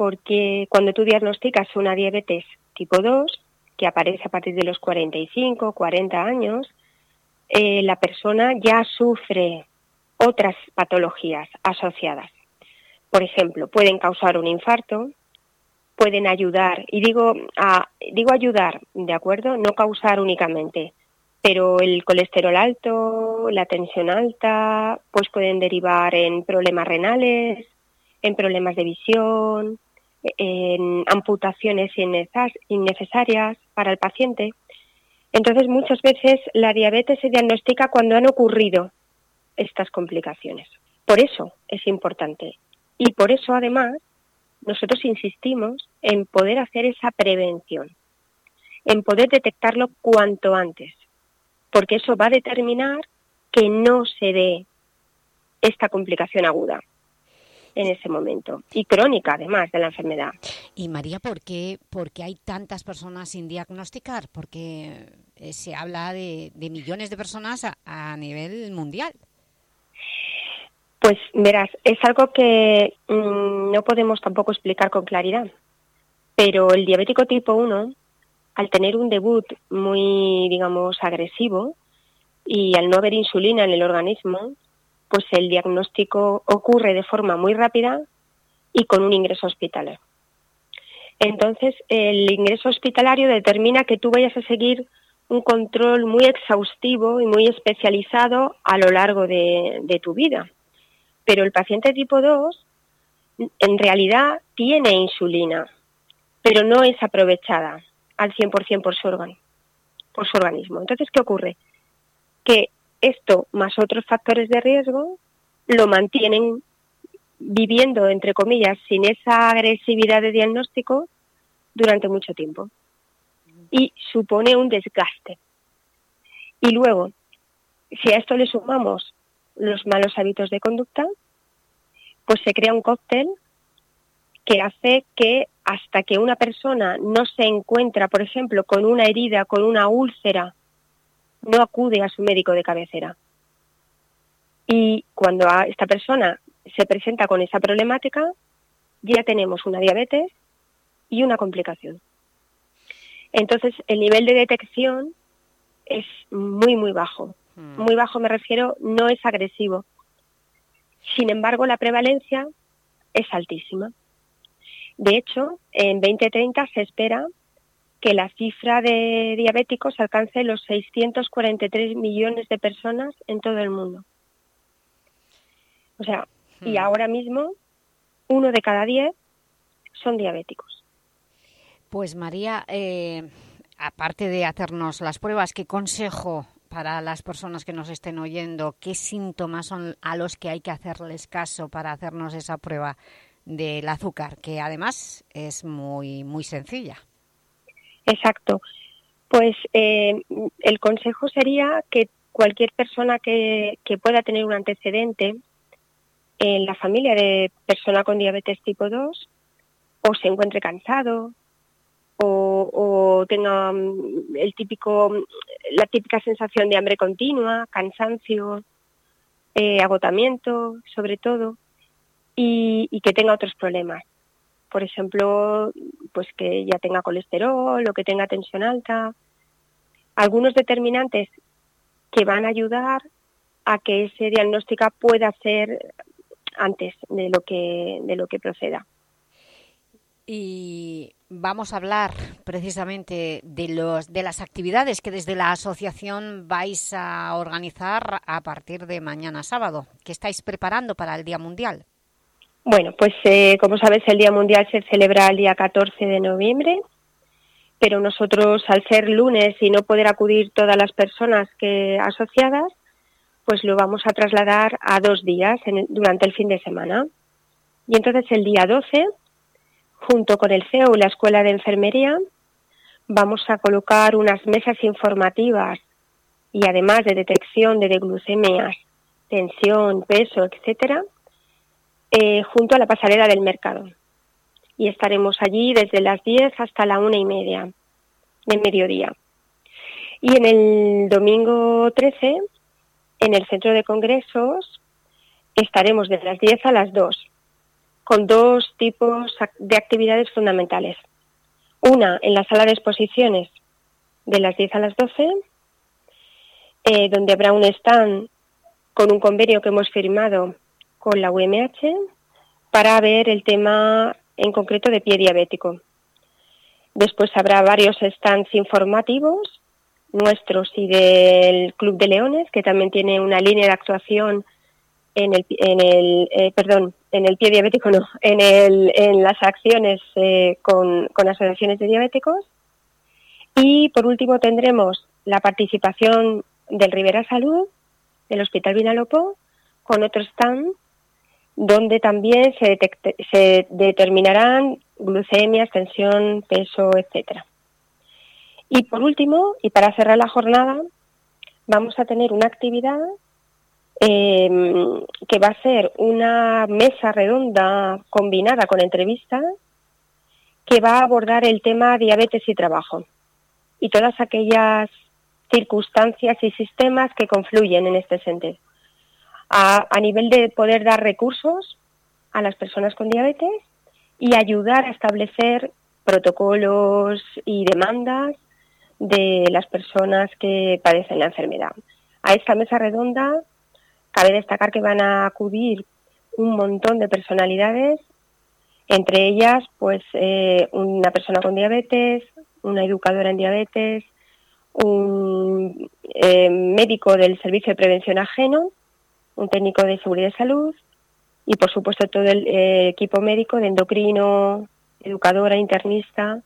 Porque cuando tú diagnosticas una diabetes tipo 2, que aparece a partir de los 45, 40 años, eh, la persona ya sufre otras patologías asociadas. Por ejemplo, pueden causar un infarto, pueden ayudar, y digo, digo ayudar, ¿de acuerdo? No causar únicamente, pero el colesterol alto, la tensión alta, pues pueden derivar en problemas renales, en problemas de visión, en amputaciones innecesarias para el paciente. Entonces, muchas veces la diabetes se diagnostica cuando han ocurrido estas complicaciones. Por eso es importante. Y por eso, además, nosotros insistimos en poder hacer esa prevención, en poder detectarlo cuanto antes, porque eso va a determinar que no se dé esta complicación aguda en ese momento y crónica además de la enfermedad. Y María, ¿por qué, por qué hay tantas personas sin diagnosticar? Porque eh, se habla de, millones de personas a, nivel mundial. Pues verás, es algo que mm, no podemos tampoco explicar con claridad, pero el diabético tipo 1, al tener un debut muy, digamos, agresivo y al no haber insulina en el organismo, pues el diagnóstico ocurre de forma muy rápida y con un ingreso hospitalario. Entonces, el ingreso hospitalario determina que tú vayas a seguir un control muy exhaustivo y muy especializado a lo largo de, tu vida. Pero el paciente tipo 2 en realidad tiene insulina, pero no es aprovechada al 100% por su, órgano, por su organismo. Entonces, ¿qué ocurre? Que esto más otros factores de riesgo lo mantienen viviendo, entre comillas, sin esa agresividad de diagnóstico durante mucho tiempo. Y supone un desgaste. Y luego, si a esto le sumamos los malos hábitos de conducta, pues se crea un cóctel que hace que hasta que una persona no se encuentra, por ejemplo, con una herida, con una úlcera no acude a su médico de cabecera. Y cuando esta persona se presenta con esa problemática, ya tenemos una diabetes y una complicación. Entonces, el nivel de detección es muy, muy bajo. Hmm. Muy bajo me refiero, no es agresivo. Sin embargo, la prevalencia es altísima. De hecho, en 2030 se espera que la cifra de diabéticos alcance los 643 millones de personas en todo el mundo. O sea, y hmm. ahora mismo uno de cada diez son diabéticos. Pues María, eh, aparte de hacernos las pruebas, ¿qué consejo para las personas que nos estén oyendo? ¿Qué síntomas son a los que hay que hacerles caso para hacernos esa prueba del azúcar? Que además es muy, muy sencilla. Exacto. Pues eh, el consejo sería que cualquier persona que, pueda tener un antecedente en la familia de persona con diabetes tipo 2 o se encuentre cansado o, tenga mm, el típico la típica sensación de hambre continua, cansancio, eh, agotamiento, sobre todo, y que tenga otros problemas por ejemplo, pues que ya tenga colesterol o que tenga tensión alta. Algunos determinantes que van a ayudar a que ese diagnóstico pueda ser antes de lo que, de lo que proceda. Y vamos a hablar precisamente de, los, de las actividades que desde la asociación vais a organizar a partir de mañana sábado. ¿Qué estáis preparando para el Día Mundial? Bueno, pues eh, como sabes el Día Mundial se celebra el día 14 de noviembre, pero nosotros al ser lunes y no poder acudir todas las personas que asociadas, pues lo vamos a trasladar a dos días durante el fin de semana. Y entonces el día 12, junto con el CEO y la Escuela de Enfermería, vamos a colocar unas mesas informativas y además de detección de glucemias, tensión, peso, etcétera, eh, junto a la pasarela del mercado. Y estaremos allí desde las 10 hasta la una y media del mediodía. Y en el domingo 13, en el centro de congresos, estaremos desde las 10 a las 2, con dos tipos de actividades fundamentales. Una en la sala de exposiciones de las 10 a las 12, eh, donde habrá un stand con un convenio que hemos firmado con la UMH para ver el tema en concreto de pie diabético. Después habrá varios stands informativos nuestros y del Club de Leones, que también tiene una línea de actuación en el, en el eh, perdón, en el pie diabético no, en, el, en las acciones eh, con, con asociaciones de diabéticos. Y por último tendremos la participación del Rivera Salud, del Hospital Vinalopó, con otro stand donde también se, determinarán glucemia, tensión, peso, etcétera. Y por último, y para cerrar la jornada, vamos a tener una actividad em, que va a ser una mesa redonda combinada con entrevistas que va a abordar el tema diabetes y trabajo y todas aquellas circunstancias y sistemas que confluyen en este sentido a, nivel de poder dar recursos a las personas con diabetes y ayudar a establecer protocolos y demandas de las personas que padecen la enfermedad. A esta mesa redonda cabe destacar que van a acudir un montón de personalidades, entre ellas pues eh, una persona con diabetes, una educadora en diabetes, un eh, médico del Servicio de Prevención Ajeno un técnico de seguridad y salud y por supuesto todo el eh, equipo médico de endocrino, educadora, internista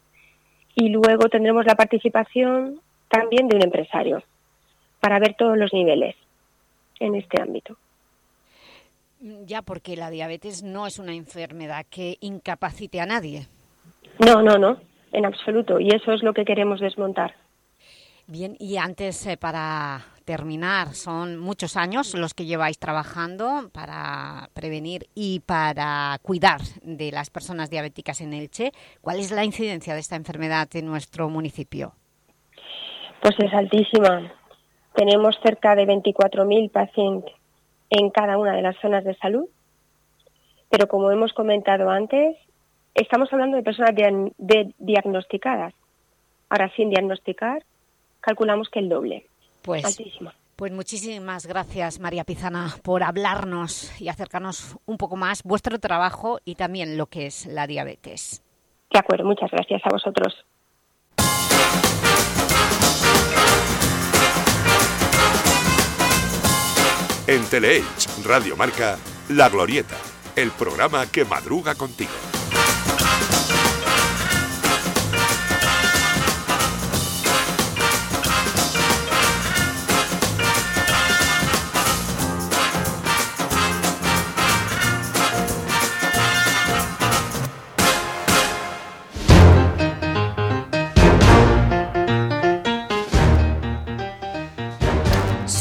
y luego tendremos la participación también de un empresario para ver todos los niveles en este ámbito. Ya, porque la diabetes no es una enfermedad que incapacite a nadie. No, no, no, en absoluto. Y eso es lo que queremos desmontar. Bien, y antes, eh, para terminar, son muchos años los que lleváis trabajando para prevenir y para cuidar de las personas diabéticas en Elche. ¿Cuál es la incidencia de esta enfermedad en nuestro municipio? Pues es altísima. Tenemos cerca de 24.000 pacientes en cada una de las zonas de salud, pero como hemos comentado antes, estamos hablando de personas diagnosticadas. Ahora, sin diagnosticar, calculamos que el doble. Pues, Pues muchísimas gracias, María Pizana, por hablarnos y acercarnos un poco más vuestro trabajo y también lo que es la diabetes. De acuerdo, muchas gracias a vosotros. En Teleelch, Radio Marca, La Glorieta, el programa que madruga contigo.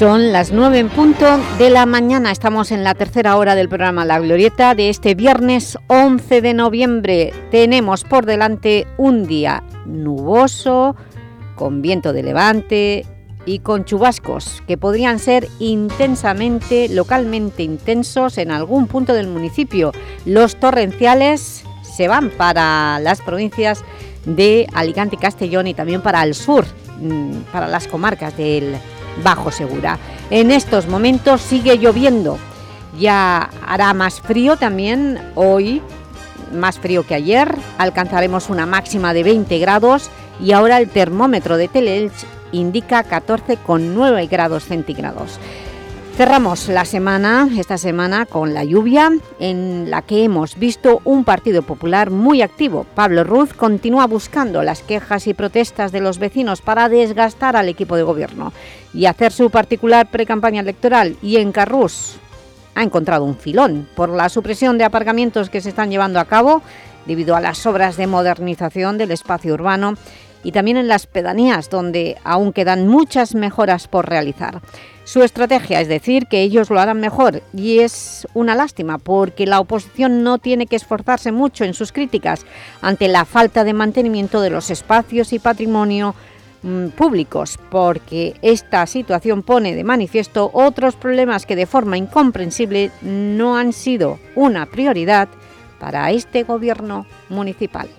Son las nueve en punto de la mañana. Estamos en la tercera hora del programa La Glorieta de este viernes 11 de noviembre. Tenemos por delante un día nuboso, con viento de levante y con chubascos que podrían ser intensamente, localmente intensos en algún punto del municipio. Los torrenciales se van para las provincias de Alicante y Castellón y también para el sur, mm, para las comarcas del bajo Segura. En estos momentos sigue lloviendo, ya hará más frío también hoy, más frío que ayer, alcanzaremos una máxima de 20 grados y ahora el termómetro de Teleelch indica 14,9 grados centígrados. Cerramos la semana, esta semana, con la lluvia, en la que hemos visto un Partido Popular muy activo. Pablo Ruz continúa buscando las quejas y protestas de los vecinos para desgastar al equipo de gobierno y hacer su particular precampaña electoral. Y en Carrús ha encontrado un filón por la supresión de aparcamientos que se están llevando a cabo debido a las obras de modernización del espacio urbano y también en las pedanías, donde aún quedan muchas mejoras por realizar. Su estrategia es decir que ellos lo harán mejor. Y es una lástima porque la oposición no tiene que esforzarse mucho en sus críticas ante la falta de mantenimiento de los espacios y patrimonio mm, públicos porque esta situación pone de manifiesto otros problemas que de forma incomprensible no han sido una prioridad para este gobierno municipal.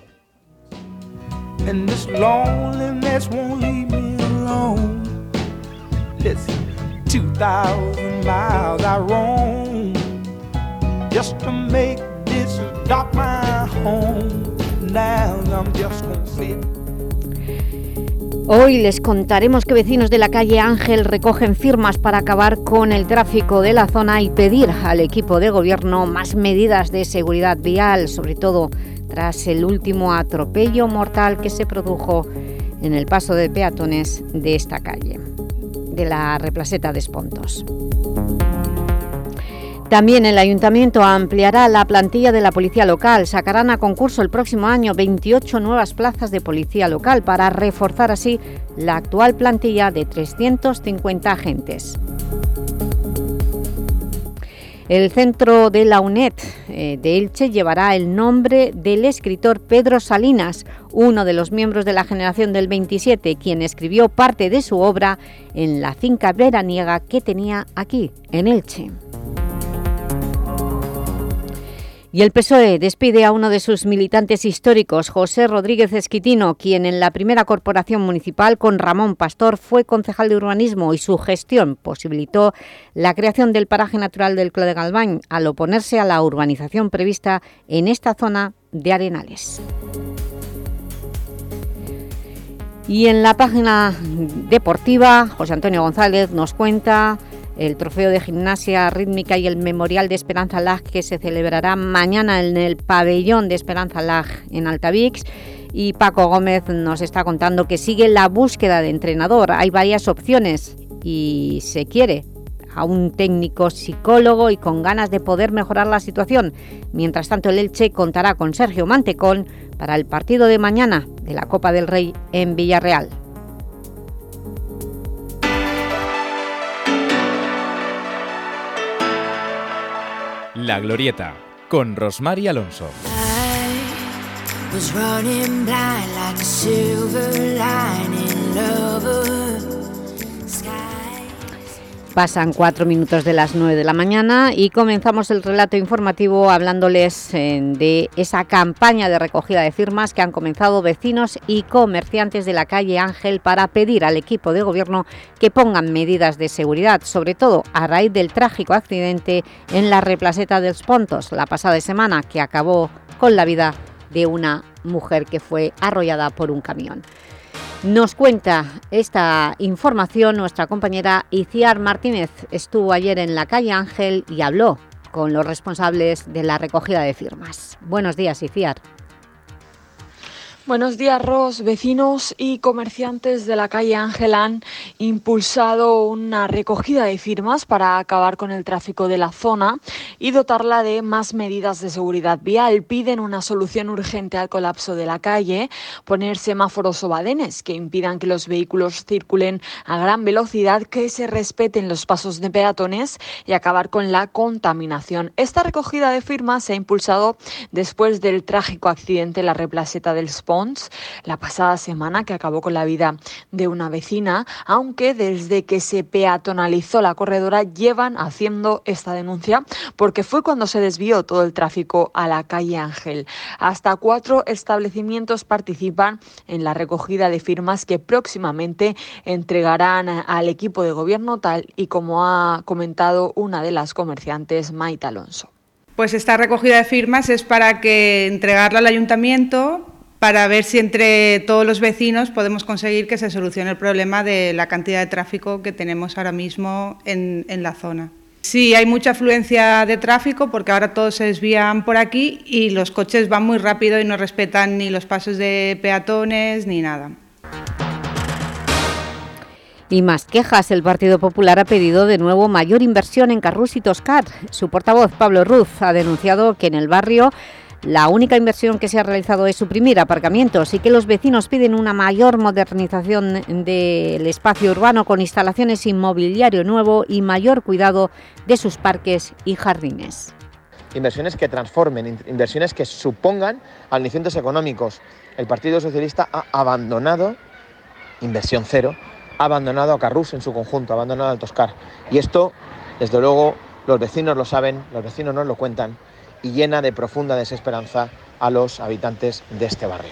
2,000 miles I roam just to make this my home. Now Hoy les contaremos que vecinos de la calle Ángel recogen firmas para acabar con el tráfico de la zona y pedir al equipo de gobierno más medidas de seguridad vial, sobre todo tras el último atropello mortal que se produjo en el paso de peatones de esta calle, de la replaceta de Espontos. También el Ayuntamiento ampliará la plantilla de la Policía Local. Sacarán a concurso el próximo año 28 nuevas plazas de Policía Local para reforzar así la actual plantilla de 350 agentes. El centro de la UNED eh, de Elche llevará el nombre del escritor Pedro Salinas, uno de los miembros de la generación del 27, quien escribió parte de su obra en la finca veraniega que tenía aquí, en Elche. Y el PSOE despide a uno de sus militantes históricos, José Rodríguez Esquitino, quien en la primera corporación municipal con Ramón Pastor fue concejal de urbanismo y su gestión posibilitó la creación del paraje natural del Clo de Galván al oponerse a la urbanización prevista en esta zona de Arenales. Y en la página deportiva, José Antonio González nos cuenta el trofeo de gimnasia rítmica y el memorial de Esperanza Lag que se celebrará mañana en el pabellón de Esperanza Lag en Altavix y Paco Gómez nos está contando que sigue la búsqueda de entrenador. Hay varias opciones y se quiere a un técnico psicólogo y con ganas de poder mejorar la situación. Mientras tanto, el Elche contará con Sergio Mantecón para el partido de mañana de la Copa del Rey en Villarreal. La Glorieta, con Rosmar Alonso. Pasan cuatro minutos de las nueve de la mañana y comenzamos el relato informativo hablándoles eh, de esa campaña de recogida de firmas que han comenzado vecinos y comerciantes de la calle Ángel para pedir al equipo de gobierno que pongan medidas de seguridad, sobre todo a raíz del trágico accidente en la replaceta de los Pontos la pasada semana que acabó con la vida de una mujer que fue arrollada por un camión. Nos cuenta esta información nuestra compañera Iciar Martínez. Estuvo ayer en la calle Ángel y habló con los responsables de la recogida de firmas. Buenos días, Iciar. Buenos días, Ros. Vecinos y comerciantes de la calle Ángel han impulsado una recogida de firmas para acabar con el tráfico de la zona y dotarla de más medidas de seguridad vial. Piden una solución urgente al colapso de la calle, poner semáforos o badenes que impidan que los vehículos circulen a gran velocidad, que se respeten los pasos de peatones y acabar con la contaminación. Esta recogida de firmas se ha impulsado después del trágico accidente en la replaceta del La pasada semana que acabó con la vida de una vecina, aunque desde que se peatonalizó la corredora llevan haciendo esta denuncia porque fue cuando se desvió todo el tráfico a la calle Ángel. Hasta cuatro establecimientos participan en la recogida de firmas que próximamente entregarán al equipo de gobierno tal y como ha comentado una de las comerciantes, Maite Alonso. Pues esta recogida de firmas es para que entregarla al ayuntamiento para ver si entre todos los vecinos podemos conseguir que se solucione el problema de la cantidad de tráfico que tenemos ahora mismo en, la zona. Sí, hay mucha afluencia de tráfico porque ahora todos se desvían por aquí y los coches van muy rápido y no respetan ni los pasos de peatones ni nada. Y más quejas, el Partido Popular ha pedido de nuevo mayor inversión en Carrus y Toscar. Su portavoz, Pablo Ruz, ha denunciado que en el barrio la única inversión que se ha realizado es suprimir aparcamientos y que los vecinos piden una mayor modernización del espacio urbano con instalaciones inmobiliario nuevo y mayor cuidado de sus parques y jardines. Inversiones que transformen, inversiones que supongan alicientes económicos. El Partido Socialista ha abandonado, inversión cero, ha abandonado a Carrús en su conjunto, ha abandonado al Toscar. Y esto, desde luego, los vecinos lo saben, los vecinos nos lo cuentan y llena de profunda desesperanza a los habitantes de este barrio.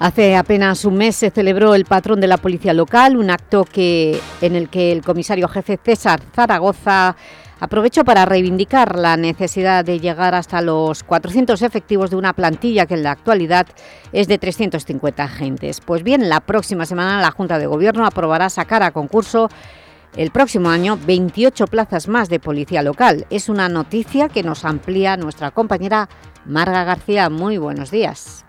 Hace apenas un mes se celebró el patrón de la policía local, un acto que, en el que el comisario jefe César Zaragoza Aprovecho para reivindicar la necesidad de llegar hasta los 400 efectivos de una plantilla que en la actualidad es de 350 agentes. Pues bien, la próxima semana la Junta de Gobierno aprobará sacar a concurso el próximo año 28 plazas más de policía local. Es una noticia que nos amplía nuestra compañera Marga García. Muy buenos días.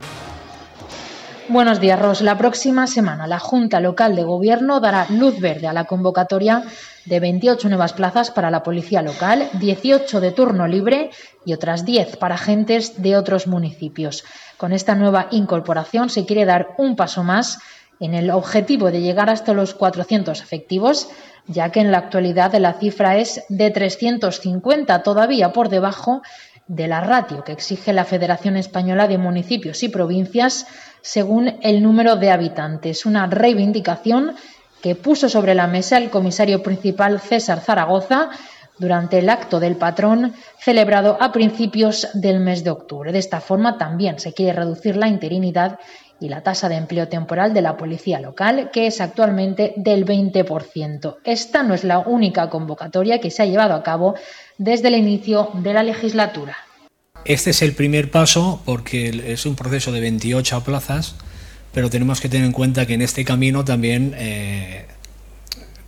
Buenos días, Ros. La próxima semana la Junta Local de Gobierno dará luz verde a la convocatoria de 28 nuevas plazas para la policía local, 18 de turno libre y otras 10 para agentes de otros municipios. Con esta nueva incorporación se quiere dar un paso más en el objetivo de llegar hasta los 400 efectivos, ya que en la actualidad la cifra es de 350, todavía por debajo de la ratio que exige la Federación Española de Municipios y Provincias según el número de habitantes. Una reivindicación que puso sobre la mesa el comisario principal César Zaragoza durante el acto del patrón celebrado a principios del mes de octubre. De esta forma también se quiere reducir la interinidad y la tasa de empleo temporal de la policía local, que es actualmente del 20%. Esta no es la única convocatoria que se ha llevado a cabo desde el inicio de la legislatura. Este es el primer paso porque es un proceso de 28 plazas, pero tenemos que tener en cuenta que en este camino también eh,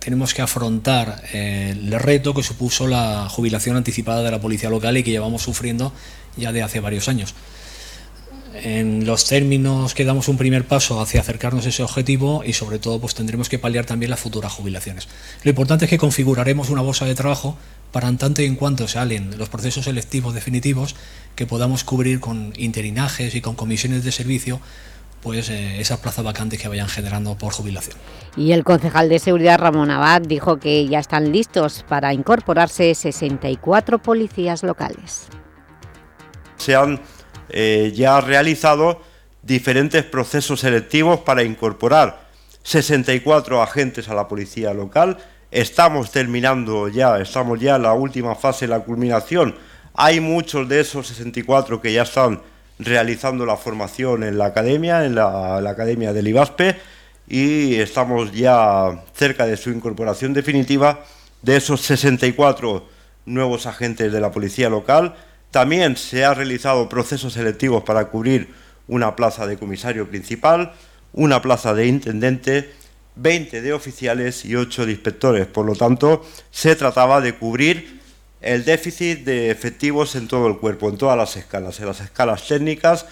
tenemos que afrontar eh, el reto que supuso la jubilación anticipada de la policía local y que llevamos sufriendo ya de hace varios años. En los términos que damos un primer paso hacia acercarnos a ese objetivo y sobre todo pues tendremos que paliar también las futuras jubilaciones. Lo importante es que configuraremos una bolsa de trabajo para en tanto y en cuanto salen los procesos selectivos definitivos que podamos cubrir con interinajes y con comisiones de servicio pues eh, esas plazas vacantes que vayan generando por jubilación. Y el concejal de Seguridad Ramón Abad dijo que ya están listos para incorporarse 64 policías locales. Se han eh, ya realizado diferentes procesos selectivos para incorporar 64 agentes a la policía local. Estamos terminando ya, estamos ya en la última fase, la culminación hay muchos de esos 64 que ya están realizando la formación en la academia, en la, academia del IBASPE, y estamos ya cerca de su incorporación definitiva de esos 64 nuevos agentes de la policía local. También se han realizado procesos selectivos para cubrir una plaza de comisario principal, una plaza de intendente, 20 de oficiales y 8 de inspectores. Por lo tanto, se trataba de cubrir el déficit de efectivos en todo el cuerpo, en todas las escalas, en las escalas técnicas,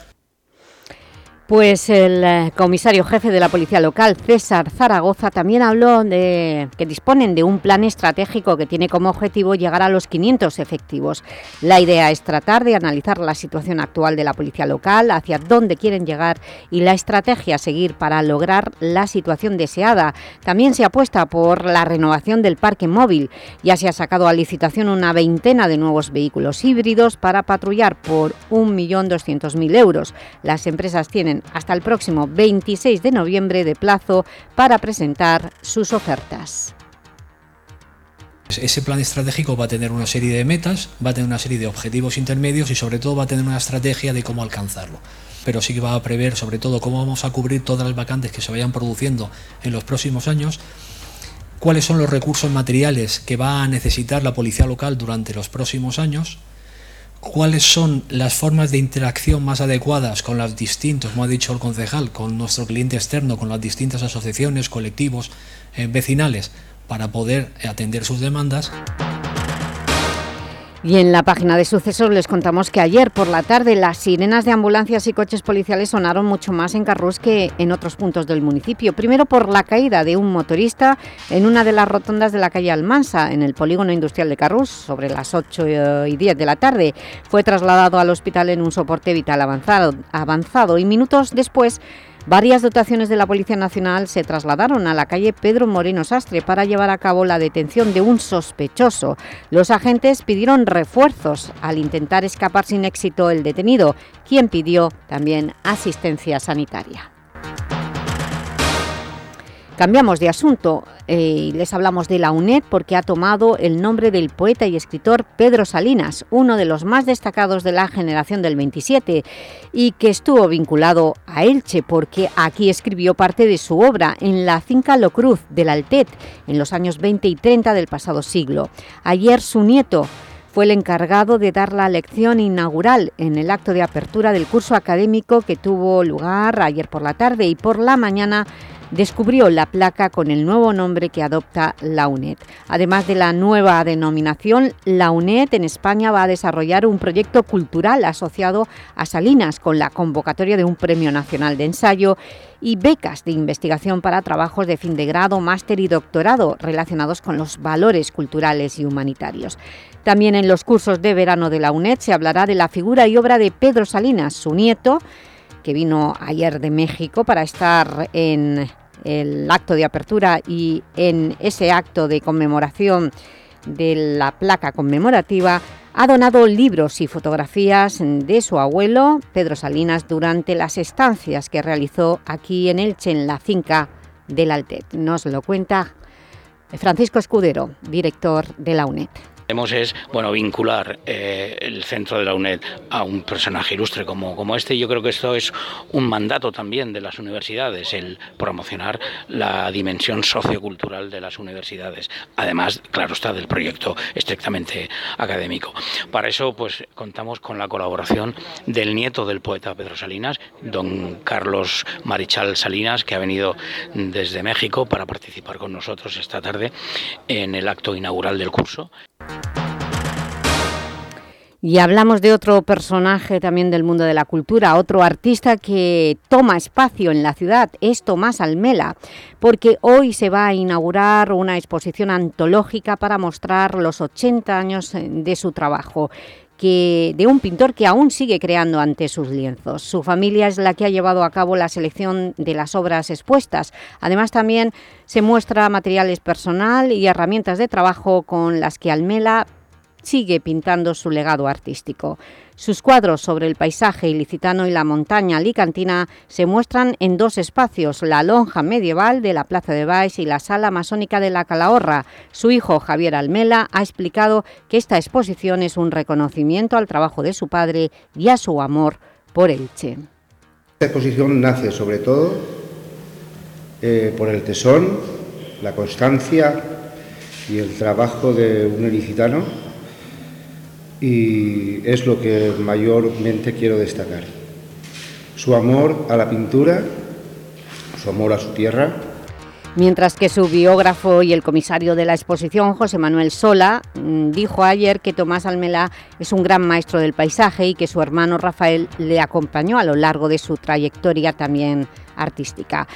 pues el eh, comisario jefe de la Policía Local, César Zaragoza, también habló de que disponen de un plan estratégico que tiene como objetivo llegar a los 500 efectivos. La idea es tratar de analizar la situación actual de la Policía Local, hacia dónde quieren llegar y la estrategia a seguir para lograr la situación deseada. También se apuesta por la renovación del parque móvil. Ya se ha sacado a licitación una veintena de nuevos vehículos híbridos para patrullar por 1.200.000 euros. Las empresas tienen hasta el próximo 26 de noviembre de plazo para presentar sus ofertas. Ese plan estratégico va a tener una serie de metas, va a tener una serie de objetivos intermedios y sobre todo va a tener una estrategia de cómo alcanzarlo. Pero sí que va a prever sobre todo cómo vamos a cubrir todas las vacantes que se vayan produciendo en los próximos años, cuáles son los recursos materiales que va a necesitar la policía local durante los próximos años, cuáles son las formas de interacción más adecuadas con los distintos, como ha dicho el concejal, con nuestro cliente externo, con las distintas asociaciones, colectivos, eh, vecinales, para poder atender sus demandas. Y en la página de sucesos les contamos que ayer por la tarde las sirenas de ambulancias y coches policiales sonaron mucho más en Carrús que en otros puntos del municipio. Primero por la caída de un motorista en una de las rotondas de la calle Almansa, en el polígono industrial de Carrús, sobre las 8 y 10 de la tarde. Fue trasladado al hospital en un soporte vital avanzado, avanzado y minutos después Varias dotaciones de la Policía Nacional se trasladaron a la calle Pedro Moreno Sastre para llevar a cabo la detención de un sospechoso. Los agentes pidieron refuerzos al intentar escapar sin éxito el detenido, quien pidió también asistencia sanitaria. Cambiamos de asunto eh, y les hablamos de la UNED porque ha tomado el nombre del poeta y escritor Pedro Salinas, uno de los más destacados de la generación del 27 y que estuvo vinculado a Elche porque aquí escribió parte de su obra en la finca Locruz del Altet en los años 20 y 30 del pasado siglo. Ayer su nieto fue el encargado de dar la lección inaugural en el acto de apertura del curso académico que tuvo lugar ayer por la tarde y por la mañana descubrió la placa con el nuevo nombre que adopta la UNED. Además de la nueva denominación, la UNED en España va a desarrollar un proyecto cultural asociado a Salinas con la convocatoria de un Premio Nacional de Ensayo y becas de investigación para trabajos de fin de grado, máster y doctorado relacionados con los valores culturales y humanitarios. También en los cursos de verano de la UNED se hablará de la figura y obra de Pedro Salinas, su nieto, que vino ayer de México para estar en el acto de apertura y en ese acto de conmemoración de la placa conmemorativa, ha donado libros y fotografías de su abuelo, Pedro Salinas, durante las estancias que realizó aquí en Elche, en la finca del Altet. Nos lo cuenta Francisco Escudero, director de la UNED queremos es bueno vincular eh, el centro de la UNED a un personaje ilustre como, como este. Yo creo que esto es un mandato también de las universidades, el promocionar la dimensión sociocultural de las universidades. Además, claro está, del proyecto estrictamente académico. Para eso, pues contamos con la colaboración del nieto del poeta Pedro Salinas, don Carlos Marichal Salinas, que ha venido desde México para participar con nosotros esta tarde en el acto inaugural del curso. Y hablamos de otro personaje también del mundo de la cultura, otro artista que toma espacio en la ciudad, es Tomás Almela, porque hoy se va a inaugurar una exposición antológica para mostrar los 80 años de su trabajo que, de un pintor que aún sigue creando ante sus lienzos. Su familia es la que ha llevado a cabo la selección de las obras expuestas. Además, también se muestra materiales personal y herramientas de trabajo con las que Almela sigue pintando su legado artístico. Sus cuadros sobre el paisaje ilicitano y la montaña alicantina se muestran en dos espacios, la lonja medieval de la Plaza de Baix y la sala masónica de la Calahorra. Su hijo, Javier Almela, ha explicado que esta exposición es un reconocimiento al trabajo de su padre y a su amor por Elche. Esta exposición nace sobre todo eh, por el tesón, la constancia y el trabajo de un ilicitano y es lo que mayormente quiero destacar. Su amor a la pintura, su amor a su tierra. Mientras que su biógrafo y el comisario de la exposición, José Manuel Sola, mm, dijo ayer que Tomás Almelá es un gran maestro del paisaje y que su hermano Rafael le acompañó a lo largo de su trayectoria también artística.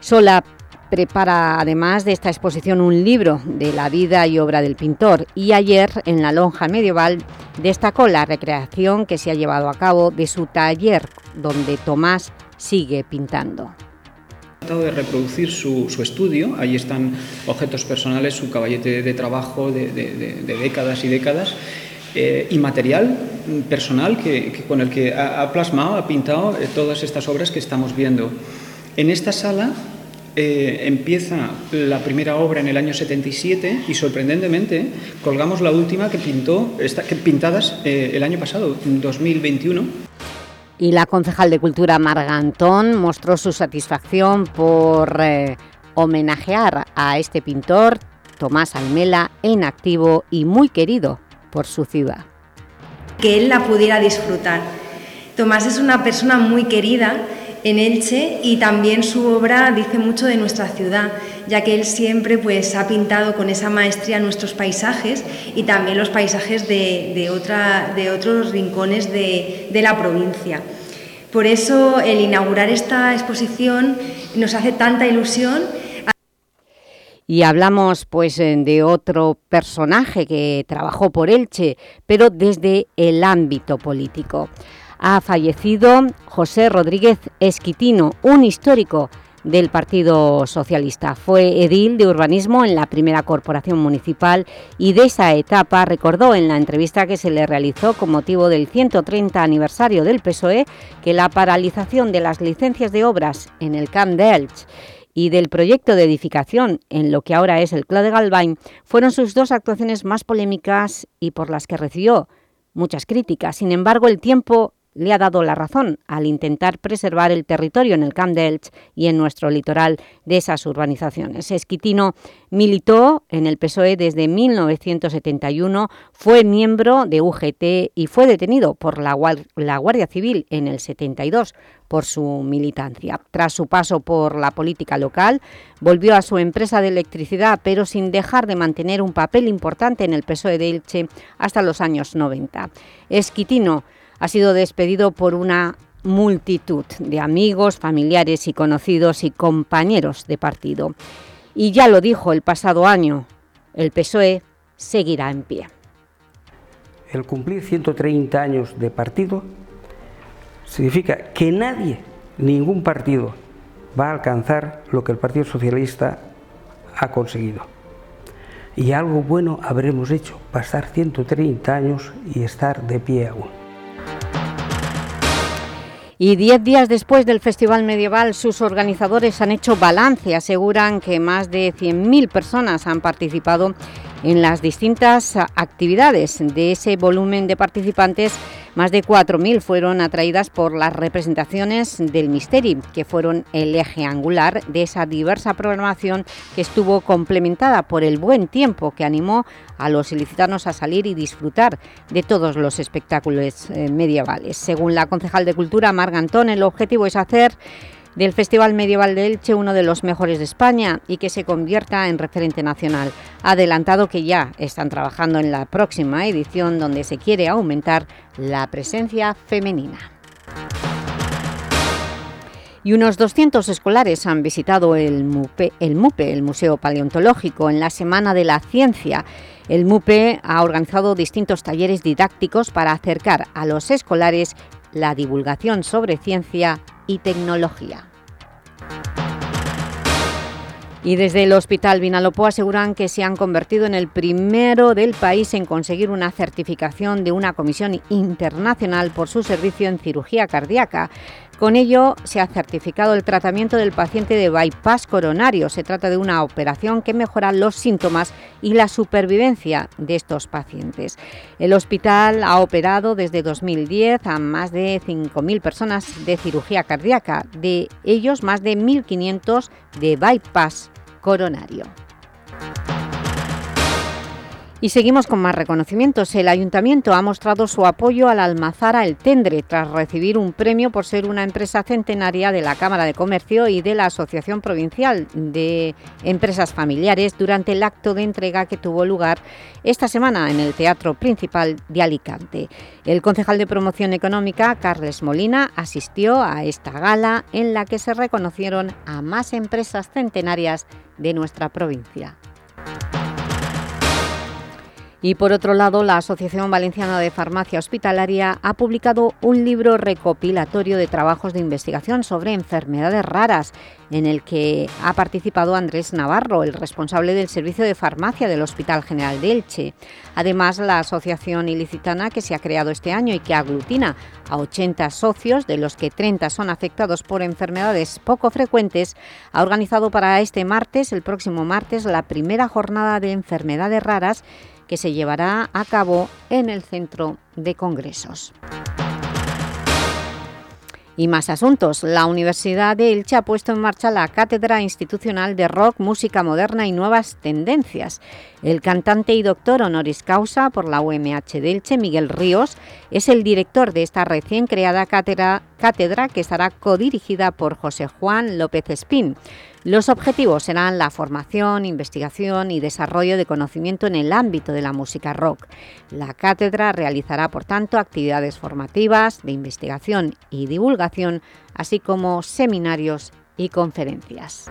Sola prepara además de esta exposición un libro de la vida y obra del pintor. Y ayer en la lonja medieval destacó la recreación que se ha llevado a cabo de su taller donde Tomás sigue pintando. Tratado de reproducir su, estudio, ahí están objetos personales, su caballete de trabajo de, décadas y décadas, eh, y material personal que, con el que ha, plasmado, ha pintado eh, todas estas obras que estamos viendo. En esta sala eh, empieza la primera obra en el año 77 y sorprendentemente colgamos la última que pintó, que pintadas eh, el año pasado, 2021. Y la concejal de Cultura Marga Antón mostró su satisfacción por eh, homenajear a este pintor, Tomás Almela, en activo y muy querido por su ciudad. Que él la pudiera disfrutar. Tomás es una persona muy querida en Elche y también su obra dice mucho de nuestra ciudad, ya que él siempre pues, ha pintado con esa maestría nuestros paisajes y también los paisajes de, otra, de otros rincones de, de la provincia. Por eso el inaugurar esta exposición nos hace tanta ilusión. Y hablamos pues de otro personaje que trabajó por Elche, pero desde el ámbito político ha fallecido José Rodríguez Esquitino, un histórico del Partido Socialista. Fue edil de urbanismo en la primera corporación municipal y de esa etapa recordó en la entrevista que se le realizó con motivo del 130 aniversario del PSOE que la paralización de las licencias de obras en el Camp de Elche y del proyecto de edificación en lo que ahora es el Club de Galvain fueron sus dos actuaciones más polémicas y por las que recibió muchas críticas. Sin embargo, el tiempo le ha dado la razón al intentar preservar el territorio en el Camp y en nuestro litoral de esas urbanizaciones. Esquitino militó en el PSOE desde 1971, fue miembro de UGT y fue detenido por la, la Guardia Civil en el 72 por su militancia. Tras su paso por la política local, volvió a su empresa de electricidad, pero sin dejar de mantener un papel importante en el PSOE de Elche hasta los años 90. Esquitino ha sido despedido por una multitud de amigos, familiares y conocidos y compañeros de partido. Y ya lo dijo el pasado año, el PSOE seguirá en pie. El cumplir 130 años de partido significa que nadie, ningún partido, va a alcanzar lo que el Partido Socialista ha conseguido. Y algo bueno habremos hecho, pasar 130 años y estar de pie aún. Y diez días después del Festival Medieval, sus organizadores han hecho balance. Aseguran que más de 100.000 personas han participado en las distintas actividades. De ese volumen de participantes, más de 4.000 fueron atraídas por las representaciones del Misteri, que fueron el eje angular de esa diversa programación que estuvo complementada por el buen tiempo que animó a los ilicitanos a salir y disfrutar de todos los espectáculos eh, medievales. Según la concejal de Cultura, Marga Antón, el objetivo es hacer del Festival Medieval de Elche, uno de los mejores de España y que se convierta en referente nacional. Ha adelantado que ya están trabajando en la próxima edición donde se quiere aumentar la presencia femenina. Y unos 200 escolares han visitado el MUPE, el MUPE, el Museo Paleontológico, en la Semana de la Ciencia. El MUPE ha organizado distintos talleres didácticos para acercar a los escolares la divulgación sobre ciencia y tecnología. Y desde el Hospital Vinalopó aseguran que se han convertido en el primero del país en conseguir una certificación de una comisión internacional por su servicio en cirugía cardíaca. Con ello se ha certificado el tratamiento del paciente de bypass coronario. Se trata de una operación que mejora los síntomas y la supervivencia de estos pacientes. El hospital ha operado desde 2010 a más de 5.000 personas de cirugía cardíaca, de ellos más de 1.500 de bypass coronario. Y seguimos con más reconocimientos. El Ayuntamiento ha mostrado su apoyo al Almazara El Tendre tras recibir un premio por ser una empresa centenaria de la Cámara de Comercio y de la Asociación Provincial de Empresas Familiares durante el acto de entrega que tuvo lugar esta semana en el Teatro Principal de Alicante. El concejal de Promoción Económica, Carles Molina, asistió a esta gala en la que se reconocieron a más empresas centenarias de nuestra provincia. Y por otro lado, la Asociación Valenciana de Farmacia Hospitalaria ha publicado un libro recopilatorio de trabajos de investigación sobre enfermedades raras, en el que ha participado Andrés Navarro, el responsable del Servicio de Farmacia del Hospital General de Elche. Además, la asociación ilicitana que se ha creado este año y que aglutina a 80 socios, de los que 30 son afectados por enfermedades poco frecuentes, ha organizado para este martes, el próximo martes, la primera jornada de enfermedades raras que se llevará a cabo en el Centro de Congresos. Y más asuntos. La Universidad de Elche ha puesto en marcha la Cátedra Institucional de Rock, Música Moderna y Nuevas Tendencias. El cantante y doctor honoris causa por la UMH de Elche, Miguel Ríos, es el director de esta recién creada cátedra, cátedra que estará codirigida por José Juan López Espín. Los objetivos serán la formación, investigación y desarrollo de conocimiento en el ámbito de la música rock. La cátedra realizará, por tanto, actividades formativas, de investigación y divulgación, así como seminarios y conferencias.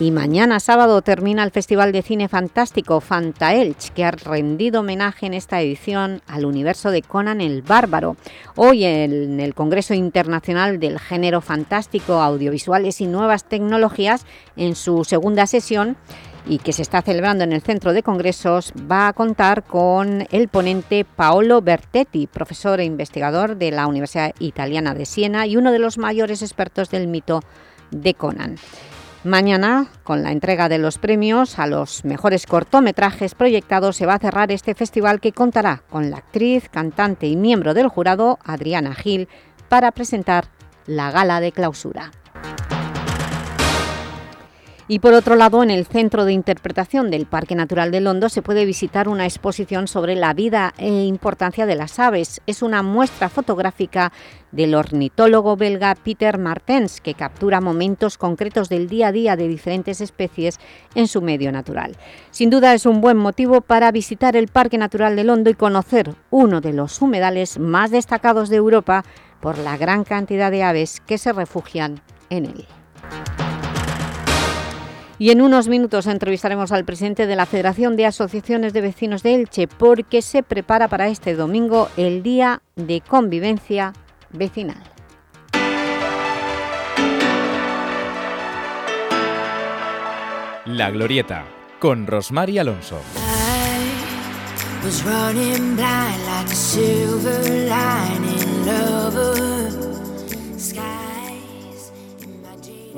Y mañana sábado termina el Festival de Cine Fantástico Fantaelch, que ha rendido homenaje en esta edición al universo de Conan el Bárbaro. Hoy en el Congreso Internacional del Género Fantástico, Audiovisuales y Nuevas Tecnologías, en su segunda sesión, y que se está celebrando en el Centro de Congresos, va a contar con el ponente Paolo Bertetti, profesor e investigador de la Universidad Italiana de Siena y uno de los mayores expertos del mito de Conan. Mañana, con la entrega de los premios a los mejores cortometrajes proyectados, se va a cerrar este festival que contará con la actriz, cantante y miembro del jurado, Adriana Gil, para presentar la gala de clausura. Y por otro lado, en el Centro de Interpretación del Parque Natural de Londo se puede visitar una exposición sobre la vida e importancia de las aves. Es una muestra fotográfica del ornitólogo belga Peter Martens, que captura momentos concretos del día a día de diferentes especies en su medio natural. Sin duda es un buen motivo para visitar el Parque Natural de Londo y conocer uno de los humedales más destacados de Europa por la gran cantidad de aves que se refugian en él. Y en unos minutos entrevistaremos al presidente de la Federación de Asociaciones de Vecinos de Elche porque se prepara para este domingo el Día de Convivencia Vecinal. La Glorieta, con Rosmar y Alonso. was running blind like a silver lining lover. Skies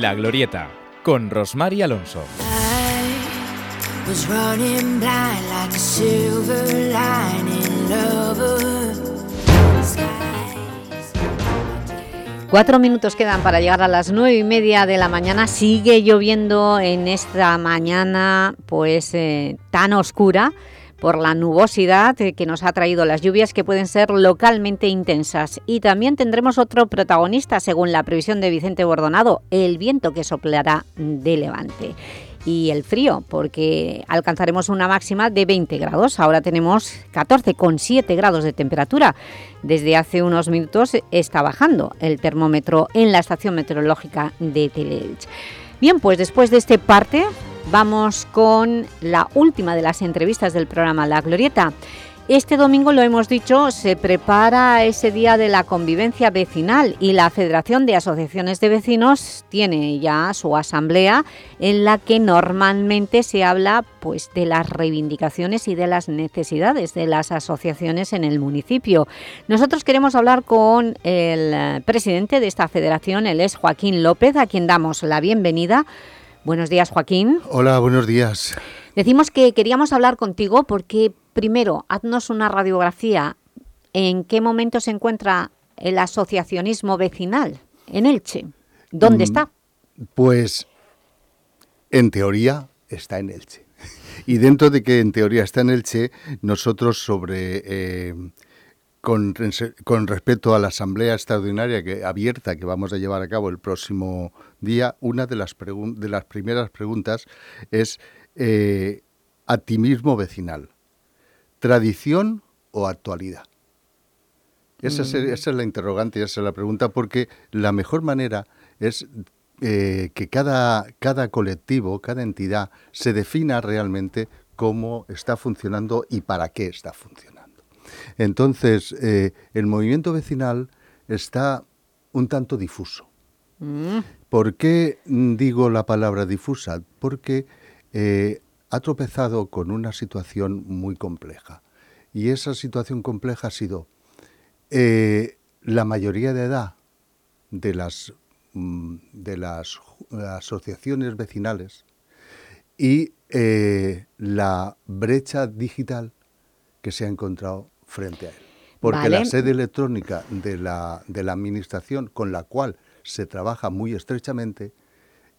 La Glorieta, con Rosmar y Alonso. Cuatro minutos quedan para llegar a las nueve y media de la mañana. Sigue lloviendo en esta mañana pues eh, tan oscura por la nubosidad eh, que nos ha traído las lluvias que pueden ser localmente intensas. Y también tendremos otro protagonista, según la previsión de Vicente Bordonado, el viento que soplará de levante. Y el frío, porque alcanzaremos una máxima de 20 grados. Ahora tenemos 14,7 grados de temperatura. Desde hace unos minutos está bajando el termómetro en la estación meteorológica de Teleelch. Bien, pues después de este parte Vamos con la última de las entrevistas del programa La Glorieta. Este domingo, lo hemos dicho, se prepara ese día de la convivencia vecinal y la Federación de Asociaciones de Vecinos tiene ya su asamblea en la que normalmente se habla pues, de las reivindicaciones y de las necesidades de las asociaciones en el municipio. Nosotros queremos hablar con el presidente de esta federación, él es Joaquín López, a quien damos la bienvenida. Buenos días, Joaquín. Hola, buenos días. Decimos que queríamos hablar contigo porque, primero, haznos una radiografía. ¿En qué momento se encuentra el asociacionismo vecinal en Elche? ¿Dónde Mm, está? Pues, en teoría, está en Elche. Y dentro de que en teoría está en Elche, nosotros sobre... eh, con, respecto a la asamblea extraordinaria que, abierta que vamos a llevar a cabo el próximo día, una de las, pregun- de las primeras preguntas es eh, activismo vecinal, tradición o actualidad. Esa, es, Mm. esa es la interrogante, esa es la pregunta, porque la mejor manera es eh, que cada, cada colectivo, cada entidad, se defina realmente cómo está funcionando y para qué está funcionando. Entonces, eh, el movimiento vecinal está un tanto difuso. ¿Por qué mm, digo la palabra difusa? Porque eh, ha tropezado con una situación muy compleja. Y esa situación compleja ha sido eh, la mayoría de edad de las, mm, de las asociaciones vecinales y eh, la brecha digital que se ha encontrado frente a él. Porque la sede electrónica de la, de la Administración con la cual se trabaja muy estrechamente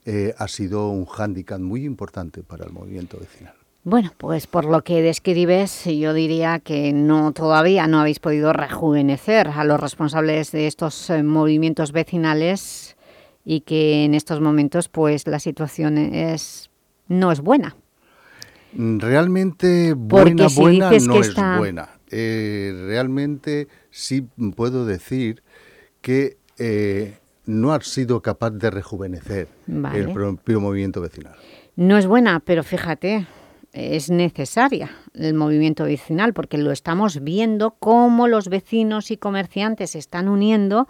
eh, ha sido un hándicap muy importante para el movimiento vecinal. Bueno, pues por lo que describes, yo diría que no todavía no habéis podido rejuvenecer a los responsables de estos eh, movimientos vecinales y que en estos momentos pues la situación es no es buena. Realmente buena, si buena no es está- buena. Eh, realmente sí puedo decir que eh, no ha sido capaz de rejuvenecer Vale. el propio movimiento vecinal. No es buena, pero fíjate, es necesaria el movimiento vecinal porque lo estamos viendo cómo los vecinos y comerciantes se están uniendo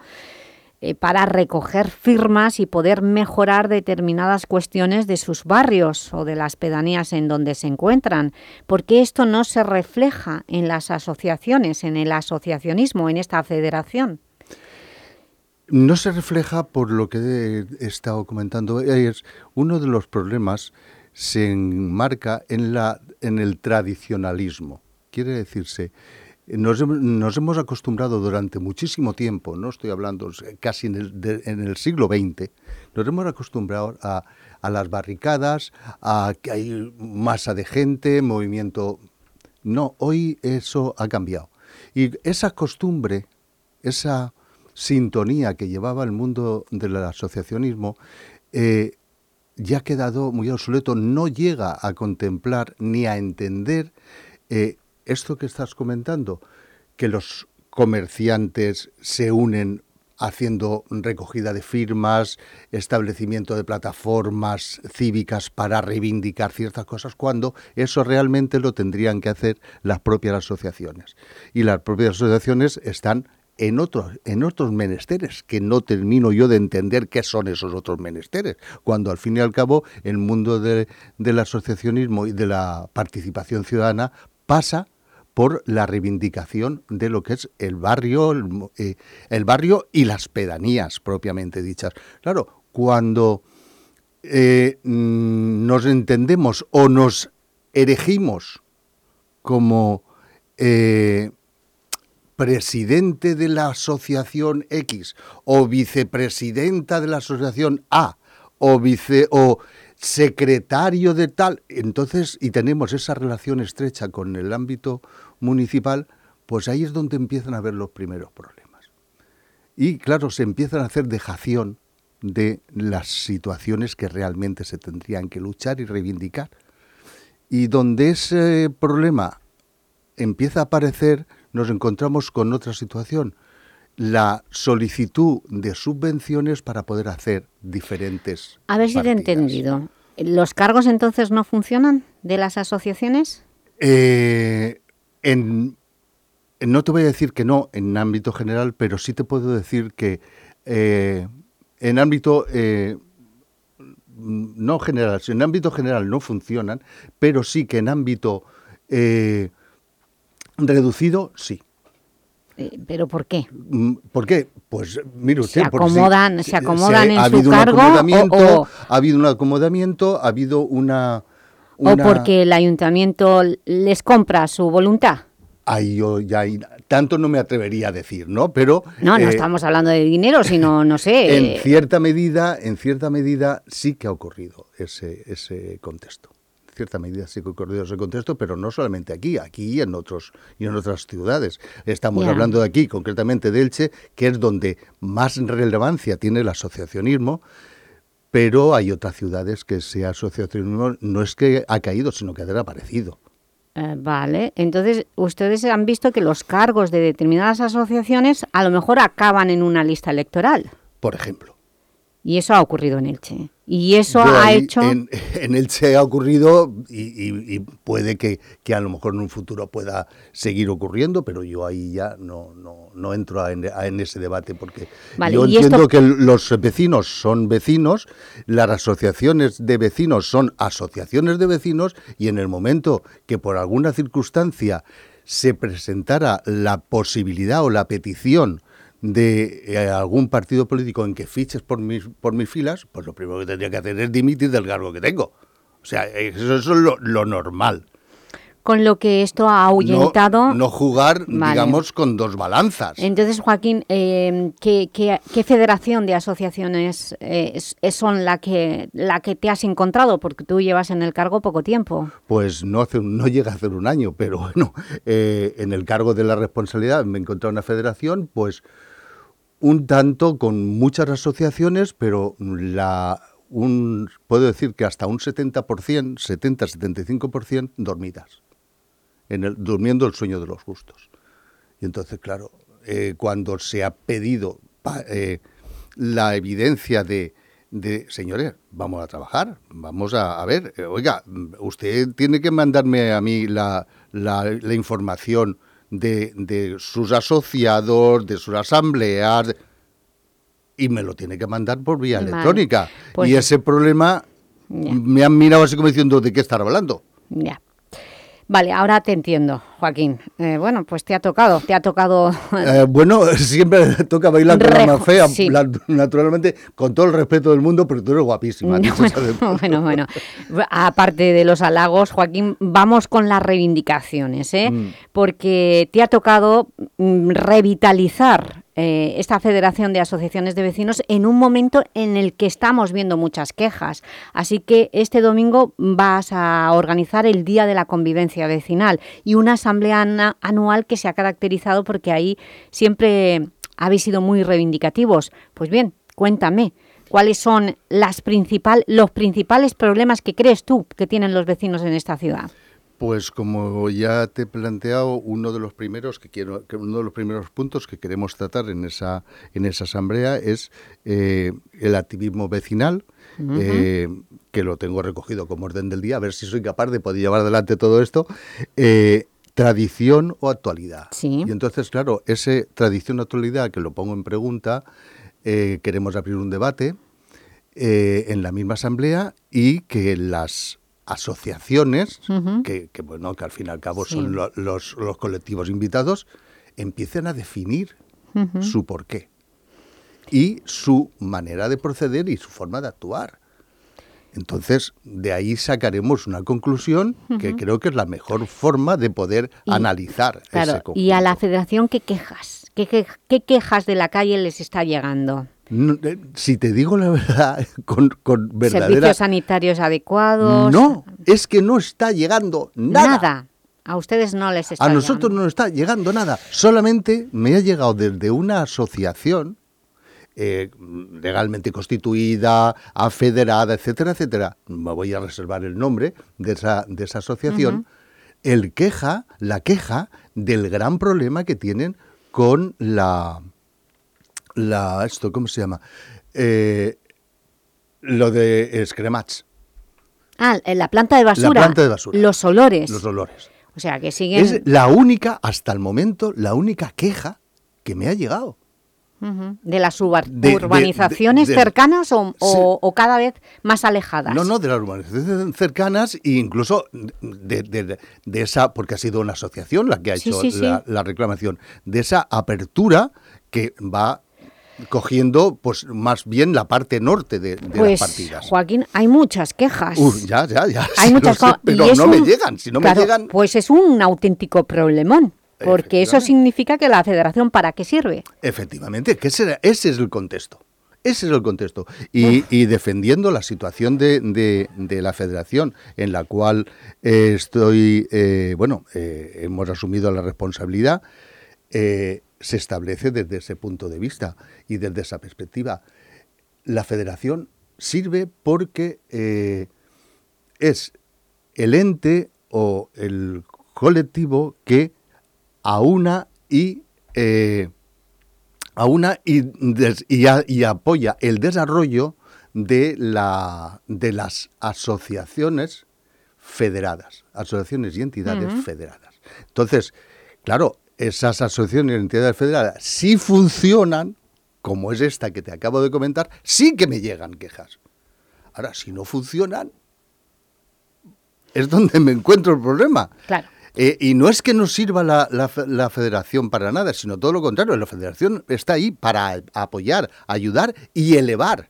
eh, para recoger firmas y poder mejorar determinadas cuestiones de sus barrios o de las pedanías en donde se encuentran. porque esto no se refleja en las asociaciones, en el asociacionismo, en esta federación? No se refleja por lo que he estado comentando. Es uno de los problemas se enmarca en, la, en el tradicionalismo. Quiere decirse, nos, hem- nos hemos acostumbrado durante muchísimo tiempo, no estoy hablando casi en el, siglo XX, nos hemos acostumbrado a, a las barricadas, a que hay masa de gente, movimiento... No, hoy eso ha cambiado. Y esa costumbre, esa sintonía que llevaba el mundo del asociacionismo, eh, ya ha quedado muy obsoleto, no llega a contemplar ni a entender eh, esto que estás comentando, que los comerciantes se unen haciendo recogida de firmas, establecimiento de plataformas cívicas para reivindicar ciertas cosas, cuando eso realmente lo tendrían que hacer las propias asociaciones. Y las propias asociaciones están en otros, en otros menesteres, que no termino yo de entender qué son esos otros menesteres, cuando al fin y al cabo el mundo de- del asociacionismo y de la participación ciudadana pasa por la reivindicación de lo que es el barrio, el, eh, barrio y las pedanías propiamente dichas. Claro, cuando eh, mm, nos entendemos o nos erigimos como eh, presidente de la asociación X o vicepresidenta de la asociación A o vice o secretario de tal, entonces y tenemos esa relación estrecha con el ámbito municipal, pues ahí es donde empiezan a haber los primeros problemas. Y claro, se empiezan a hacer dejación de las situaciones que realmente se tendrían que luchar y reivindicar. Y donde ese problema empieza a aparecer, nos encontramos con otra situación, la solicitud de subvenciones para poder hacer diferentes. A ver si te he entendido. ¿Los cargos entonces no funcionan de las asociaciones? Eh, en, no te voy a decir que no en ámbito general, pero sí te puedo decir que eh, en ámbito eh, no general, en ámbito general no funcionan, pero sí que en ámbito eh, reducido sí. ¿Pero por qué? Mm, ¿Por qué? Pues mire usted... Se acomodan, se acomodan en ha su cargo o, o- ha habido un acomodamiento, ha habido una... o porque el ayuntamiento les compra su voluntad. Ahí yo ya tanto no me atrevería a decir, ¿no? Pero No, no eh, estamos hablando de dinero, sino, no sé... en eh, cierta medida, en cierta medida sí que ha ocurrido ese ese contexto. En cierta medida sí que ha ocurrido ese contexto, pero no solamente aquí, aquí y en otros y en otras ciudades. Estamos hablando de aquí, concretamente de Elche, que es donde más relevancia tiene el asociacionismo. Pero hay otras ciudades que ese asociacionismo no es que ha caído, sino que ha desaparecido. Eh, vale, entonces ustedes han visto que los cargos de determinadas asociaciones a lo mejor acaban en una lista electoral. Por ejemplo. Y eso ha ocurrido en Elche. Y eso Yo ha ahí hecho... En, en Elche ha ocurrido y, y- y puede que, que a lo mejor en un futuro pueda seguir ocurriendo, pero yo ahí ya no, no, no entro a en, a en ese debate porque Vale, yo entiendo esto- que los vecinos son vecinos, las asociaciones de vecinos son asociaciones de vecinos y en el momento que por alguna circunstancia se presentara la posibilidad o la petición de eh, algún partido político en que fiches por mis, por mis filas, pues lo primero que tendría que hacer es dimitir del cargo que tengo. O sea, eso, eso es lo, lo normal. Con lo que esto ha ahuyentado... no jugar, Vale. digamos, con dos balanzas. Entonces, Joaquín, eh, ¿qué, qué, qué federación de asociaciones eh, es- son la que, la que te has encontrado? Porque tú llevas en el cargo poco tiempo. Pues no, hace, no llega a hacer un año, pero bueno, en el cargo de la responsabilidad me encontré una federación, pues un tanto con muchas asociaciones, pero la un puedo decir que hasta un 70%, 70-75% dormidas, en el, durmiendo el sueño de los justos. Y entonces, claro, eh, cuando se ha pedido pa- eh, la evidencia de, de, señores, vamos a trabajar, vamos a, a ver, eh, oiga, usted tiene que mandarme a mí la, la- la información de, de sus asociados, de sus asambleas, y me lo tiene que mandar por vía Vale, electrónica. pues- y ese problema Ya. me han mirado así como diciendo, ¿de qué estar hablando? Ya. Vale, ahora te entiendo, Joaquín. Eh, bueno, pues te ha tocado, te ha tocado... Eh, bueno, siempre toca bailar con la más fea, sí. la- naturalmente, con todo el respeto del mundo, pero tú eres guapísima. No, bueno, bueno. Aparte de los halagos, Joaquín, vamos con las reivindicaciones, ¿eh? Mm. Porque te ha tocado mm, revitalizar eh, esta Federación de Asociaciones de Vecinos en un momento en el que estamos viendo muchas quejas. Así que este domingo vas a organizar el Día de la Convivencia Vecinal y una asamblea anual que se ha caracterizado porque ahí siempre habéis sido muy reivindicativos. Pues bien, cuéntame, ¿cuáles son las principal, los principales problemas que crees tú que tienen los vecinos en esta ciudad? Pues como ya te he planteado, uno de los primeros que quiero, uno de los primeros puntos que queremos tratar en esa en esa asamblea es eh, el activismo vecinal, eh, que lo tengo recogido como orden del día, a ver si soy capaz de poder llevar adelante todo esto. eh, tradición o actualidad. Y entonces, claro, ese tradición o actualidad que lo pongo en pregunta, eh, queremos abrir un debate eh, en la misma asamblea y que las asociaciones, que, que, bueno, que al fin y al cabo Sí. son lo- los, los colectivos invitados, empiecen a definir su porqué y su manera de proceder y su forma de actuar. Entonces, de ahí sacaremos una conclusión que creo que es la mejor forma de poder Y- analizar Claro, ese y a la federación, ¿qué quejas? ¿Qué, qué, qué quejas de la calle les está llegando? No, eh, si te digo la verdad, con, con. ¿Servicios sanitarios adecuados? No, es que no está llegando nada. A ustedes no les está A nosotros llegando. no nos está llegando nada. Solamente me ha llegado desde una asociación eh, legalmente constituida, afederada, etcétera, etcétera. Me voy a reservar el nombre de esa, de esa asociación. El queja, la queja del gran problema que tienen con la, la esto, ¿cómo se llama? Eh, lo de Scremats. Ah, en la planta de basura. La planta de basura. Los olores. Los olores. O sea, que siguen... Es la única, hasta el momento, la única queja que me ha llegado. ¿De las urbanizaciones De- de- urbanizaciones de- de- cercanas o, o- o cada vez más alejadas? No, no, de las urbanizaciones cercanas e incluso de, esa, porque ha sido una asociación la que ha Sí, hecho sí, sí. la, la reclamación, de esa apertura que va cogiendo pues más bien la parte norte de, de Pues, las partidas. Joaquín, hay muchas quejas. Uh, ya, ya, ya. hay muchas sé, pero no me llegan, si no claro, me llegan... Pues es un auténtico problemón. Porque eso significa que la federación, ¿para qué sirve? Efectivamente, que ese, ese es el contexto. Ese es el contexto. Y, y defendiendo la situación de, de- de la federación en la cual eh, estoy, eh, bueno, eh, hemos asumido la responsabilidad, se establece desde ese punto de vista y desde esa perspectiva. La federación sirve porque es el ente o el colectivo que aúna y eh, y, des- y a- y apoya el desarrollo de, la, de las asociaciones federadas, asociaciones y entidades federadas. Entonces, claro, esas asociaciones y entidades federadas, si funcionan, como es esta que te acabo de comentar, sí que me llegan quejas. Ahora, si no funcionan, es donde me encuentro el problema. Claro. Eh, y no es que no sirva la, la la federación para nada, sino todo lo contrario. La federación está ahí para apoyar, ayudar y elevar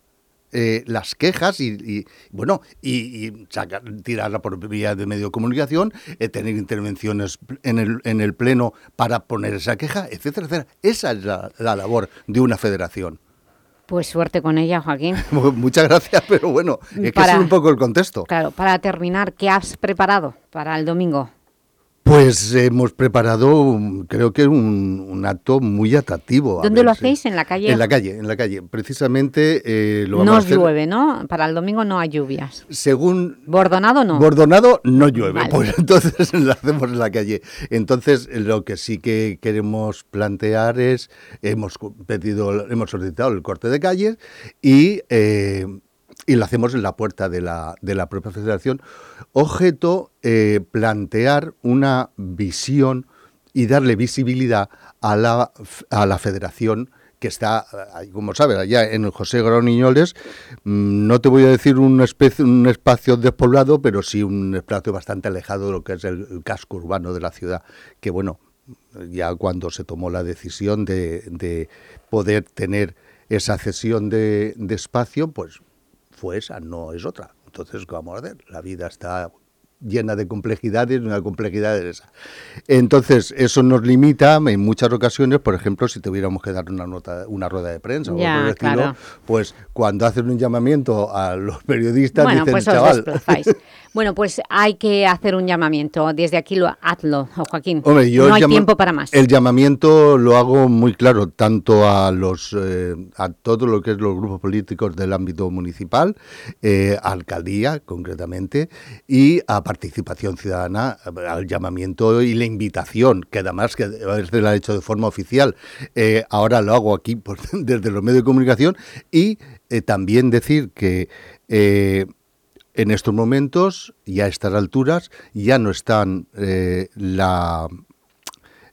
eh, las quejas y, y, bueno y, y sacar- tirarla por vía de medio de comunicación, eh, tener intervenciones en el, en el pleno para poner esa queja, etcétera, etcétera. Esa es la, la labor de una federación. Pues suerte con ella, Joaquín. Muchas gracias, pero bueno, es que Para- es un poco el contexto. Claro, para terminar, ¿qué has preparado para el domingo? Pues hemos preparado, creo que un, un acto muy atractivo. ¿Dónde ver lo hacéis? ¿En la calle? En la calle, en la calle. Precisamente eh, lo vamos No a os hacer llueve, ¿no? Para el domingo no hay lluvias. según ¿Bordonado no? Bordonado no llueve, Vale. pues entonces lo hacemos en la calle. Entonces lo que sí que queremos plantear es, hemos pedido, hemos solicitado el corte de calles y, eh, y lo hacemos en la puerta de la, de la propia federación. Objeto, eh, plantear una visión y darle visibilidad a la, a la federación que está, como sabes, allá en José Groniñoles, mm, no te voy a decir un, especie, un espacio despoblado, pero sí un espacio bastante alejado de lo que es el, el casco urbano de la ciudad, que bueno, ya cuando se tomó la decisión de, de poder tener esa cesión de, de espacio, pues fue esa, no es otra. Entonces, ¿qué vamos a hacer? La vida está llena de complejidades, una complejidad es esa. Entonces, eso nos limita en muchas ocasiones, por ejemplo, si tuviéramos que dar una nota, una rueda de prensa o Ya, algo por el estilo, claro. pues cuando hacen un llamamiento a los periodistas Bueno, dicen, pues os chaval. Bueno, pues hay que hacer un llamamiento. Desde aquí lo hazlo, Joaquín. Hombre, yo no hay tiempo para más. El llamamiento lo hago muy claro, tanto a los eh, a todo lo que es los grupos políticos del ámbito municipal, eh, a alcaldía concretamente, y a participación ciudadana, al llamamiento y la invitación, que además que a veces la he hecho de forma oficial, eh, ahora lo hago aquí pues, desde los medios de comunicación, y eh, también decir que eh, en estos momentos y a estas alturas ya no están eh, la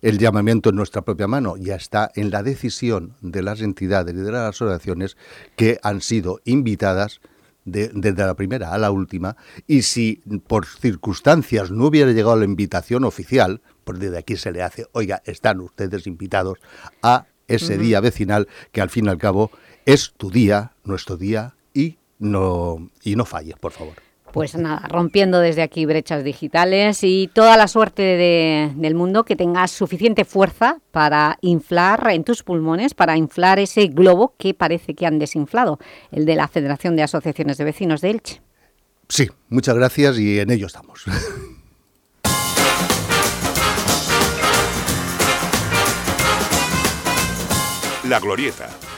el llamamiento en nuestra propia mano, ya está en la decisión de las entidades y de las asociaciones que han sido invitadas de- desde la primera a la última y si por circunstancias no hubiera llegado la invitación oficial, pues desde aquí se le hace, oiga, están ustedes invitados a ese día vecinal que al fin y al cabo es tu día, nuestro día y no y no falles, por favor. Pues nada, rompiendo desde aquí brechas digitales y toda la suerte de- del mundo, que tengas suficiente fuerza para inflar en tus pulmones, para inflar ese globo que parece que han desinflado, el de la Federación de Asociaciones de Vecinos de Elche. Sí, muchas gracias y en ello estamos. La Glorieta,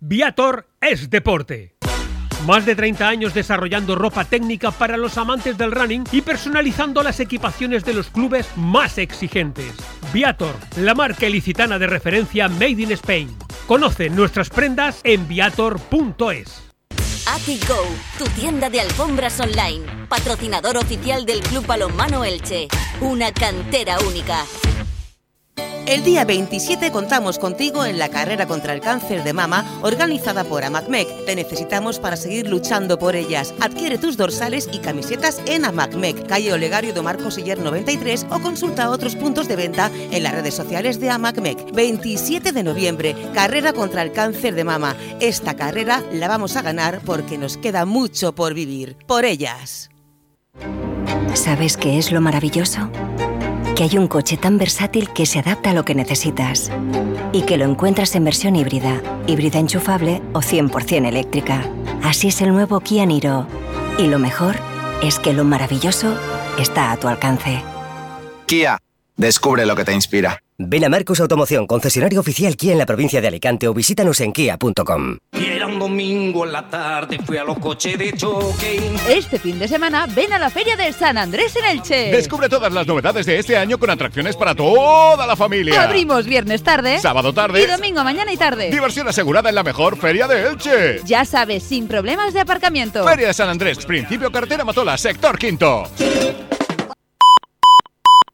Viator es deporte. Más de 30 años desarrollando ropa técnica para los amantes del running y personalizando las equipaciones de los clubes más exigentes. Viator, la marca ilicitana de referencia Made in Spain. Conoce nuestras prendas en viator.es. AtiGo, tu tienda de alfombras online, patrocinador oficial del Club Balonmano Elche, una cantera única. El día 27 contamos contigo en la carrera contra el cáncer de mama organizada por AMACMEC. Te necesitamos para seguir luchando por ellas. Adquiere tus dorsales y camisetas en AMACMEC, calle Olegario de Marcos Siller 93 o consulta otros puntos de venta en las redes sociales de AMACMEC. 27 de noviembre, carrera contra el cáncer de mama. Esta carrera la vamos a ganar porque nos queda mucho por vivir. Por ellas. ¿Sabes qué es lo maravilloso? Que hay un coche tan versátil que se adapta a lo que necesitas y que lo encuentras en versión híbrida, híbrida enchufable o 100% eléctrica. Así es el nuevo Kia Niro. Y lo mejor es que lo maravilloso está a tu alcance. Kia, descubre lo que te inspira. Ven a Marcos Automoción, concesionario oficial Kia en la provincia de Alicante o visítanos en kia.com. Y era un domingo en la tarde, fui a los coches de choque. Este fin de semana ven a la Feria de San Andrés en Elche. Descubre todas las novedades de este año con atracciones para toda la familia. Abrimos viernes tarde, sábado tarde y domingo mañana y tarde. Diversión asegurada en la mejor feria de Elche. Ya sabes, sin problemas de aparcamiento. Feria de San Andrés, principio cartera Matola, sector quinto.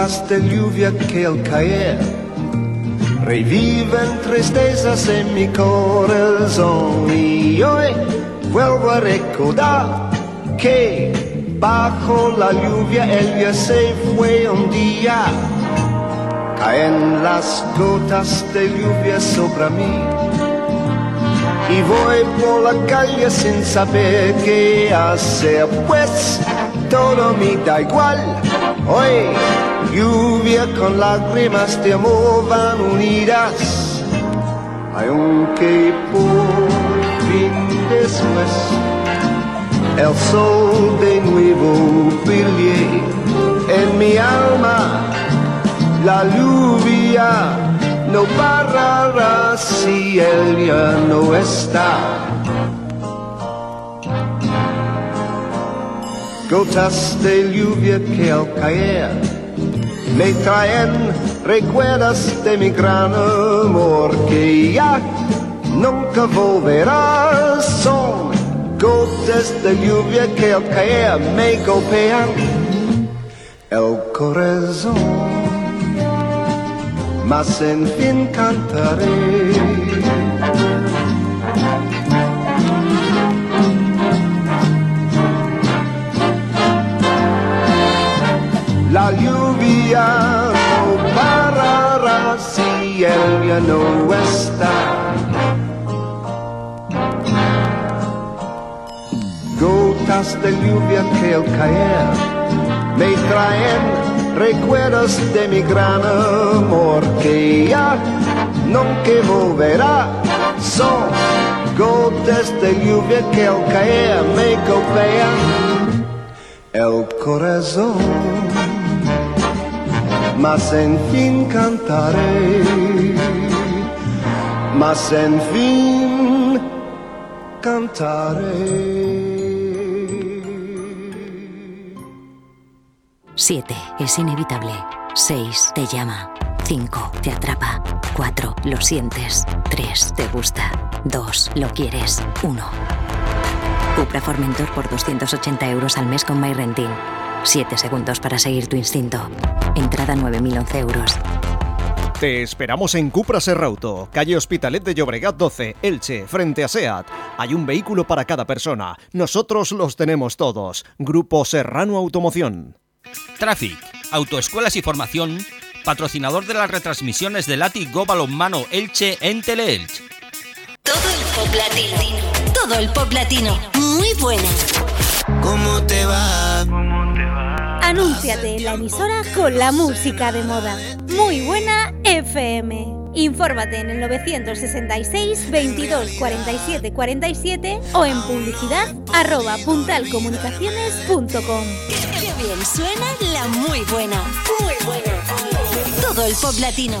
Gotas de lluvia que al caer. Reviven tristezas en mi corazón y hoy vuelvo a recordar que bajo la lluvia ella se fue un día. Caen las gotas de lluvia sobre mí y voy por la calle sin saber qué hacer pues todo me da igual. Hoy lluvia con lágrimas de amor van unidas, aunque por fin después el sol de nuevo brille en mi alma, la lluvia no parará si él ya no está. Gotas de lluvia que al caer Me traen recuerdas de mi gran amor Que ya nunca volverá Son gotas de lluvia que al caer Me golpean el corazón Mas en fin cantaré La lluvia no parará si él ya no está. Gotas de lluvia que al caer me traen recuerdos de mi gran amor que ya nunca volverá. Son gotas de lluvia que al caer me golpean el corazón mas en fin cantaré, mas en fin cantaré. 7. Es inevitable. 6. Te llama. 5. Te atrapa. 4. Lo sientes. 3. Te gusta. 2. Lo quieres. 1. Cupra Formentor por 280 euros al mes con MyRenting. 7 segundos para seguir tu instinto. Entrada 9.011 euros. Te esperamos en Cupra Serrauto, calle Hospitalet de Llobregat 12, Elche, frente a SEAT. Hay un vehículo para cada persona. Nosotros los tenemos todos. Grupo Serrano Automoción. Traffic, autoescuelas y formación, patrocinador de las retransmisiones del Lati Go Balonmano Elche en Teleelch. Todo el pop latino. Todo el pop latino. Muy buena. ¿Cómo te va? Anúnciate en la emisora con la música de moda. Muy buena FM. Infórmate en el 966 22 47 47 o en publicidad arroba puntalcomunicaciones.com. Qué bien suena la muy buena. Muy buena. Todo el pop latino.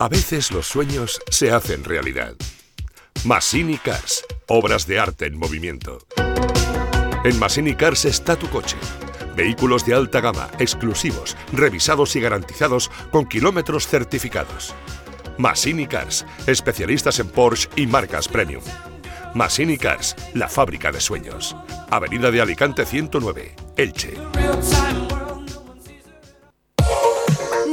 A veces los sueños se hacen realidad. Massini Cars, obras de arte en movimiento. En Massini Cars está tu coche. Vehículos de alta gama, exclusivos, revisados y garantizados con kilómetros certificados. Massini Cars, especialistas en Porsche y marcas premium. Massini Cars, la fábrica de sueños. Avenida de Alicante 109, Elche.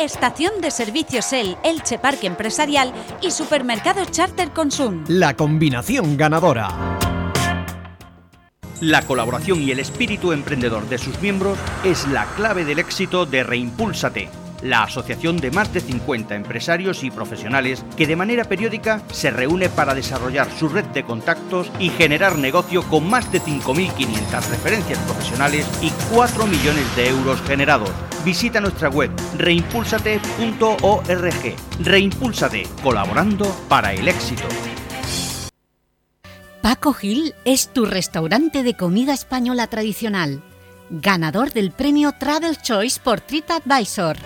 Estación de servicios El Elche Parque Empresarial y Supermercado Charter Consum. La combinación ganadora. La colaboración y el espíritu emprendedor de sus miembros es la clave del éxito de Reimpúlsate, la asociación de más de 50 empresarios y profesionales que de manera periódica se reúne para desarrollar su red de contactos y generar negocio con más de 5.500 referencias profesionales y 4 millones de euros generados. Visita nuestra web reimpulsate.org. Reimpúlsate, colaborando para el éxito. Paco Gil es tu restaurante de comida española tradicional, ganador del premio Travel Choice por TripAdvisor.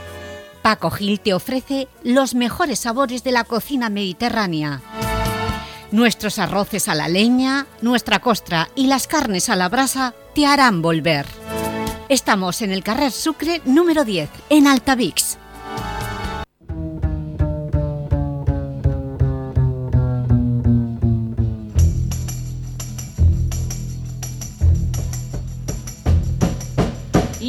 Paco Gil te ofrece los mejores sabores de la cocina mediterránea. Nuestros arroces a la leña, nuestra costra y las carnes a la brasa te harán volver. Estamos en el Carrer Sucre número 10, en Altavix.